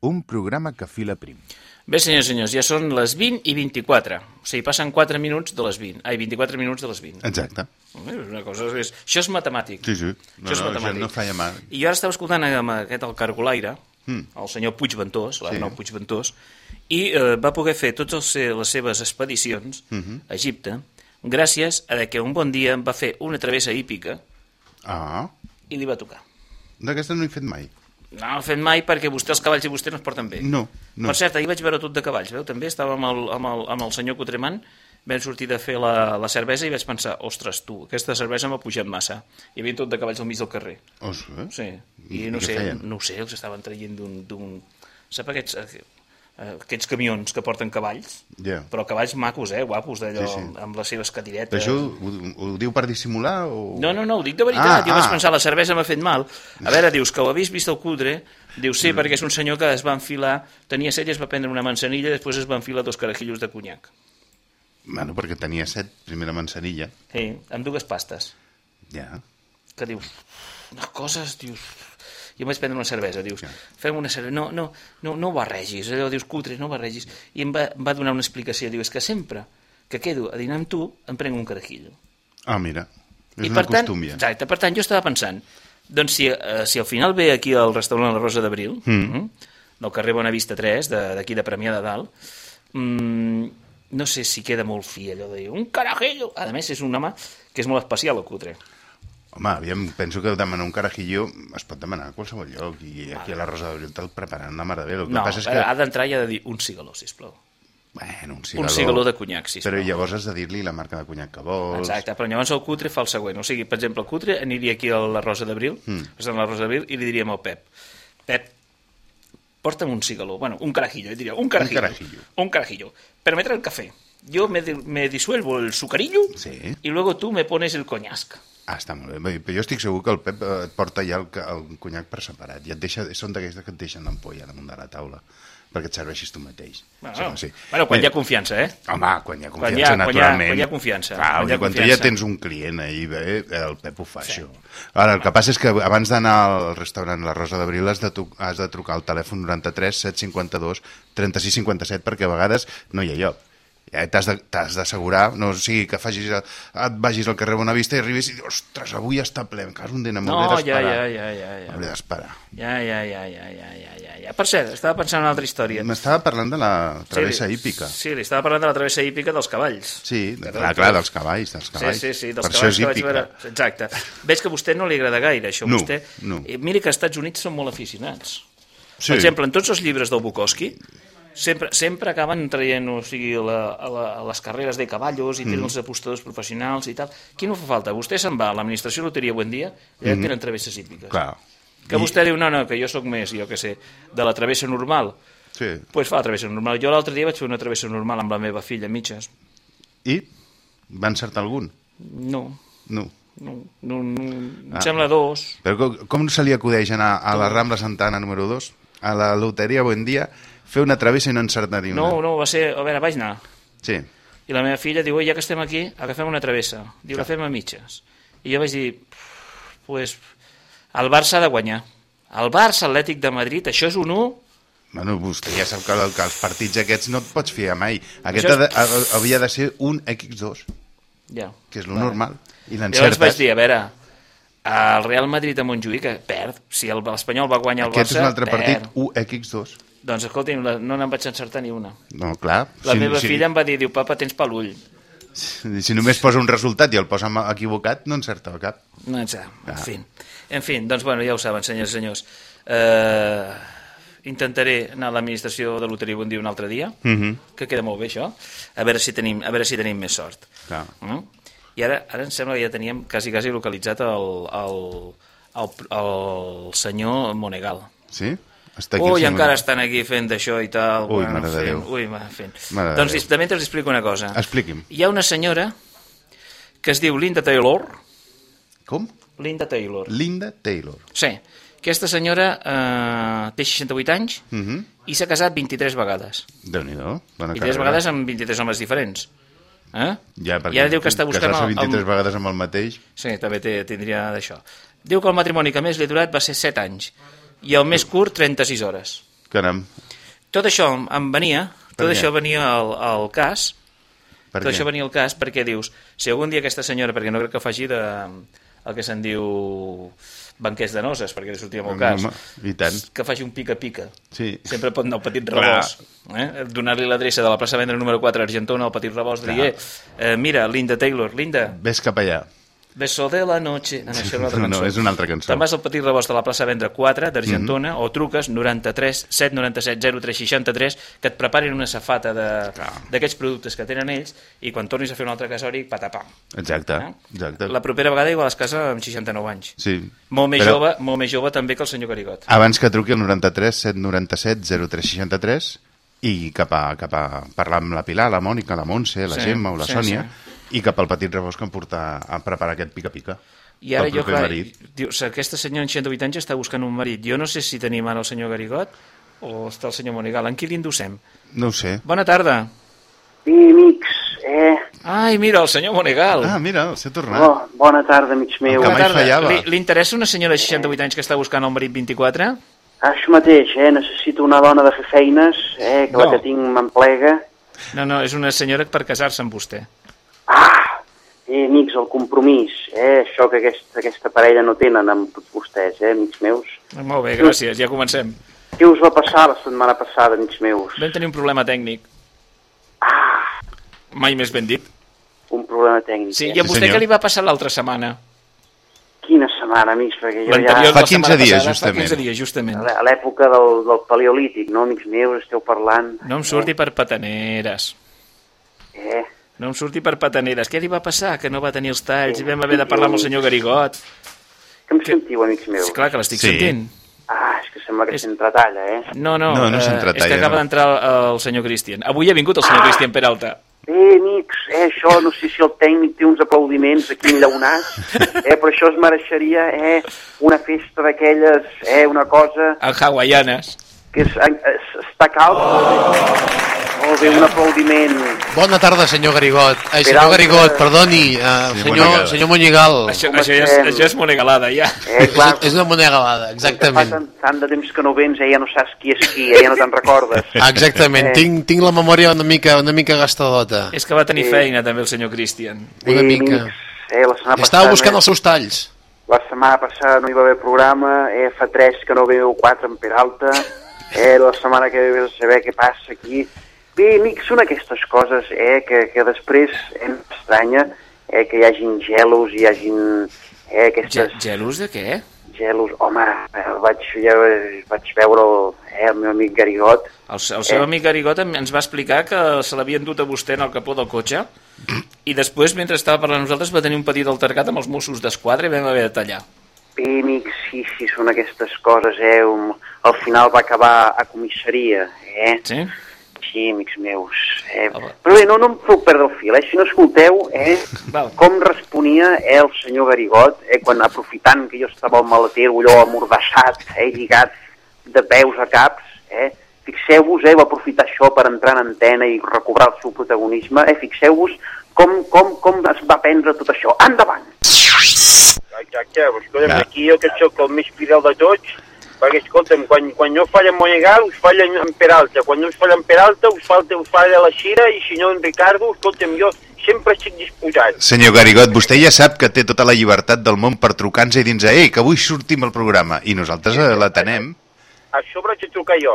S13: Un programa que fila prim.
S2: Bé, senyors i senyors, ja són les 20 i 24. O sigui, passen 4 minuts de les 20. Ai, 24 minuts de les 20.
S3: Exacte.
S2: Una cosa, és, això és matemàtic.
S3: Sí, sí. No,
S2: això és
S3: no,
S2: matemàtic.
S3: no falla mal.
S2: I jo ara estava escoltant amb aquest el cargolaire,
S3: Mm.
S2: el senyor Puigventós, l'Arnau
S3: Sí.
S2: Puigventós, i eh, va poder fer totes les seves expedicions
S3: Mhm.
S2: a Egipte gràcies a que un bon dia va fer una travessa hípica
S3: Ah,
S2: i li va tocar.
S3: d'aquesta no he fet mai.
S2: No l'ha fet mai perquè vostè, els cavalls i vostè no es porten bé.
S3: No, no.
S2: Per cert, ahir vaig veure tot de cavalls, veu? També estava amb el, amb el, amb el senyor Cotremant, vam sortir de fer la, la cervesa i vaig pensar, ostres, tu, aquesta cervesa m'ha pujat massa. Hi havia tot de cavalls al mig del carrer.
S3: Oh, sí?
S2: Sí,
S3: I
S2: i no sé,
S3: feien?
S2: no ho sé, els estaven traient d'un... d'un- Sap aquests, eh, aquests camions que porten cavalls?
S3: Ja.
S2: Però cavalls macos, eh, guapos, d'allò,
S3: Sí, sí.
S2: amb les seves
S3: Però
S2: catiretes.
S3: això ho, ho diu per dissimular o...?
S2: No, no, no, ho dic de veritat.
S3: Ah,
S2: jo vaig
S3: ah.
S2: pensar, la cervesa m'ha fet mal. A veure, dius que ho havies vist al cudre, dius
S3: Mm.
S2: sí, perquè és un senyor que es va enfilar, tenia set i es va prendre una manzanilla, després es va enfilar dos carajillos de conyac.
S3: Bueno, perquè tenia set, primera manzanilla.
S2: Sí, amb dues pastes.
S3: Ja.
S2: Que dius, unes coses, dius... Jo em vaig prendre una cervesa, dius, fem una cervesa, no, no, no, no ho barregis, allò dius, cutre, no ho barregis. I em va, em va donar una explicació, diu, és que sempre que quedo a dinar amb tu, em prenc un carajillo.
S3: Ah, mira. És
S2: I
S3: una
S2: per tant,
S3: costum, ja.
S2: exacte, per tant, jo estava pensant, doncs si, eh, si al final ve aquí al restaurant La Rosa d'Abril,
S3: Mm.
S2: mm. del carrer Bonavista 3, de- d'aquí de, Premià de Dalt, mm, no sé si queda molt fi allò de dir, un carajillo. A més, és un home que és molt especial, el cutre.
S3: Home, aviam, penso que demanar un carajillo es pot demanar a qualsevol lloc i aquí a la Rosa d'Abril te'l preparen de mare de Déu. El que
S2: No,
S3: passa és
S2: que... ha d'entrar i ha de dir un cigaló, sisplau.
S3: Bueno, un
S2: Un cigaló de conyac, sisplau.
S3: Però llavors has de dir-li la marca de conyac que vols.
S2: Exacte, però llavors el cutre fa el següent. O sigui, per exemple, el cutre aniria aquí a la Rosa d'Abril,
S3: Mm.
S2: a la Rosa d'Abril, i li diríem al Pep, Pep, porta'm un cigaló, bueno, un carajillo, diria, un carajillo.
S3: Un carajillo.
S2: Un carajillo. Pero me trae el café. Yo me, me disuelvo el sucarillo
S3: Sí.
S2: y luego tú me pones el coñasc.
S3: Ah, està molt bé. Però jo estic segur que el Pep eh, et porta ja el, el conyac per separat. I et deixa, són d'aquestes que et deixen l'ampolla damunt de la taula perquè et serveixis tu mateix.
S2: Bueno,
S3: Sí,
S2: bueno quan
S3: Bé,
S2: hi ha confiança, eh?
S3: Home, quan hi ha
S2: Quan
S3: confiança,
S2: hi ha- quan hi ha-
S3: naturalment.
S2: quan hi ha confiança,
S3: Clar,
S2: quan
S3: quan,
S2: hi ha
S3: quan tu ja
S2: confiança.
S3: tens un client ahí, bé, el Pep ho fa, sí. això. Ara, el que passa és que abans d'anar al restaurant La Rosa d'Abril has, de has de trucar al telèfon 93 752 36 57 perquè a vegades no hi ha lloc. Ja t'has d'assegurar, no o sigui que facis, et vagis al carrer Bonavista i arribis i dius, ostres, avui està ple, em cago en dena,
S2: No,
S3: m'hauré
S2: ja,
S3: d'esperar.
S2: ja, ja, ja, ja.
S3: M'hauré d'esperar.
S2: Ja, ja, ja, ja, ja, ja, ja, ja. Per cert, estava pensant en una altra història.
S3: M'estava parlant de la travessa
S2: sí,
S3: hípica.
S2: Sí, li estava parlant de la travessa hípica dels cavalls.
S3: Sí, de, clar, clar, dels cavalls, dels cavalls.
S2: Sí, sí, sí, dels
S3: per
S2: cavalls
S3: això és
S2: que vaig
S3: hípica.
S2: veure. Exacte. Veig que a vostè no li agrada gaire, això.
S3: No,
S2: vostè...
S3: no.
S2: Eh, Mira que als Estats Units són molt aficionats.
S3: Sí.
S2: Per exemple, en tots els llibres del Bukowski, sempre, sempre acaben traient o sigui, la, a, la, a les carreres de cavallos i tenen
S3: Mm.
S2: els apostadors professionals i tal. Qui no fa falta? Vostè se'n va a l'administració de loteria Buendia i allà
S3: Mm.
S2: tenen travesses hípiques.
S3: Clar.
S2: Que vostè diu, no, no, que jo sóc més, jo que sé, de la travessa normal.
S3: Sí.
S2: Doncs pues fa la travessa normal. Jo l'altre dia vaig fer una travessa normal amb la meva filla mitges.
S3: I? Va encertar algun?
S2: No,
S3: No.
S2: no, no, no em
S3: Ah.
S2: sembla dos.
S3: Però com, com se li acudeix anar a la Rambla Santana número 2, a la loteria Buendia, fer una travessa i no encertar ni una?
S2: No, no, va ser... A veure, vaig anar.
S3: Sí.
S2: I la meva filla diu, "Oi, ja que estem aquí, agafem una travessa. Diu, la fem a mitges. I jo vaig dir, pues, el Barça ha de guanyar. El Barça Atlètic de Madrid, això és un 1,
S3: Bueno, vostè ja sap que, que els partits aquests no et pots fiar mai. Aquest
S2: Això
S3: ha de,
S2: és-
S3: ha- havia de ser un X2,
S2: ja.
S3: que és lo
S2: Vale.
S3: normal. I
S2: Llavors vaig dir, a veure, el Real Madrid a Montjuïc que perd, si el- l'Espanyol va guanyar el
S3: Aquest
S2: Barça,
S3: és un altre
S2: perd.
S3: partit, 1X2.
S2: Doncs escolti'm, la- no n'en vaig encertar ni una.
S3: No, clar.
S2: La
S3: si,
S2: meva
S3: si,
S2: filla em va dir, diu, papa, tens per l'ull.
S3: Si, si només posa un resultat i el posa equivocat, no encerta cap.
S2: No en sé, en
S3: Ah.
S2: fi. En fi, doncs bueno, ja ho saben, senyors i senyors. Eh, intentaré anar a l'administració de loteria un dia un altre dia,
S3: Mhm.
S2: que queda molt bé això, a veure si tenim, a veure si tenim més sort.
S3: Clar.
S2: Mm? I ara, ara em sembla que ja teníem quasi, quasi localitzat el, el, el, el senyor Monegal.
S3: Sí? Està aquí
S2: Ui, encara estan aquí fent això i tal.
S3: Ui, mare de Déu.
S2: Ui, fent.
S3: Mare
S2: doncs
S3: Déu.
S2: també us explico una cosa.
S3: Expliqui'm.
S2: Hi ha una senyora que es diu Linda Taylor.
S3: Com?
S2: Linda Taylor.
S3: Linda Taylor.
S2: Sí, Aquesta senyora eh, té 68 anys
S12: Mhm.
S2: i s'ha casat 23 vegades.
S12: Déu-n'hi-do. Bona
S2: 23
S12: carrera.
S2: vegades amb 23 homes diferents. Eh?
S12: Ja, perquè
S2: I ara diu que està buscant...
S12: casar-se
S2: el-
S12: 23
S2: el-
S12: vegades amb el mateix...
S2: Sí, també té, tindria d'això. Diu que el matrimoni que més li ha durat va ser 7 anys i el més curt 36 hores.
S12: Caram.
S2: Tot això em- venia,
S12: Per
S2: tot
S12: què?
S2: això venia al, al cas,
S12: Per
S2: tot
S12: què?
S2: això venia al cas perquè dius, si algun dia aquesta senyora, perquè no crec que faci de, el que se'n diu banquers de noses, perquè li sortia molt cas,
S12: Home, I tant.
S2: que faci un pica-pica.
S12: Sí.
S2: Sempre pot anar al petit rebost. Eh? Donar-li l'adreça de la plaça Vendra número 4 a Argentona al petit rebost, dir, eh, eh, mira, Linda Taylor, Linda,
S12: Ves cap allà.
S2: Beso de la noche... No, no, això és una altra
S12: No,
S2: cançó.
S12: és una altra cançó.
S2: Te'n vas al petit rebost de la plaça Vendra 4 d'Argentona
S12: Mhm.
S2: o truques 93 797 0363 que et preparin una safata de- d'aquests productes que tenen ells i quan tornis a fer un altre casori, patapam.
S12: Exacte,
S2: Eh?
S12: exacte.
S2: La propera vegada igual es casa amb 69 anys.
S12: Sí.
S2: Molt més,
S12: Però
S2: jove, molt més jove també que el senyor Garigot.
S12: Abans que truqui al 93 797 0363 i cap a, cap a parlar amb la Pilar, la Mònica, la Montse, la
S2: Sí,
S12: Gemma o la
S2: sí,
S12: Sònia i cap al petit rebost que em porta a preparar aquest pica-pica.
S2: I ara jo, clar,
S12: marit.
S2: dius, aquesta senyora en 108 anys està buscant un marit. Jo no sé si tenim ara el senyor Garigot o està el senyor Monigal. En qui l'inducem?
S12: No ho sé.
S2: Bona tarda.
S16: Sí, amics, eh?
S2: Ai, mira, el senyor Monegal.
S12: Ah, mira, s'ha tornat.
S16: Oh, bona tarda, amics meus.
S2: Bona tarda. Li, li interessa una senyora de 68 anys que està buscant el marit 24?
S16: Això mateix, eh? Necessito una dona de fer feines, eh? Que
S2: No.
S16: la que tinc m'emplega.
S2: No, no, és una senyora per casar-se amb vostè.
S16: Eh, amics, el compromís, eh? Això que aquesta, aquesta parella no tenen amb tots vostès, eh, amics meus.
S2: Molt bé, gràcies, ja comencem.
S16: Què us va passar la setmana passada, amics meus?
S2: Vam tenir un problema tècnic. Mai més ben dit.
S16: Un problema tècnic.
S2: Sí,
S16: eh?
S2: i a vostè què li va passar l'altra setmana?
S16: Quina setmana, amics? Perquè jo ja...
S2: la setmana passada, Fa 15 dies, justament.
S16: A l'època del, del paleolític, no, amics meus? Esteu parlant...
S2: No em surti per pataneres.
S16: Eh?
S2: No em surti per pataneres. Què li va passar? Que no va tenir els talls i vam haver de parlar amb el senyor Garigot.
S16: Que em sentiu, amics meus?
S2: Sí, clar que l'estic
S12: Sí.
S2: sentint.
S16: Ah, és que sembla que s'entretalla, eh?
S2: No, no,
S12: No, no
S2: eh,
S12: s'entretalla,
S2: és que acaba
S12: no.
S2: d'entrar el, el senyor Cristian. Avui ha vingut el senyor Cristian Peralta.
S16: Eh, amics, eh, això, no sé si el tècnic té uns aplaudiments aquí enllaunats, eh, però això es mereixeria, eh, una festa d'aquelles, eh, una cosa
S2: En hawaianes.
S16: Que és, es, està calç. Molt bé, un aplaudiment.
S17: Bona tarda, senyor Garigot. Eh,
S16: Per
S17: senyor Garigot, perdoni, eh,
S2: Sí,
S17: senyor,
S2: Monegal.
S17: senyor Monyigal.
S2: Això, això, ja és, això és monegalada, ja.
S16: Eh, clar,
S17: És una monegalada, exactament.
S16: Fa tant, tant de temps que no vens, eh, ja no saps qui és qui, eh, ja no te'n recordes.
S17: Exactament,
S16: Eh,
S17: tinc, tinc la memòria una mica, una mica gastadota.
S2: És que va tenir
S16: Sí.
S2: feina, també, el senyor Cristian.
S17: Una mica.
S16: Eh, la
S17: Estava
S16: passada,
S17: buscant
S16: eh,
S17: els seus talls.
S16: La setmana passada no hi va haver programa, eh, fa tres que no veu quatre en Peralta, eh, la setmana que ve a saber què passa aquí. Bé, amics, són aquestes coses eh, que, que després em estranya eh, que hi hagin gelos, hi hagin eh, aquestes...
S2: Gelos de què?
S16: Gelos, home, eh, vaig, ja, vaig veure el, eh, el meu amic Garigot.
S2: El, el seu
S16: Eh.
S2: amic Garigot ens va explicar que se l'havien dut a vostè en el capó del cotxe i després, mentre estava parlant nosaltres, va tenir un petit altercat amb els Mossos d'Esquadra i vam haver de tallar.
S16: Bé, amics, sí, sí, són aquestes coses, eh? Um, al final va acabar a comissaria, eh?
S2: Sí?
S16: Sí, amics meus. Eh? Però bé, no, no em feu perdre el fil, eh? Si no escolteu, eh?
S2: Val.
S16: Com responia eh, el senyor Garigot, eh? Quan aprofitant que jo estava al maleter, allò amordassat, eh? Lligat de peus a caps, eh? Fixeu-vos, eh? Va aprofitar això per entrar en antena i recobrar el seu protagonisme, eh? Fixeu-vos com, com, com es va prendre tot això. Endavant!
S18: Exacte, però escolta'm, aquí jo que sóc el més fidel de tots, perquè escolta'm, quan, quan no falla en Monegal, us falla en, en Peralta, quan no us falla en Peralta, us, falta, us falla la Xira, i si no en Ricardo, escolta'm, jo sempre estic disposat.
S12: Senyor Garigot, vostè ja sap que té tota la llibertat del món per trucar-nos i dir ei, que avui sortim al programa, i nosaltres eh, l'atenem.
S18: A sobre haig de trucar jo.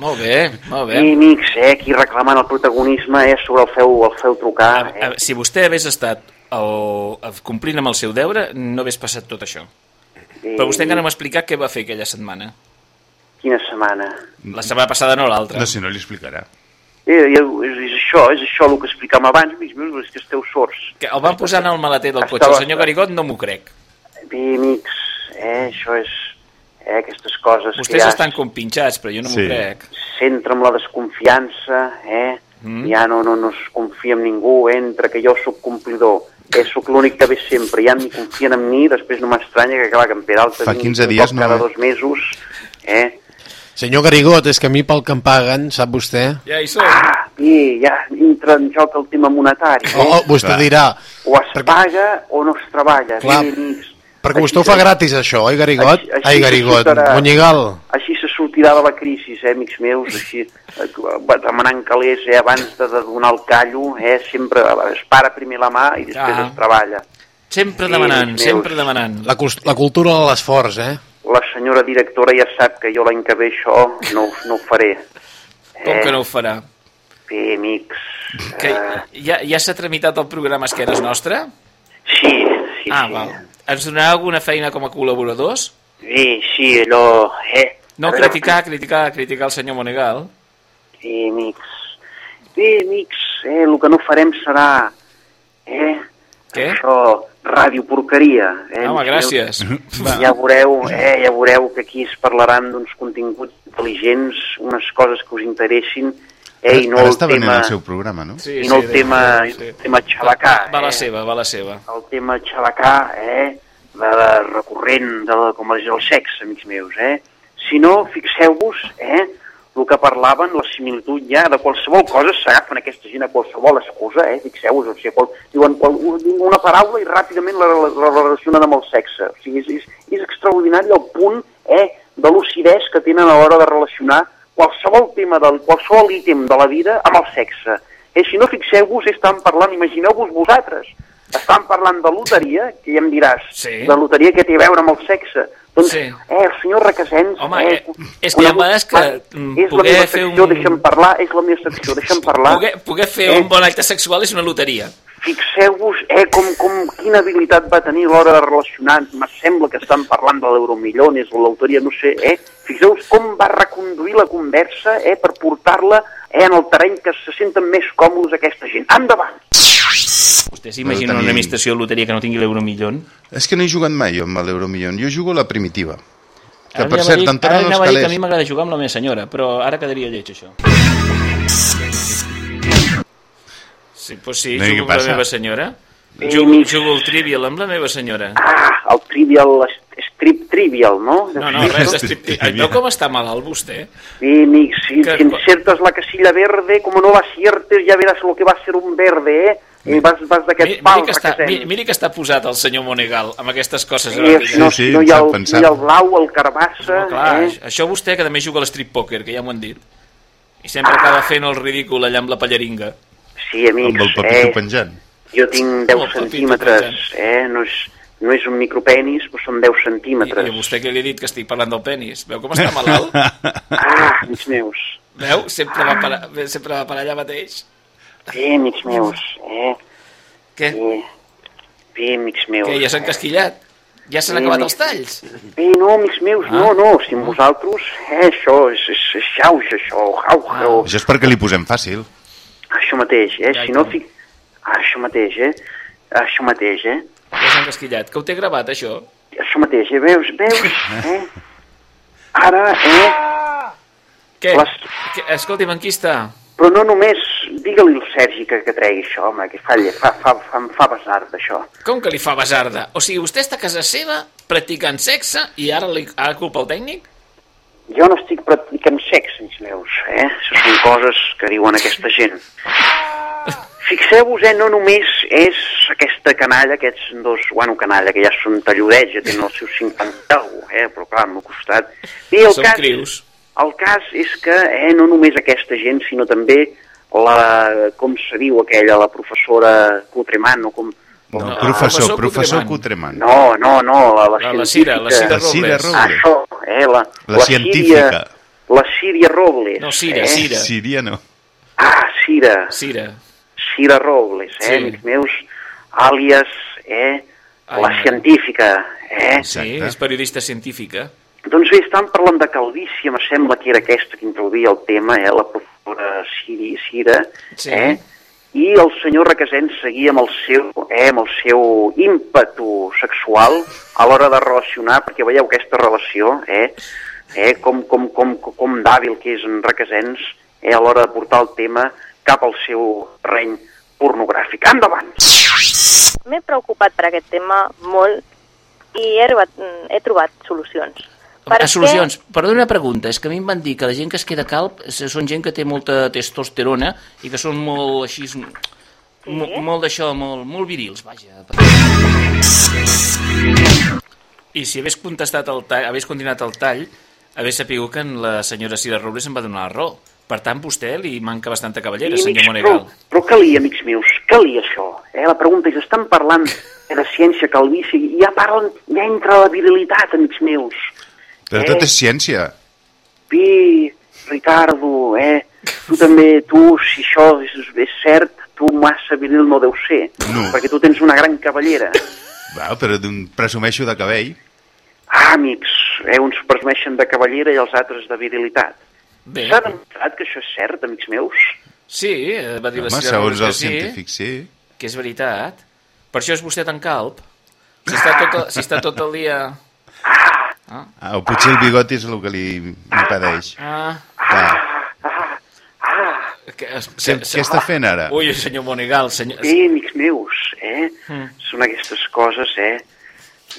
S2: Molt bé, molt bé.
S16: I amics, eh? Aquí reclamant el protagonisme, eh? Sobre el feu, el feu trucar, eh?
S2: A- Si vostè hagués estat el, el- complint amb el seu deure, no hagués passat tot això. Però vostè encara m'ha explicat què va fer aquella setmana.
S16: Quina setmana?
S2: La setmana passada no l'altra.
S12: No, si no li explicarà.
S16: Eh, eh, és, és això, és això el que explicàvem abans, amics meus, és que esteu sords.
S2: Que el van posar en el maleter del cotxe. El senyor Garigot no m'ho crec.
S16: Bé, amics, eh, això és... Eh, aquestes coses
S2: Vostès
S16: que ja
S2: estan compinxats, però jo no m'ho
S12: Sí.
S2: crec.
S16: s'entra amb la desconfiança, eh? Mm. Ja no, no, no es confia en ningú, entre que jo sóc complidor, eh, sóc l'únic que ve sempre, ja ni confien en mi, després no m'estranya que clar, que en Peralta
S12: Fa
S16: vingui
S12: 15
S16: un
S12: dies no,
S16: cada dos mesos, eh?
S17: Senyor Garigot, és que a mi pel que em paguen, sap vostè?
S2: Ja hi som.
S16: Ah, i ja entra en joc el tema monetari. Eh?
S17: Oh, vostè dirà,
S16: O es paga o no es treballa.
S17: Clar,
S16: Bé,
S17: perquè vostè ho fa gratis, això, oi, Garigot?
S16: Així- així
S17: Ai, Garigot. Monyigal.
S16: Així sortirà de la crisi, eh, amics meus, així, eh, demanant calés, eh, abans de, de donar el callo, eh, sempre es para primer la mà i després
S2: Ah.
S16: es treballa.
S2: Sempre
S16: Sí,
S2: demanant, sempre
S16: meus.
S2: demanant.
S17: La, la cultura de l'esforç, eh?
S16: La senyora directora ja sap que jo l'any que ve això no, no ho faré.
S2: Com que no ho farà?
S16: Bé, amics,
S2: Que ja ja s'ha tramitat el programa Esquenes Nostra?
S16: Sí, sí,
S2: Ah,
S16: sí.
S2: val. Ens donarà alguna feina com a col·laboradors?
S16: bé, sí, allò, eh,
S2: No
S16: veure,
S2: criticar, criticar, criticar el senyor Monegal.
S16: Bé, amics, bé, amics, eh, el que no farem serà, eh,
S2: Què?
S16: això, ràdio porqueria. Eh,
S2: Home, gràcies.
S16: Ja veureu, eh, ja veureu que aquí es parlaran d'uns continguts intel·ligents, unes coses que us interessin, eh, i no
S12: Ara
S16: el
S12: està venent
S16: tema...
S12: el seu programa, no?
S2: Sí,
S16: i no
S2: sí,
S16: el tema,
S2: sí.
S16: el tema xalacà,
S2: Va a la
S16: eh?
S2: seva, va la seva.
S16: el tema xalacà, eh, de, de recurrent, de, de, com és el sexe, amics meus, eh? Si no, fixeu-vos, eh, el que parlaven, la similitud ja, de qualsevol cosa, s'agafen aquesta gent a qualsevol excusa, eh, fixeu-vos, o sigui, qual, diuen qual, una paraula i ràpidament la, la, la relacionen amb el sexe. O sigui, és, és, és extraordinari el punt eh, de lucidesa que tenen a l'hora de relacionar qualsevol tema, del, qualsevol ítem de la vida amb el sexe. Eh, si no, fixeu-vos, estan parlant, imagineu-vos vosaltres, estan parlant de loteria, que ja em diràs,
S2: Sí.
S16: de loteria que té a veure amb el sexe. Doncs,
S2: Sí.
S16: eh, el senyor Requesens...
S2: Home,
S16: eh,
S2: eh, és que hi ha vegades que, mm,
S16: És la meva secció,
S2: un-
S16: deixa'm parlar, és la meva secció, deixa'm parlar.
S2: Poder, poder fer
S16: Eh?
S2: un bon acte sexual és una loteria.
S16: Fixeu-vos eh, com, com, quina habilitat va tenir l'hora de relacionar, me sembla que estan parlant de l'euromillones o l'autoria, no sé, eh? Fixeu-vos com va reconduir la conversa eh, per portar-la eh, en el terreny que se senten més còmodes aquesta gent. Endavant!
S2: Vostè s'imagina una administració de loteria que no tingui l'euromillón?
S12: És que no he jugat mai jo amb l'Euromillón. Jo jugo la primitiva. Que,
S2: Ara
S12: per cert,
S2: dir- ara
S12: tornen els
S2: dir que a mi
S12: calés.
S2: m'agrada jugar amb la meva senyora, però ara quedaria lleig, això. Sí, doncs sí,
S12: No,
S2: jugo amb la meva senyora. Jugo, jugo al Trivial amb la meva senyora.
S16: Ah, el trivial, strip trivial, no?
S2: No, no, res d'estricte. Ai, veu com està malalt vostè?
S16: Sí, amics, si,
S2: Que-
S16: si encertes la casilla verde, como no la aciertes, ya verás lo que va a ser un verde, eh? I vas, vas d'aquest
S2: Miri
S16: pal,
S2: que, està,
S16: Requesens.
S2: mi- miri que està posat el senyor Monegal amb aquestes coses.
S16: Sí,
S2: eròtiques.
S16: si no, si no hi ha el, no hi ha el blau, el carbassa...
S2: No, clar,
S16: eh?
S2: això vostè que també juga a l'strip poker, que ja m'ho han dit. I sempre acaba fent el ridícul allà amb la pallaringa.
S16: Sí, amics,
S12: Amb el papito
S16: eh?
S12: penjant.
S16: Jo tinc 10
S2: Amb el papito
S16: centímetres, eh? No és, no és un micropenis, però són 10
S2: I,
S16: centímetres.
S2: I a vostè que li he dit que estic parlant del penis. Veu com està malalt?
S16: Ah, amics meus.
S2: Veu? Sempre va, per, sempre va per allà mateix.
S16: Bé, amics meus, eh?
S2: Què?
S16: Bé, bé amics meus.
S2: Què, ja s'ha encasquillat? Ja s'han acabat
S16: amics.
S2: els talls?
S16: Bé, no, amics meus,
S2: Ah.
S16: no, no, si amb vosaltres, eh, això és, és, és xauix, això, jau, jau.
S12: Això és perquè li posem fàcil.
S16: Això mateix, eh?
S2: Ja,
S16: Si no. Ah, això mateix, eh? Això mateix, eh?
S2: Ja s'ha encasquillat. Que ho té gravat, això?
S16: Això mateix, eh? Veus, veus, eh? Ara, eh?
S2: Què?
S16: Les...
S2: Que, escolti'm, en qui està?
S16: Però no només, digue-li al Sergi que, que tregui això, home, que fa, fa, fa, fa, em fa besar d'això.
S2: Com que li fa basarda? O sigui, vostè està a casa seva practicant sexe i ara li ha culpa el tècnic?
S16: Jo no estic practicant sexe, fills meus, eh? Això són coses que diuen aquesta gent. Fixeu-vos, eh, no només és aquesta canalla, aquests dos, bueno, canalla, que ja són talludets, ja tenen els seus 50 alguna eh? però clar, al meu costat. El
S2: Som
S16: cas,
S2: crius.
S16: El cas és que eh, no només aquesta gent, sinó també la, com se diu aquella, la professora Cutreman, o com...
S12: No,
S2: No,
S12: professor,
S2: professor. Cutreman.
S16: No, no, no, la, la,
S2: La- la Cira, la Cira
S12: La Cira
S2: Robles.
S12: Robles.
S16: Això, eh, la,
S12: La científica.
S16: Síria, la Síria Robles.
S2: No, Cira,
S16: eh?
S2: Cira.
S12: Síria no.
S16: Ah, Cira.
S2: Cira.
S16: Cira Robles, eh,
S2: Sí.
S16: amics meus, àlies, eh,
S2: Ai,
S16: la científica, eh?
S2: Sí,
S12: Exacte.
S2: és periodista científica.
S16: Doncs bé, estan parlant de calvície, me sembla que era aquesta que introduïa el tema, eh, la professora Ciri, Cira,
S2: Sí.
S16: eh? I el senyor Requesens seguia amb el seu, eh, amb el seu ímpetu sexual a l'hora de relacionar, perquè veieu aquesta relació, eh, eh, com, com, com, com d'hàbil que és en Requesens, eh, a l'hora de portar el tema cap al seu terreny pornogràfic. Endavant!
S15: M'he preocupat per aquest tema molt i he trobat, he trobat solucions.
S2: A solucions. Perdona una pregunta, és que a mi em van dir que la gent que es queda calp són gent que té molta testosterona i que són molt així... Sí? Molt d'això, molt, molt virils, vaja. I si hagués contestat el tall, hagués continuat el tall, hagués sapigut que en la senyora Cira Robles em va donar la raó. Per tant, vostè li manca bastanta cavallera,
S16: I,
S2: senyor Monegal.
S16: Però, però calia, amics meus, calia això. Eh? La pregunta és, estan parlant de ciència, calvície, i ja parlen, ja entra la virilitat, amics meus.
S12: Però tot és ciència.
S16: Pi, Ricardo, eh? Tu també, tu, si això és, és cert, tu massa viril no deu ser.
S12: No.
S16: Perquè tu tens una gran cavallera.
S12: Val, però d'un- presumeixo de cabell.
S16: Ah, amics, eh? uns presumeixen de cavallera i els altres de virilitat.
S2: Bé.
S16: S'ha demostrat que això és cert, amics meus?
S2: Sí, eh, va dir la
S12: Home,
S2: Cira
S12: segons els
S2: sí,
S12: científics, sí.
S2: que és veritat. Per això és vostè tan calp. Si està tot, el- si està tot el dia...
S12: Ah, o potser el bigoti és el que li impedeix.
S2: Ah,
S12: Clar.
S2: que,
S12: Què, què està fent ara?
S2: Ui, senyor Monegal, senyor...
S16: Bé, amics meus, eh?
S2: Mm.
S16: Són aquestes coses, eh?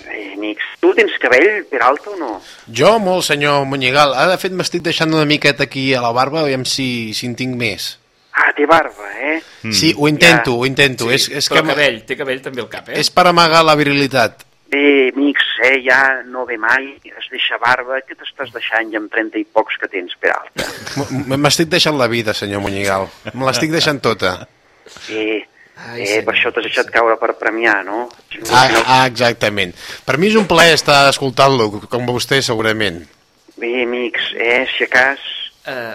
S16: Eh, amics, tu tens cabell per alta o no?
S17: Jo, molt, senyor Monyegal. Ara, de fet, m'estic deixant una miqueta aquí a la barba, aviam si, si en tinc més.
S16: Ah, té barba, eh?
S17: Mm. Sí, ho intento, ho intento.
S2: Sí,
S17: és, és
S2: però
S17: que
S2: cabell, té cabell també al cap, eh?
S17: és per amagar la virilitat.
S16: Bé, amics, eh? Ja no ve mai, es deixa barba. Què t'estàs deixant ja amb 30 i pocs que tens per alta?
S17: M- M'estic deixant la vida, senyor Monyegal. Me l'estic deixant tota.
S16: Eh, eh, per això t'has deixat caure per premiar, no?
S17: Ah, ah, exactament. Per mi és un plaer estar escoltant-lo, com vostè segurament.
S16: Bé, amics, eh? Si a cas...
S2: Uh,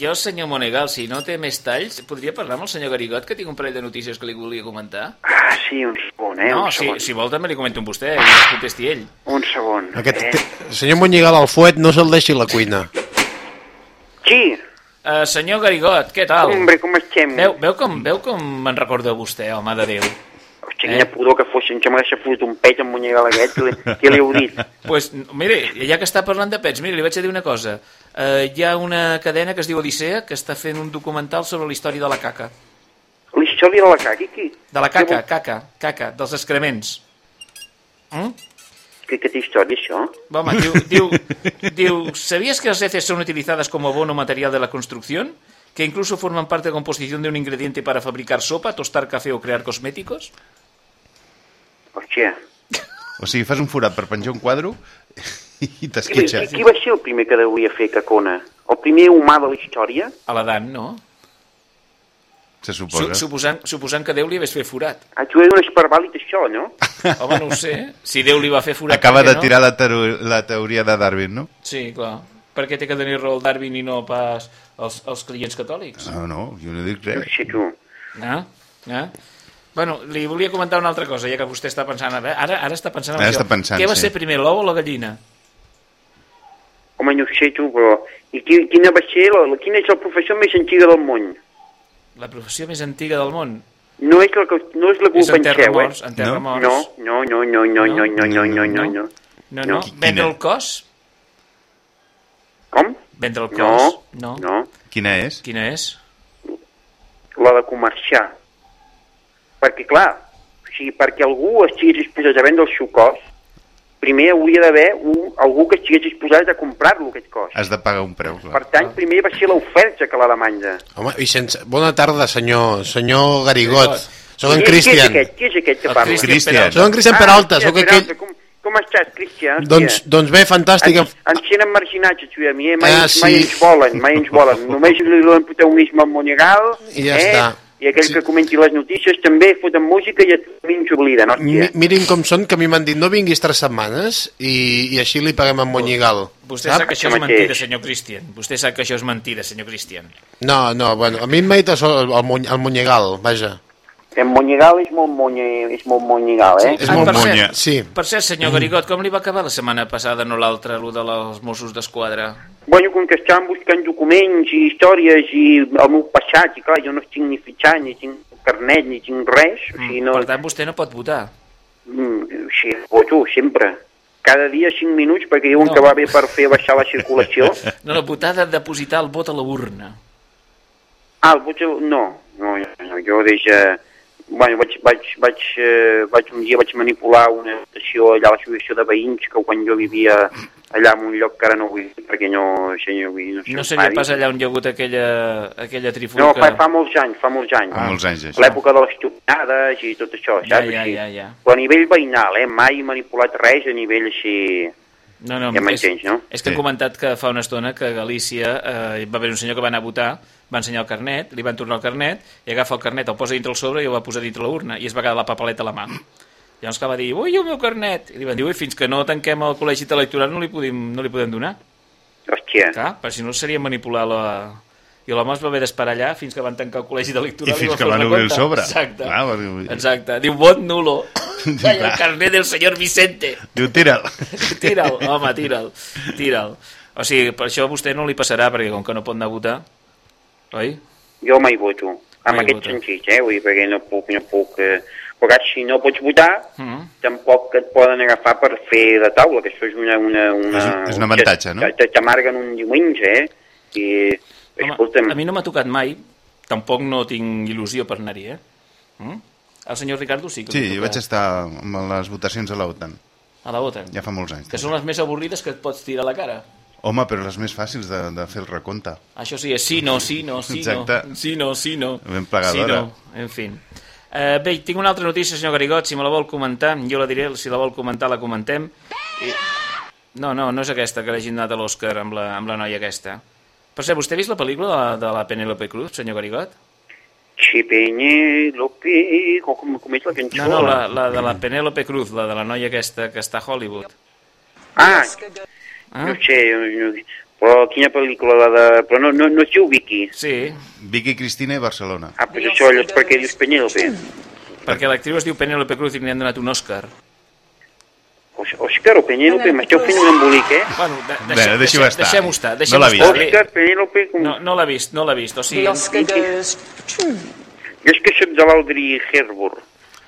S2: jo, senyor Monegal, si no té més talls, podria parlar amb el senyor Garigot, que tinc un parell de notícies que li volia comentar?
S16: Ah, sí, un segon, eh?
S2: no,
S16: un
S2: si,
S16: segon.
S2: si vol també li comento amb vostè i es contesti ell.
S16: Un segon.
S17: Aquest,
S16: eh?
S17: Senyor Monyegal, el fuet no se'l deixi a la cuina.
S16: Qui?
S2: Uh, senyor Garigot, què tal?
S16: Hombre, com estem?
S2: Veu, veu com, veu com me'n recorda vostè, home de Déu?
S16: Hòstia, quina pudor que fos, que m'ha deixat fot un pet amb Monyegal aquest, què li, què li heu dit?
S2: pues, mire, ja que està parlant de pets, mire, li vaig a dir una cosa. Uh, hi ha una cadena que es diu Odissea que està fent un documental sobre la història de la caca.
S16: La història de la caca, qui?
S2: De la caca, caca, caca, dels excrements. Mm?
S16: ¿Qué, qué historia això?
S2: Home, diu, diu, diu, ¿sabías que las heces son utilizadas como abono material de la construcción? ¿Que incluso forman parte de la composición de un ingrediente para fabricar sopa, tostar café o crear cosméticos?
S16: Hòstia.
S12: O sigui, fas un forat per penjar un quadro i
S16: Qui,
S12: t'esquitxa.
S16: qui, qui va ser el primer que deuria fer cacona? El primer humà de la història?
S2: A l'Adam, no?
S12: Se
S2: Su,
S12: suposa.
S2: suposant, suposant que Déu li hagués fet forat.
S16: Ah, tu és un espervàlid això, no?
S2: Home, no ho sé. Si Déu li va fer forat...
S12: Acaba
S2: què
S12: de
S2: no?
S12: tirar la, tero- la teoria de Darwin, no?
S2: Sí, clar. Per què té que tenir raó el Darwin i no pas els, els clients catòlics?
S12: No, no, jo no dic res.
S16: Sí, tu.
S2: Ah? Ah? Bueno, li volia comentar una altra cosa, ja que vostè està pensant ara. Ara, ara està pensant en
S12: Ara
S2: això.
S12: està pensant,
S2: Què va
S12: sí.
S2: ser primer, l'ou o la gallina?
S16: Home, no sé tu, però... I qui, quina va ser, la, la, quina és la professió més antiga del món?
S2: La professió més antiga del món.
S16: No és la que, no és la que
S2: És
S16: ho penseu,
S2: enterramorts,
S16: eh?
S2: enterramorts.
S16: No, no, no, no, no, no, no, no, no, no, no.
S2: No, no. Vendre el cos?
S16: Com?
S2: Vendre el
S16: No,
S2: cos? No.
S16: No.
S12: Quina és?
S2: Quina és?
S16: La de comerciar. Perquè, clar, o sigui, perquè algú estigués disposat a vendre el seu cos, primer hauria d'haver un- algú que estigués disposat a comprar-lo, aquest cos.
S12: Has de pagar un preu, clar.
S16: Per tant, primer va ser l'oferta que la demanda.
S17: Home, Vicenç, bona tarda, senyor, senyor Garigot. Soc en
S16: Qui- Qui és
S17: Cristian.
S16: aquest? Qui és aquest que parla?
S17: Cristian Cristian. Soc en Cristian Peralta,
S16: Cristian
S17: soc aquell-.
S16: Com, com estàs, Cristian?
S17: Doncs, doncs bé, fantàstic.
S16: Ens, ens tenen marginats, a mi, eh? mai,
S17: Ah,
S16: ens- mai
S17: sí.
S16: ens volen, mai ens volen. Només li donen protagonisme al Monegal,
S17: I ja
S16: eh?
S17: està.
S16: I aquell que comenti les notícies també foten música i a mi ens obliden,
S17: Mi,
S16: hòstia.
S17: mirin com són, que a mi m'han dit no vinguis tres setmanes i, i així li paguem a Monyigal.
S2: Vostè sap, que això és mentida, senyor Cristian. Vostè sap que això és mentida, senyor Cristian.
S17: No, no, bueno, a mi m'ha dit el, el, el Monyigal, vaja.
S16: En Monegal és molt, monye, és molt Monegal, eh?
S17: És molt
S2: per
S17: monya,
S2: cert,
S17: sí.
S2: Per cert, senyor Garigot, com li va acabar la setmana passada, no l'altra, el de els Mossos d'Esquadra?
S16: Bueno, com que estàvem buscant documents i històries i el meu passat, i clar, jo no estic ni fitxant, ni tinc carnet, ni tinc res, o sigui, no...
S2: Per tant, vostè no pot votar.
S16: Mm, sí, voto, sempre. Cada dia 5 minuts perquè diuen
S2: No.
S16: que va bé per fer baixar la circulació.
S2: No, no, votar de depositar el vot a la urna.
S16: Ah, el Puig... No, no, no jo des de... Bueno, vaig, vaig, vaig, eh, vaig, un dia vaig manipular una estació allà a l'associació de veïns que quan jo vivia allà en un lloc que ara no vull perquè no, senyor, vull dir, no sé
S2: No seria pas allà on hi ha hagut aquella, aquella
S16: No,
S2: trifulca?
S16: fa, fa molts anys, fa molts anys.
S3: Fa molts anys, això.
S16: L'època de les topinades i tot això,
S2: Ja,
S16: saps?
S2: ja, ja, ja.
S16: Però a nivell veïnal, eh? Mai he manipulat res a nivell així...
S2: No, no,
S16: ja
S2: és,
S16: m'entens, no?
S2: és que he comentat que fa una estona que a Galícia eh, va haver un senyor que va anar a votar, va ensenyar el carnet, li van tornar el carnet, i agafa el carnet, el posa dintre el sobre i el va posar dintre la urna, i es va quedar la papeleta a la mà. Llavors que va dir, ui, el meu carnet! I li van dir, ui, fins que no tanquem el col·legi electoral no li podem, no li podem donar.
S16: Hòstia.
S2: Clar, perquè si no seria manipular la... I l'home es va haver d'esperar allà fins que van tancar el col·legi electoral
S3: I fins
S2: va
S3: que van obrir el sobre.
S2: Exacte.
S3: Clar, perquè
S2: Exacte. Diu, vot nulo. Ai, el carnet del senyor Vicente.
S3: Diu, tira'l.
S2: Tira'l, home, tira'l. Tira'l. O sigui, per això a vostè no li passarà, perquè com que no pot anar a votar, oi?
S16: Jo mai voto. Amb
S2: Mai
S16: aquest
S2: vota.
S16: sentit, eh? Vull dir, perquè no puc, no puc... Eh... Perquè si no pots votar,
S2: Mm.
S16: tampoc et poden agafar per fer de taula, que això és una... una, una
S3: És- és un avantatge, no?
S16: que T'amarguen un diumenge, eh? I,
S2: Home,
S16: escolta'm,
S2: a mi no m'ha tocat mai, tampoc no tinc il·lusió per anar-hi, eh? Mm? El senyor Ricardo sí que
S3: Sí, jo vaig
S2: tocat.
S3: estar amb les votacions a l'OTAN.
S2: A la OTAN.
S3: Ja fa molts anys.
S2: Que són les més avorrides que et pots tirar a la cara.
S3: Home, però les més fàcils de, de fer el recompte.
S2: Això sí, és sí, no, sí, no, sí,
S3: Exacte.
S2: no. Sí, no, sí, no.
S3: Ben plegadora.
S2: Sí, no. En fi. Uh, bé, tinc una altra notícia, senyor Garigot, si me la vol comentar, jo la diré, si la vol comentar la comentem. I... No, no, no és aquesta que l'hagi donat a l'Òscar amb, la, amb la noia aquesta. Per cert, vostè ha vist la pel·lícula de la, de la Penélope Cruz, senyor Garigot?
S16: Chipeñelope... Com, com, com és la cançó?
S2: No, no, la, la de la Penélope Cruz, la de la noia aquesta que està a Hollywood.
S16: Ah,
S2: Ah?
S16: no sé, no, però quina pel·lícula la de... Però no, no, no es diu Vicky.
S2: Sí.
S3: Vicky Cristina i Barcelona.
S16: Ah, pues això és perquè dius Penélope.
S2: Perquè l'actriu es diu Penélope Cruz i li han donat un Òscar.
S16: Os- Òscar o Penélope, m'esteu fent un embolic, eh?
S2: Bueno, de,
S3: Bé,
S2: deixem,
S3: deixi-ho
S2: deixem,
S3: estar.
S2: deixem-ho estar.
S3: No
S2: Deixem
S3: l'ha vist.
S16: Òscar, Penélope... Com...
S2: No, no l'ha vist, no l'ha vist. O sigui,
S16: Jo és que soc de l'Audrey Hepburn.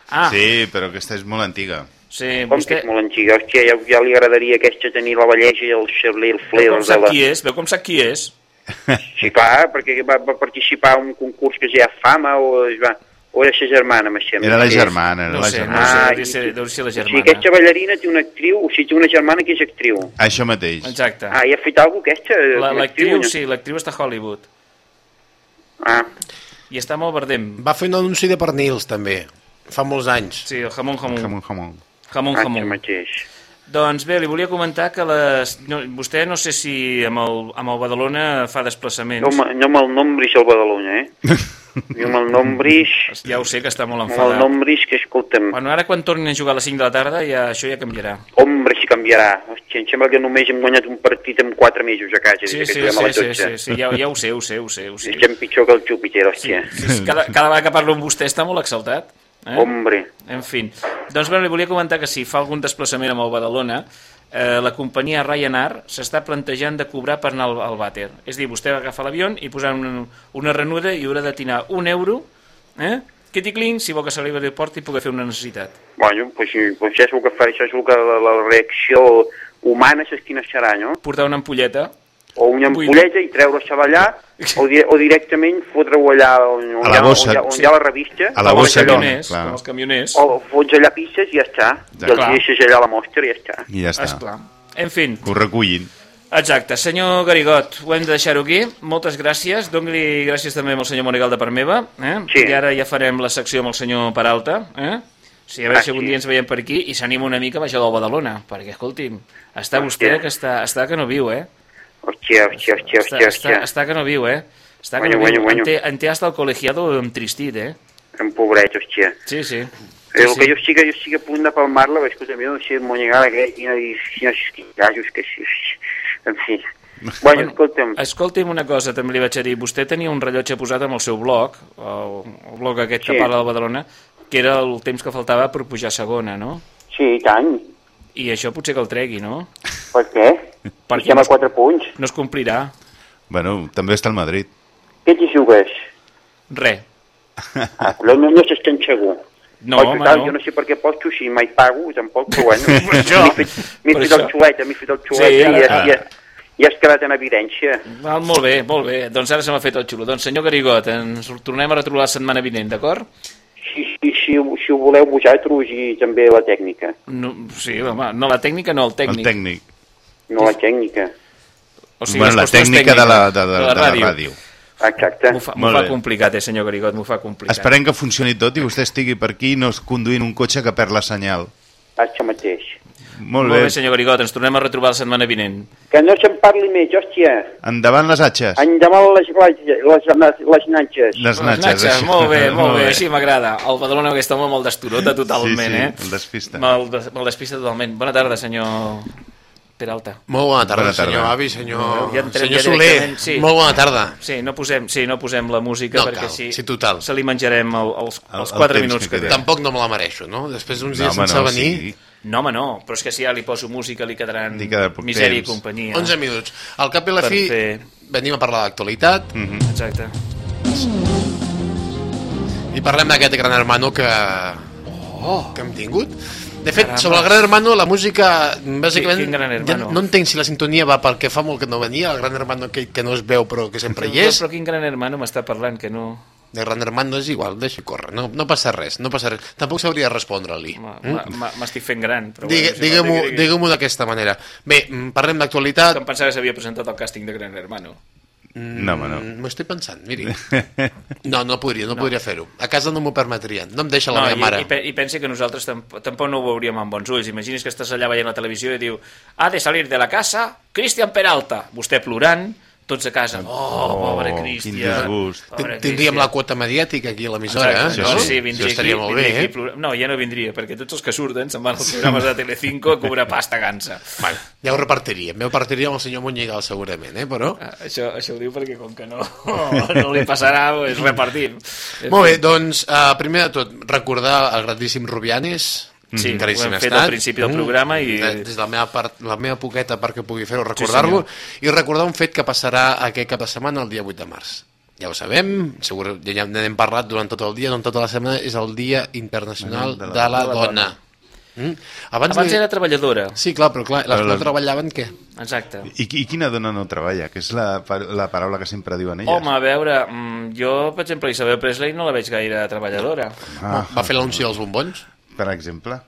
S2: Ah.
S3: Sí, però aquesta és molt antiga.
S2: Sí,
S16: Com que és molt antiga? Hòstia, ja, ja li agradaria aquesta tenir la bellesa i el Shirley, el
S2: Veu
S16: flair
S2: com
S16: de
S2: sap
S16: la...
S2: qui és? Veu com sap qui és?
S16: Sí, clar, perquè va, va participar en un concurs que es deia Fama o, es va, o era sa germana, me sembla.
S3: Era la germana, era
S2: No
S3: la
S2: sé, no
S3: germana.
S2: sé,
S16: Ah,
S2: deu ser, deu ser la
S16: O sigui,
S2: germana.
S16: aquesta ballarina té una actriu, o sigui, té una germana que és actriu.
S3: Això mateix.
S2: Exacte.
S16: Ah, i ha fet alguna cosa aquesta?
S2: La- L'actriu,
S16: no?
S2: sí, l'actriu està a Hollywood.
S16: Ah.
S2: I està molt verdem.
S17: Va fer un anunci de pernils, també, fa molts anys.
S2: Sí, el jamón, jamón.
S3: Jamón, jamón.
S2: Jamón, jamón.
S16: això mateix.
S2: Doncs bé, li volia comentar que les... no, vostè no sé si amb el, amb el Badalona fa desplaçaments.
S16: No, me- no me'l nombris el Badalona, eh? Jo me'l nombris...
S2: Ja ho sé que està molt enfadat.
S16: nombris que, escolta'm,
S2: Bueno, ara quan tornin a jugar a les 5 de la tarda ja, això ja canviarà.
S16: hombre, si canviarà. Hòstia, em sembla que només hem guanyat un partit en 4 mesos a casa,
S2: Sí, sí, sí, sí,
S16: 12.
S2: sí, sí, ja, ja ho sé, ho sé, ho sé. Ho sé.
S16: Estem pitjor que el Júpiter, hòstia.
S2: Sí, cada, cada vegada que parlo amb vostè està molt exaltat. Eh?
S16: Hombre.
S2: En fi. Doncs bé, li volia comentar que si fa algun desplaçament amb el Badalona, eh, la companyia Ryanair s'està plantejant de cobrar per anar al, al vàter. És dir, vostè va agafar l'avió i posar una, una renuda i haurà de tirar un euro, eh? Quiticling, si vol que s'arribi a l'aeroport i pugui fer una necessitat.
S16: Bueno, pues, pues ja és el que fa, això és el que la, la reacció humana saps quina serà, no?
S2: Portar una ampolleta.
S16: O una ampolleta i treure-se d'allà, o, di o directament fotre-ho allà on, on,
S3: A la
S16: hi ha-
S3: bossa.
S16: on, hi ha, on hi ha la revista.
S3: A la
S2: Com els
S3: bossa,
S2: camioners,
S3: clar.
S2: com els camioners.
S16: O fots allà pistes i ja està. I els
S2: Clar.
S16: deixes allà a la mostra i ja està.
S3: I ja està.
S2: Esclar. En fi,
S3: Que ho recullin.
S2: Exacte, senyor Garigot, ho hem de deixar-ho aquí. Moltes gràcies. Doni-li gràcies també al senyor Monegal de part meva. Eh?
S16: Sí.
S2: I ara ja farem la secció amb el senyor Peralta. Eh? Sí, a veure
S16: Ah,
S2: si algun
S16: sí.
S2: dia ens veiem per aquí i s'anima una mica a baixar del Badalona, perquè, escolti'm, està vostè que està, està que no viu, eh?
S16: Hòstia, hòstia, hòstia,
S2: Està,
S16: hòstia,
S2: està,
S16: hòstia.
S2: està que no viu, eh? Està que
S16: Bueno,
S2: no viu.
S16: bueno, bueno.
S2: En, té, en té hasta el col·legiado entristit, eh?
S16: En pobret, hòstia.
S2: Sí, sí.
S16: Sí, el
S2: sí.
S16: que jo estic, jo estic a punt de palmar-la, però escolta, jo no sé, m'ho negar aquell, quina, quina, gasos que sí. En fi. Bueno, escolta'm,
S2: Escolti'm una cosa, també li vaig a dir. Vostè tenia un rellotge posat amb el seu blog, el, el blog aquest que
S16: Sí.
S2: parla del Badalona, que era el temps que faltava per pujar a segona, no?
S16: sí, i tant.
S2: I això potser que el tregui, no?
S16: Per què?
S2: Perquè
S16: Estem
S2: no
S16: a
S2: es,
S16: 4 punts.
S2: no es complirà.
S3: Bueno, també està al Madrid.
S16: Què t'hi jugues?
S2: Res.
S16: Ah, però no, no s'estén segur.
S2: No,
S16: Oi,
S2: home,
S16: total,
S2: no.
S16: Jo no sé per què posto si mai pago, tampoc, però bueno. M'he fet, fet el xueta, m'he fet el xueta
S2: Sí,
S16: i,
S2: ara-
S16: ja, ja, ja has quedat en evidència.
S2: Val, molt bé, molt bé. Doncs ara se m'ha fet el xulo. Doncs senyor Garigot, ens tornem a retrobar la setmana vinent, d'acord?
S16: Si, si, ho voleu vosaltres i també la tècnica.
S2: No, sí, home, no la tècnica, no el tècnic.
S3: El tècnic.
S16: No la tècnica.
S2: O sigui,
S3: Bueno, la tècnica de la- de- de-
S2: de
S3: de la ràdio.
S16: Exacte.
S2: M'ho fa, fa complicat, eh, senyor Garigot, m'ho fa complicat.
S3: Esperem que funcioni tot i vostè estigui per aquí no es conduint un cotxe que perd la senyal.
S16: Això mateix.
S3: Molt,
S2: Molt bé,
S3: bé.
S2: senyor Garigot, ens tornem a retrobar la setmana vinent.
S16: Que no se'n parli més, hòstia.
S3: Endavant les atxes.
S16: Endavant les, les, les, les nanxes.
S3: Les
S2: Les
S3: natxes.
S2: natxes,
S3: això.
S2: molt bé, molt bé,
S3: bé.
S2: així m'agrada. El Badalona aquest home me'l desturota totalment,
S3: Sí, sí,
S2: eh?
S3: el despista.
S2: Me'l des, despista totalment. Bona tarda, senyor Peralta.
S17: Molt bona tarda,
S3: Bona tarda.
S17: senyor avi, senyor,
S2: Ja entrem
S17: senyor Soler.
S2: sí.
S17: Molt bona tarda.
S2: Sí, no posem, sí, no posem la música
S17: No
S2: perquè
S17: cal,
S2: sí,
S17: sí, total.
S2: se li menjarem el, els,
S3: El-
S2: els
S3: el
S2: 4
S3: temps
S2: minuts
S3: que
S2: que, té.
S17: Tampoc no me la mereixo, no? Després d'uns dies
S3: No, home,
S17: sense
S3: no,
S17: venir...
S3: sí.
S2: No, home, no, però és que si ja li poso música li quedaran
S3: Li
S2: misèria
S3: temps.
S2: i companyia.
S17: 11 minuts. Al cap i a la
S2: Per
S17: fi
S2: fer-
S17: venim a parlar d'actualitat
S3: Mhm.
S2: Exacte.
S17: i parlem d'aquest gran hermano que,
S2: Oh!
S17: que hem tingut. De fet,
S2: Caramba.
S17: sobre el Gran Hermano, la música, bàsicament,
S2: Quin Gran Hermano?
S17: ja no entenc si la sintonia va perquè fa molt que no venia, el Gran Hermano que, que no es veu però que sempre hi
S2: Però,
S17: és.
S2: però quin gran hermano m'està parlant que no...
S17: De Gran Hermano és igual, deixi córrer, no, no passa res, no passa res. Tampoc sabria respondre-li. Mm?
S2: M'estic fent gran. Però
S17: Digue-
S2: bueno,
S17: Digue-m'ho
S2: digui, digui.
S17: digue d'aquesta manera. Bé, mm, parlem d'actualitat.
S2: Em pensava que s'havia presentat el càsting de Gran Hermano.
S3: No, home, no.
S17: Mm, M'ho estic pensant, miri. No, no podria, no, podria fer-ho. A casa no m'ho permetrien. No em deixa la
S2: No,
S17: meva
S2: i,
S17: mare.
S2: i, pe- i pensi que nosaltres tamp tampoc no ho veuríem amb bons ulls. Imagini's que estàs allà veient la televisió i diu ha de salir de la casa Cristian Peralta. Vostè plorant, tots a casa. Oh, pobre
S3: quin
S2: Cristian.
S3: disgust.
S2: Pobre
S17: Tindríem la quota mediàtica aquí a l'emissora, eh?
S2: Exacte,
S17: no?
S2: sí, sí, vindria
S17: estaria
S2: aquí,
S17: molt
S2: vindria
S17: bé,
S2: aquí
S17: eh?
S2: plora- No, ja no vindria, perquè tots els que surten se'n van als programes de Telecinco a cobrar pasta gansa.
S17: Bueno, ja ho repartiríem. Ja ho repartiríem amb el senyor Monyigal, segurament, eh? Però...
S2: Ah, Això, això ho diu perquè com que no, no li passarà, pues, repartim.
S17: Molt bé, doncs, uh, primer de tot, recordar el grandíssim Rubianes,
S2: Sí,
S17: Mm, caríssim
S2: ho hem fet
S17: estat.
S2: al principi del programa i-
S17: De- Des de la meva, part, la meva poqueta part que pugui fer-ho, recordar-lo, i recordar un fet que passarà aquest cap de setmana, el dia 8 de març. Ja ho sabem, segur, ja n'hem parlat durant tot el dia, durant tota la setmana, és el Dia Internacional de la, de la Dona. Mm?
S2: Abans, Abans era treballadora.
S17: Sí, clar, però clar, les
S3: Però
S17: que no
S3: les-
S17: treballaven, què?
S2: Exacte.
S3: I, I quina dona no treballa? Que és la, la paraula que sempre diuen elles.
S2: Home, a veure, mm, jo, per exemple, Isabel Presley no la veig gaire treballadora.
S3: Ah,
S17: Va fer l'anunci dels bombons?
S3: Per exemple.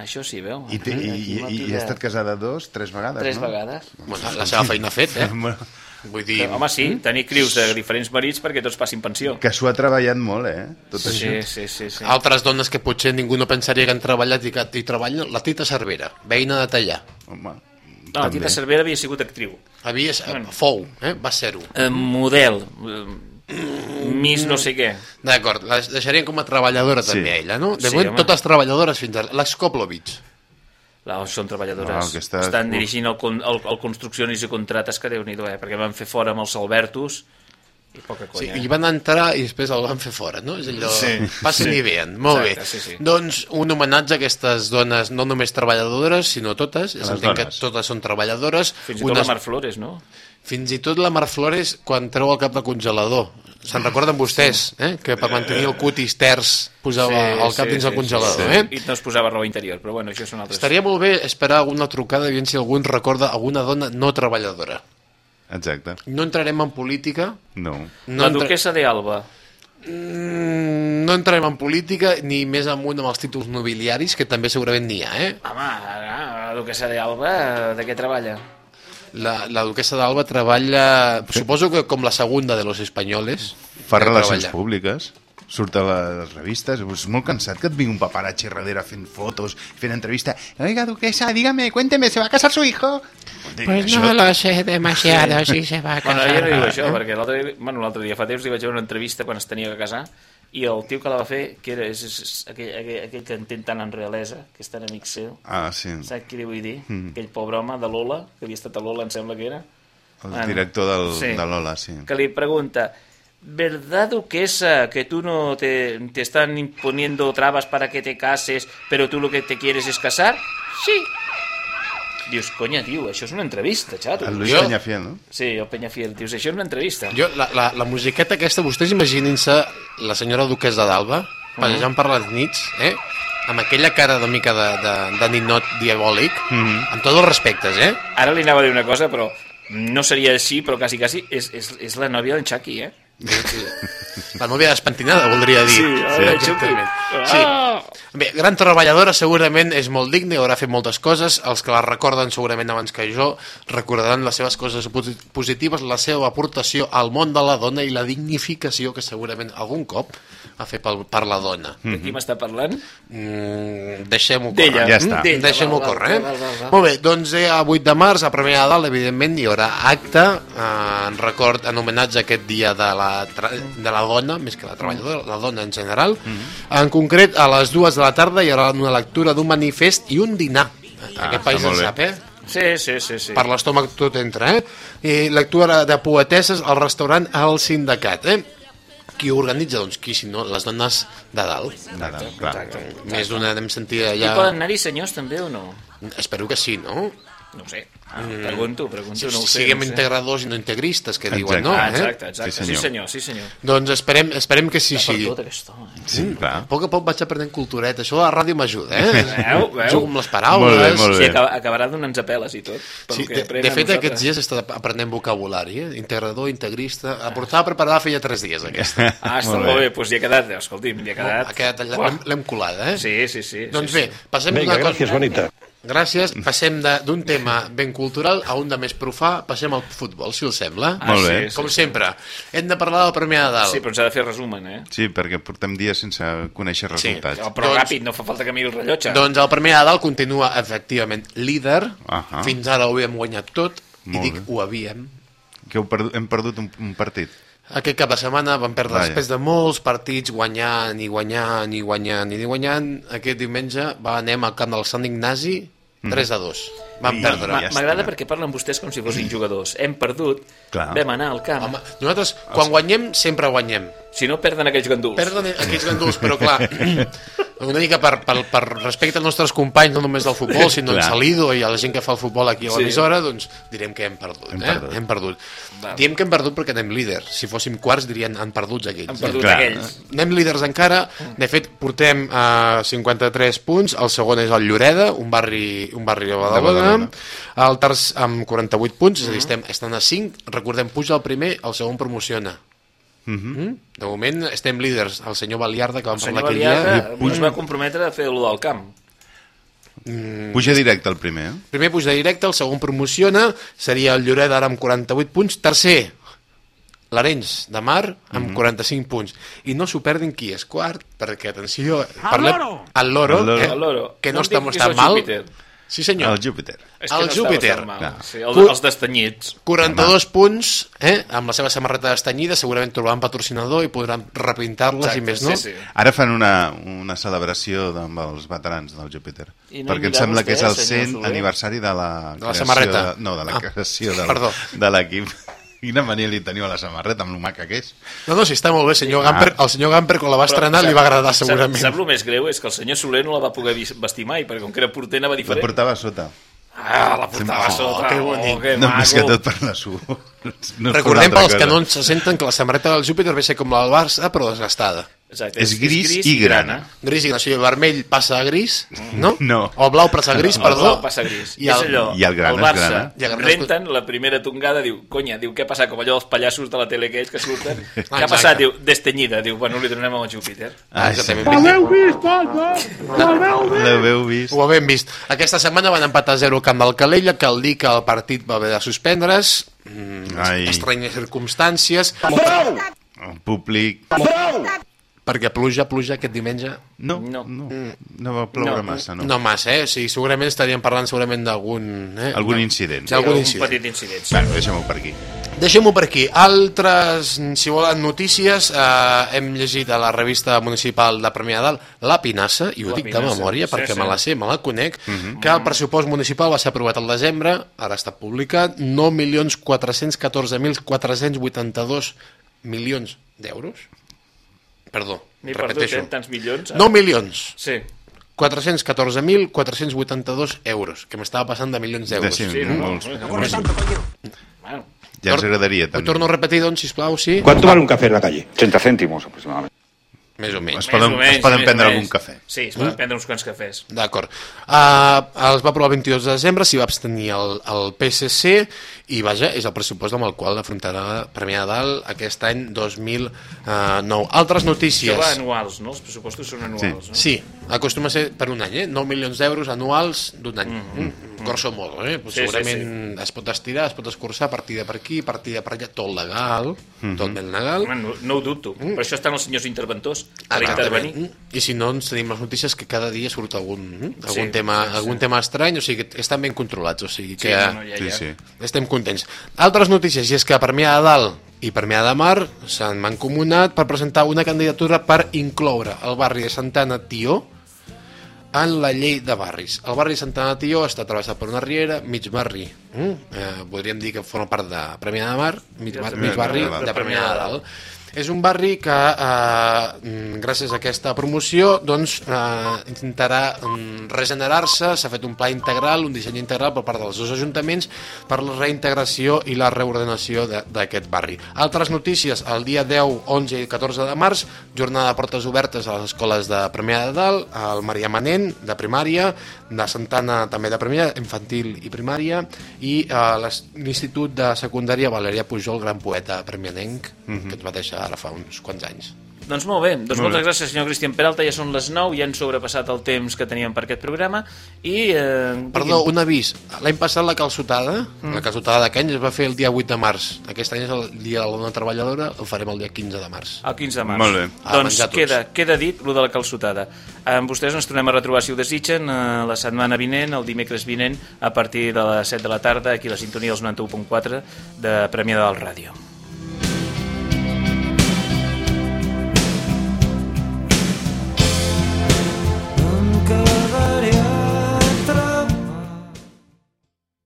S2: Això sí, veu?
S3: I, té, i, i, i, i ha estat casada dos, tres vegades,
S2: Tres
S3: no?
S2: vegades.
S17: Bueno, la seva feina ha fet, eh?
S3: Bueno,
S17: Vull dir...
S2: Que, home, sí, tenir crius de diferents marits perquè tots passin pensió.
S3: Que s'ho ha treballat molt, eh? Tot
S2: Sí,
S3: això.
S2: sí, sí, sí.
S17: Altres dones que potser ningú no pensaria que han treballat i que hi treballen, la Tita Cervera, veïna de tallar.
S3: Home,
S2: No, la Tita Cervera havia sigut actriu.
S17: Havia,
S2: Bueno.
S17: fou, eh? va ser-ho.
S2: Eh, model. Eh, Miss no sé què.
S17: D'acord, la deixarien com a treballadora
S3: Sí.
S17: també ella, no? De
S2: Sí,
S17: moment,
S2: home.
S17: totes treballadores fins ara. L'Skoplovich.
S2: La, són treballadores.
S3: No, aquesta-
S2: Estan dirigint el, el, el Construccions i Contrates, que déu nhi eh? perquè van fer fora amb els Albertus i poca
S17: Sí,
S2: conya.
S17: I van entrar i després el van fer fora, no? És allò...
S2: Sí.
S17: Passen
S2: Sí.
S17: i veien. Molt
S2: Exacte,
S17: bé.
S2: sí, sí.
S17: Doncs un homenatge a aquestes dones, no només treballadores, sinó totes.
S3: les
S17: S'entén que totes són treballadores.
S2: Fins i tot la Mar Flores, no?
S17: Fins i tot la Mar Flores quan treu el cap del congelador. Se'n recorden vostès, eh? que per mantenir el cutis terç posava el cap dins el congelador. Eh?
S2: I no es posava roba interior, però bueno, això són altres...
S17: Estaria molt bé esperar alguna trucada i si algú ens recorda alguna dona no treballadora.
S3: exacte.
S17: No entrarem en política.
S3: No.
S17: No,
S2: la
S17: entra...
S2: duquesa de Alba.
S17: mm, no entrarem en política ni més amunt amb els títols nobiliaris, que també segurament n'hi ha. Eh?
S2: Home, la duquesa de Alba, de què treballa?
S17: La, la duquesa d'Alba treballa, suposo que com la segunda de los españoles.
S3: Fa relacions
S17: treballa.
S3: públiques, surt a les revistes, és molt cansat que et vingui un paparatxi darrere fent fotos, fent entrevista. Oiga, duquesa, dígame, cuénteme, ¿se va a casar su hijo?
S19: Pues no lo sé demasiado si se va a
S2: Bueno,
S19: casar.
S2: jo no dic això, perquè l'altre dia, bueno, l'altre dia fa temps li vaig veure una entrevista quan es tenia que casar i el tio que la va fer, que era és, és, és aquell, aquell, aquell que entén tant en realesa, que és tan amic seu,
S3: Ah, sí.
S2: saps què li vull dir?
S3: Mm.
S2: Aquell pobre home de Lola, que havia estat a Lola, em sembla que era.
S3: El director del, de Lola, sí.
S2: Que li pregunta, ¿verdad, duquesa, que tú no te, te están imponiendo trabas para que te cases, pero tú lo que te quieres es casar? Sí. Dius, conya, tio, això és una entrevista, xato.
S3: El Luis
S17: Jo-
S3: Peñafiel, no?
S2: Sí, el Peñafiel. Dius, això és una entrevista.
S17: Jo, la, la, la musiqueta aquesta, vostès imaginin-se la senyora duquesa d'Alba, passejant per les nits, eh? amb aquella cara de mica de, de, de ninot diabòlic,
S2: Mhm.
S17: amb tots els respectes, eh?
S2: Ara li anava a dir una cosa, però no seria així, però quasi, quasi és, és, és la nòvia d'en Chucky, eh?
S17: La nòvia despentinada, voldria dir.
S2: Sí, sí,
S17: exactament. Sí.
S2: Ah!
S17: Bé, gran treballadora, segurament és molt digna i haurà fet moltes coses. Els que la recorden segurament abans que jo recordaran les seves coses posi- positives, la seva aportació al món de la dona i la dignificació que segurament algun cop ha fet per, per la dona.
S2: De qui m'està parlant?
S17: Mm, deixem-ho córrer.
S2: Ja està. D'ella,
S17: Deixem-ho córrer.
S2: val, val, val.
S17: Molt bé, doncs eh, a 8 de març, a Premià de Dalt, evidentment, hi haurà acte eh, en record, en homenatge a aquest dia de la, de la dona, més que la treballadora, la dona en general. En concret, a les dues de la tarda hi haurà una lectura d'un manifest i un dinar.
S2: Ah,
S17: Aquest país en sap, eh?
S2: Sí, sí, sí. sí.
S17: Per l'estómac tot entra, eh? I lectura de poeteses al restaurant El Sindicat, eh? Qui ho organitza? Doncs qui, si no, les dones de dalt.
S3: De dalt, clar.
S17: Més d'una hem sentit
S2: I
S17: allà...
S2: poden anar-hi senyors també o no?
S17: Espero que sí, no?
S2: No ho sé. Ah, pregunto, pregunto,
S17: Si,
S2: no ho
S17: si
S2: sé.
S17: siguem
S2: no ho sé.
S17: integradors i no integristes, que
S3: Exacte.
S17: diuen, no?
S2: Ah,
S17: eh?
S2: exacte, exacte. Sí, senyor, sí, senyor.
S17: Doncs esperem, esperem que sí
S2: Està
S17: sigui.
S2: home, eh?
S3: Sí, clar.
S17: A poc a poc vaig aprenent cultureta. Això de la ràdio m'ajuda, eh?
S2: Veu, veu?
S17: Jugo amb les paraules.
S3: Molt bé, molt
S2: Sí,
S3: bé.
S2: acaba, acabarà donant-nos apeles i tot.
S17: Sí,
S2: que
S17: de, de
S2: a
S17: fet,
S2: nosaltres.
S17: aquests dies he estat aprenent vocabulari, eh? integrador, integrista... La portava preparada feia tres dies, aquesta.
S2: Ah, està molt bé, doncs hi ha quedat, escolti'm, hi ha quedat.
S17: Ha quedat l'hem- colada, eh?
S2: Sí, sí, sí.
S17: Doncs
S2: sí,
S17: bé,
S2: sí.
S17: passem
S20: Vinga,
S17: d'una
S20: gràcies, bonita.
S17: Gràcies. Passem de- d'un tema ben cultural a un de més profà. Passem al futbol, si us sembla.
S2: Ah, Molt bé. sí,
S17: Com
S2: sí,
S17: sempre. Hem de parlar del Premià de Dalt.
S2: Sí, però ens ha de fer resumen, eh?
S3: Sí, perquè portem dies sense conèixer resultats.
S2: Oh, però
S17: Doncs-
S2: ràpid, no fa falta que miri el rellotge.
S17: Doncs el Premià de Dalt continua, efectivament, líder.
S3: Ahà.
S17: Fins ara ho havíem guanyat tot.
S3: Molt
S17: I dic
S3: bé.
S17: ho havíem.
S3: Que heu perdut, hem perdut un, un partit.
S17: Aquest cap de setmana vam perdre
S3: Vaja.
S17: després de molts partits guanyant i guanyant i guanyant i guanyant. Aquest diumenge va anem al camp del Sant Ignasi 3 a 2. Vam
S3: I-
S17: perdre.
S2: Ma- M'agrada perquè parlen vostès com si fossin jugadors. Hem perdut,
S17: Clar.
S2: vam anar al camp.
S17: Home, nosaltres, quan guanyem, sempre guanyem.
S2: Si no, perden aquells ganduls.
S17: Perden aquells ganduls, però clar, una mica per, per, per respecte als nostres companys, no només del futbol, sinó en. Salido i a la gent que fa el futbol aquí a
S2: Sí.
S17: l'emissora, doncs direm que hem perdut.
S3: Hem
S17: eh?
S3: perdut.
S17: Hem perdut.
S2: Val.
S17: Diem que hem perdut perquè anem líders. Si fóssim quarts dirien han perdut aquells.
S2: Han perdut
S3: Clar.
S2: aquells.
S17: Anem líders encara. De fet, portem uh, 53 punts. El segon és el Lloreda, un barri, un barri de Badalona.
S3: Badalona.
S17: El terç amb 48 punts, és a dir, estem, estan a 5. Recordem, puja el primer, el segon promociona.
S3: Mhm.
S17: Mm? De moment estem líders. El senyor Baliarda, que vam
S2: El
S17: parlar aquell dia...
S2: es va comprometre a fer el del camp.
S17: Mm,
S3: Puja directe el primer, eh?
S17: primer puja directe, el segon promociona, seria el Lloret ara amb 48 punts. Tercer, l'Arenys de Mar amb
S3: Mhm.
S17: 45 punts. I no s'ho perdin qui és quart, perquè, atenció... parlem-
S2: Loro!
S17: El Loro,
S3: El Loro.
S17: eh?
S2: El Loro.
S17: que no,
S2: No el
S17: tan mal.
S2: Júpiter.
S17: Sí, senyor.
S3: El Júpiter.
S2: És que
S17: el
S2: no
S17: Júpiter.
S3: Clar.
S2: Sí, el,
S17: Cu-
S2: els destanyits.
S17: 42 punts, eh? amb la seva samarreta destanyida, segurament trobaran patrocinador i podran repintar-les i més, no?
S2: sí, sí.
S3: Ara fan una, una celebració amb els veterans del Júpiter.
S2: No
S3: perquè em sembla
S2: vostè,
S3: que és el
S2: senyor
S3: 100
S2: Soler?
S3: aniversari de la,
S17: De la
S3: creació
S17: samarreta.
S3: De, no, de la
S17: Ah,
S3: creació del,
S17: perdó.
S3: de l'equip. Quina mania li teniu a la samarreta, amb lo maca que és.
S17: No, no, sí, està molt bé. Senyor
S3: Ah.
S17: Gamper, el senyor Gamper, quan la va estrenar,
S2: sap-
S17: li va agradar,
S2: sap-
S17: segurament.
S2: Sap, el més greu? És que el senyor Soler no la va poder vestir mai, perquè com que era porter anava
S3: La
S2: diferent.
S3: portava a sota.
S2: Ah, la portava
S17: Oh,
S2: sota.
S17: que bonic.
S2: Oh, que
S3: no,
S2: maco.
S3: més que tot per la su. No
S17: Recordem pels que no ens senten que la samarreta del Júpiter ve ser com la del Barça, però desgastada.
S2: Exacte,
S3: És gris i grana.
S17: Gris i grana, o sigui, el vermell passa a gris, no?
S3: No.
S17: O el blau passa a gris,
S2: El
S17: perdó.
S2: blau passa gris. I,
S17: I
S2: és
S17: el-
S2: allò,
S3: i el grana
S2: el
S3: és
S2: Barça,
S3: grana.
S17: I el grana és-
S2: renten la primera tongada, diu, conya, diu, què passa? Com allò dels pallassos de la tele aquells que surten. què ha passat? Diu, destenyida. Diu, bueno, li donem al Júpiter.
S17: Ah,
S3: sí.
S17: exactament.
S3: L'heu vist?
S17: Ho hem vist. Aquesta setmana van empatar 0 al camp del Calella, cal dir que el partit va haver de suspendre's, mm,
S3: Ai.
S17: estranyes circumstàncies,
S3: El públic...
S17: perquè pluja, pluja aquest diumenge.
S3: No, no, no, no va ploure
S2: No.
S3: massa, no.
S17: No massa, eh? O sigui, segurament estaríem parlant segurament d'algun... Eh?
S3: Algun incident.
S17: Sí, algun
S2: un
S17: incident.
S2: petit incident. sí.
S3: Bueno, deixem-ho per aquí.
S17: Deixem-ho per aquí. Altres, si volen notícies, eh, hem llegit a la revista municipal de Premià de Dalt La Pinassa, i ho
S2: La
S17: dic de
S2: Pinassa.
S17: memòria
S2: Sí,
S17: perquè
S2: sí.
S17: me la sé, me la conec, que el pressupost municipal va ser aprovat al desembre, ara està publicat, 9.414.482 milions d'euros. Perdó,
S2: M'he perdut,
S17: repeteixo.
S2: eh, tants milions.
S17: 9 milions.
S2: Sí.
S17: 414.482 euros, que m'estava passant de milions d'euros.
S3: Sí,
S2: Sí,
S3: no,
S2: no,
S3: molts.
S2: no, no,
S17: Molts.
S2: Bueno,
S3: Ja ens agradaria,
S17: Ho
S3: també.
S17: torno a repetir, doncs, sisplau, sí?
S20: ¿Cuánto vale un café en la calle? 80 céntimos aproximadamente.
S17: Més o menys.
S12: Es poden-
S2: Més o menys,
S12: es poden prendre algun cafè.
S2: Sí, es poden
S17: Mm.
S2: prendre uns quants cafès.
S17: D'acord. Uh, els va aprovar el 22 de desembre, s'hi va abstenir el, el PSC i, vaja, és el pressupost amb el qual afrontarà Premià de Dalt aquest any 2009. Altres notícies.
S2: Això va anuals, no? Els pressupostos són anuals, no?
S17: Sí, acostuma a ser per un any, eh? 9 milions d'euros anuals d'un any. Mm -hmm. Grosso modo, eh? Pues
S2: Sí, sí,
S17: segurament es pot estirar, es pot escurçar, partida per aquí, partida per allà, tot legal,
S2: Mhm.
S17: tot ben legal.
S2: Home, no, no ho dubto. Per això estan els senyors interventors, per
S17: Mm. Exactament.
S2: intervenir.
S17: I si no, ens tenim les notícies que cada dia surt algun, eh? algun,
S2: Sí,
S17: tema,
S2: sí, sí.
S17: algun tema estrany, o sigui que estan ben controlats, o sigui que
S2: Sí, no, no, ja,
S12: Sí,
S2: ja.
S12: sí.
S17: estem contents. Altres notícies, i és que Premià de Dalt i Premià de Mar s'han mancomunat per presentar una candidatura per incloure el barri de Santana Tió en la llei de barris. El barri Santana Tió està travessat per una riera, mig barri, mm? eh, podríem dir que forma part de Premià de Mar, mig, bar, mig barri de Premià de Dalt. És un barri que, eh, mm, gràcies a aquesta promoció, doncs, eh, intentarà mm, regenerar-se, s'ha fet un pla integral, un disseny integral per part dels dos ajuntaments per la reintegració i la reordenació de- d'aquest barri. Altres notícies, el dia 10, 11 i 14 de març, jornada de portes obertes a les escoles de Premià de Dalt, al Maria Manent, de primària, de Santana també de primària, infantil i primària, i a l'es- l'Institut de Secundària Valerià Pujol, gran poeta premianenc,
S12: Mhm.
S17: que ens va deixar ara fa uns quants anys.
S2: Doncs molt bé, doncs
S12: Molt
S2: moltes
S12: bé.
S2: gràcies senyor Cristian Peralta, ja són les 9, ja hem sobrepassat el temps que teníem per aquest programa i... Eh,
S17: Perdó, un avís. L'any passat la calçotada,
S2: Mm.
S17: la calçotada de Cany es va fer el dia 8 de març. Aquest any és el dia de la dona treballadora, el farem el dia 15 de març.
S2: El 15 de març.
S12: Molt bé.
S17: A
S2: Doncs queda, queda dit lo de la calçotada. Amb vostès ens tornem a retrobar, si ho desitgen, eh, la setmana vinent, el dimecres vinent, a partir de les 7 de la tarda, aquí a la sintonia dels 91.4 de Premià de Dalt Ràdio.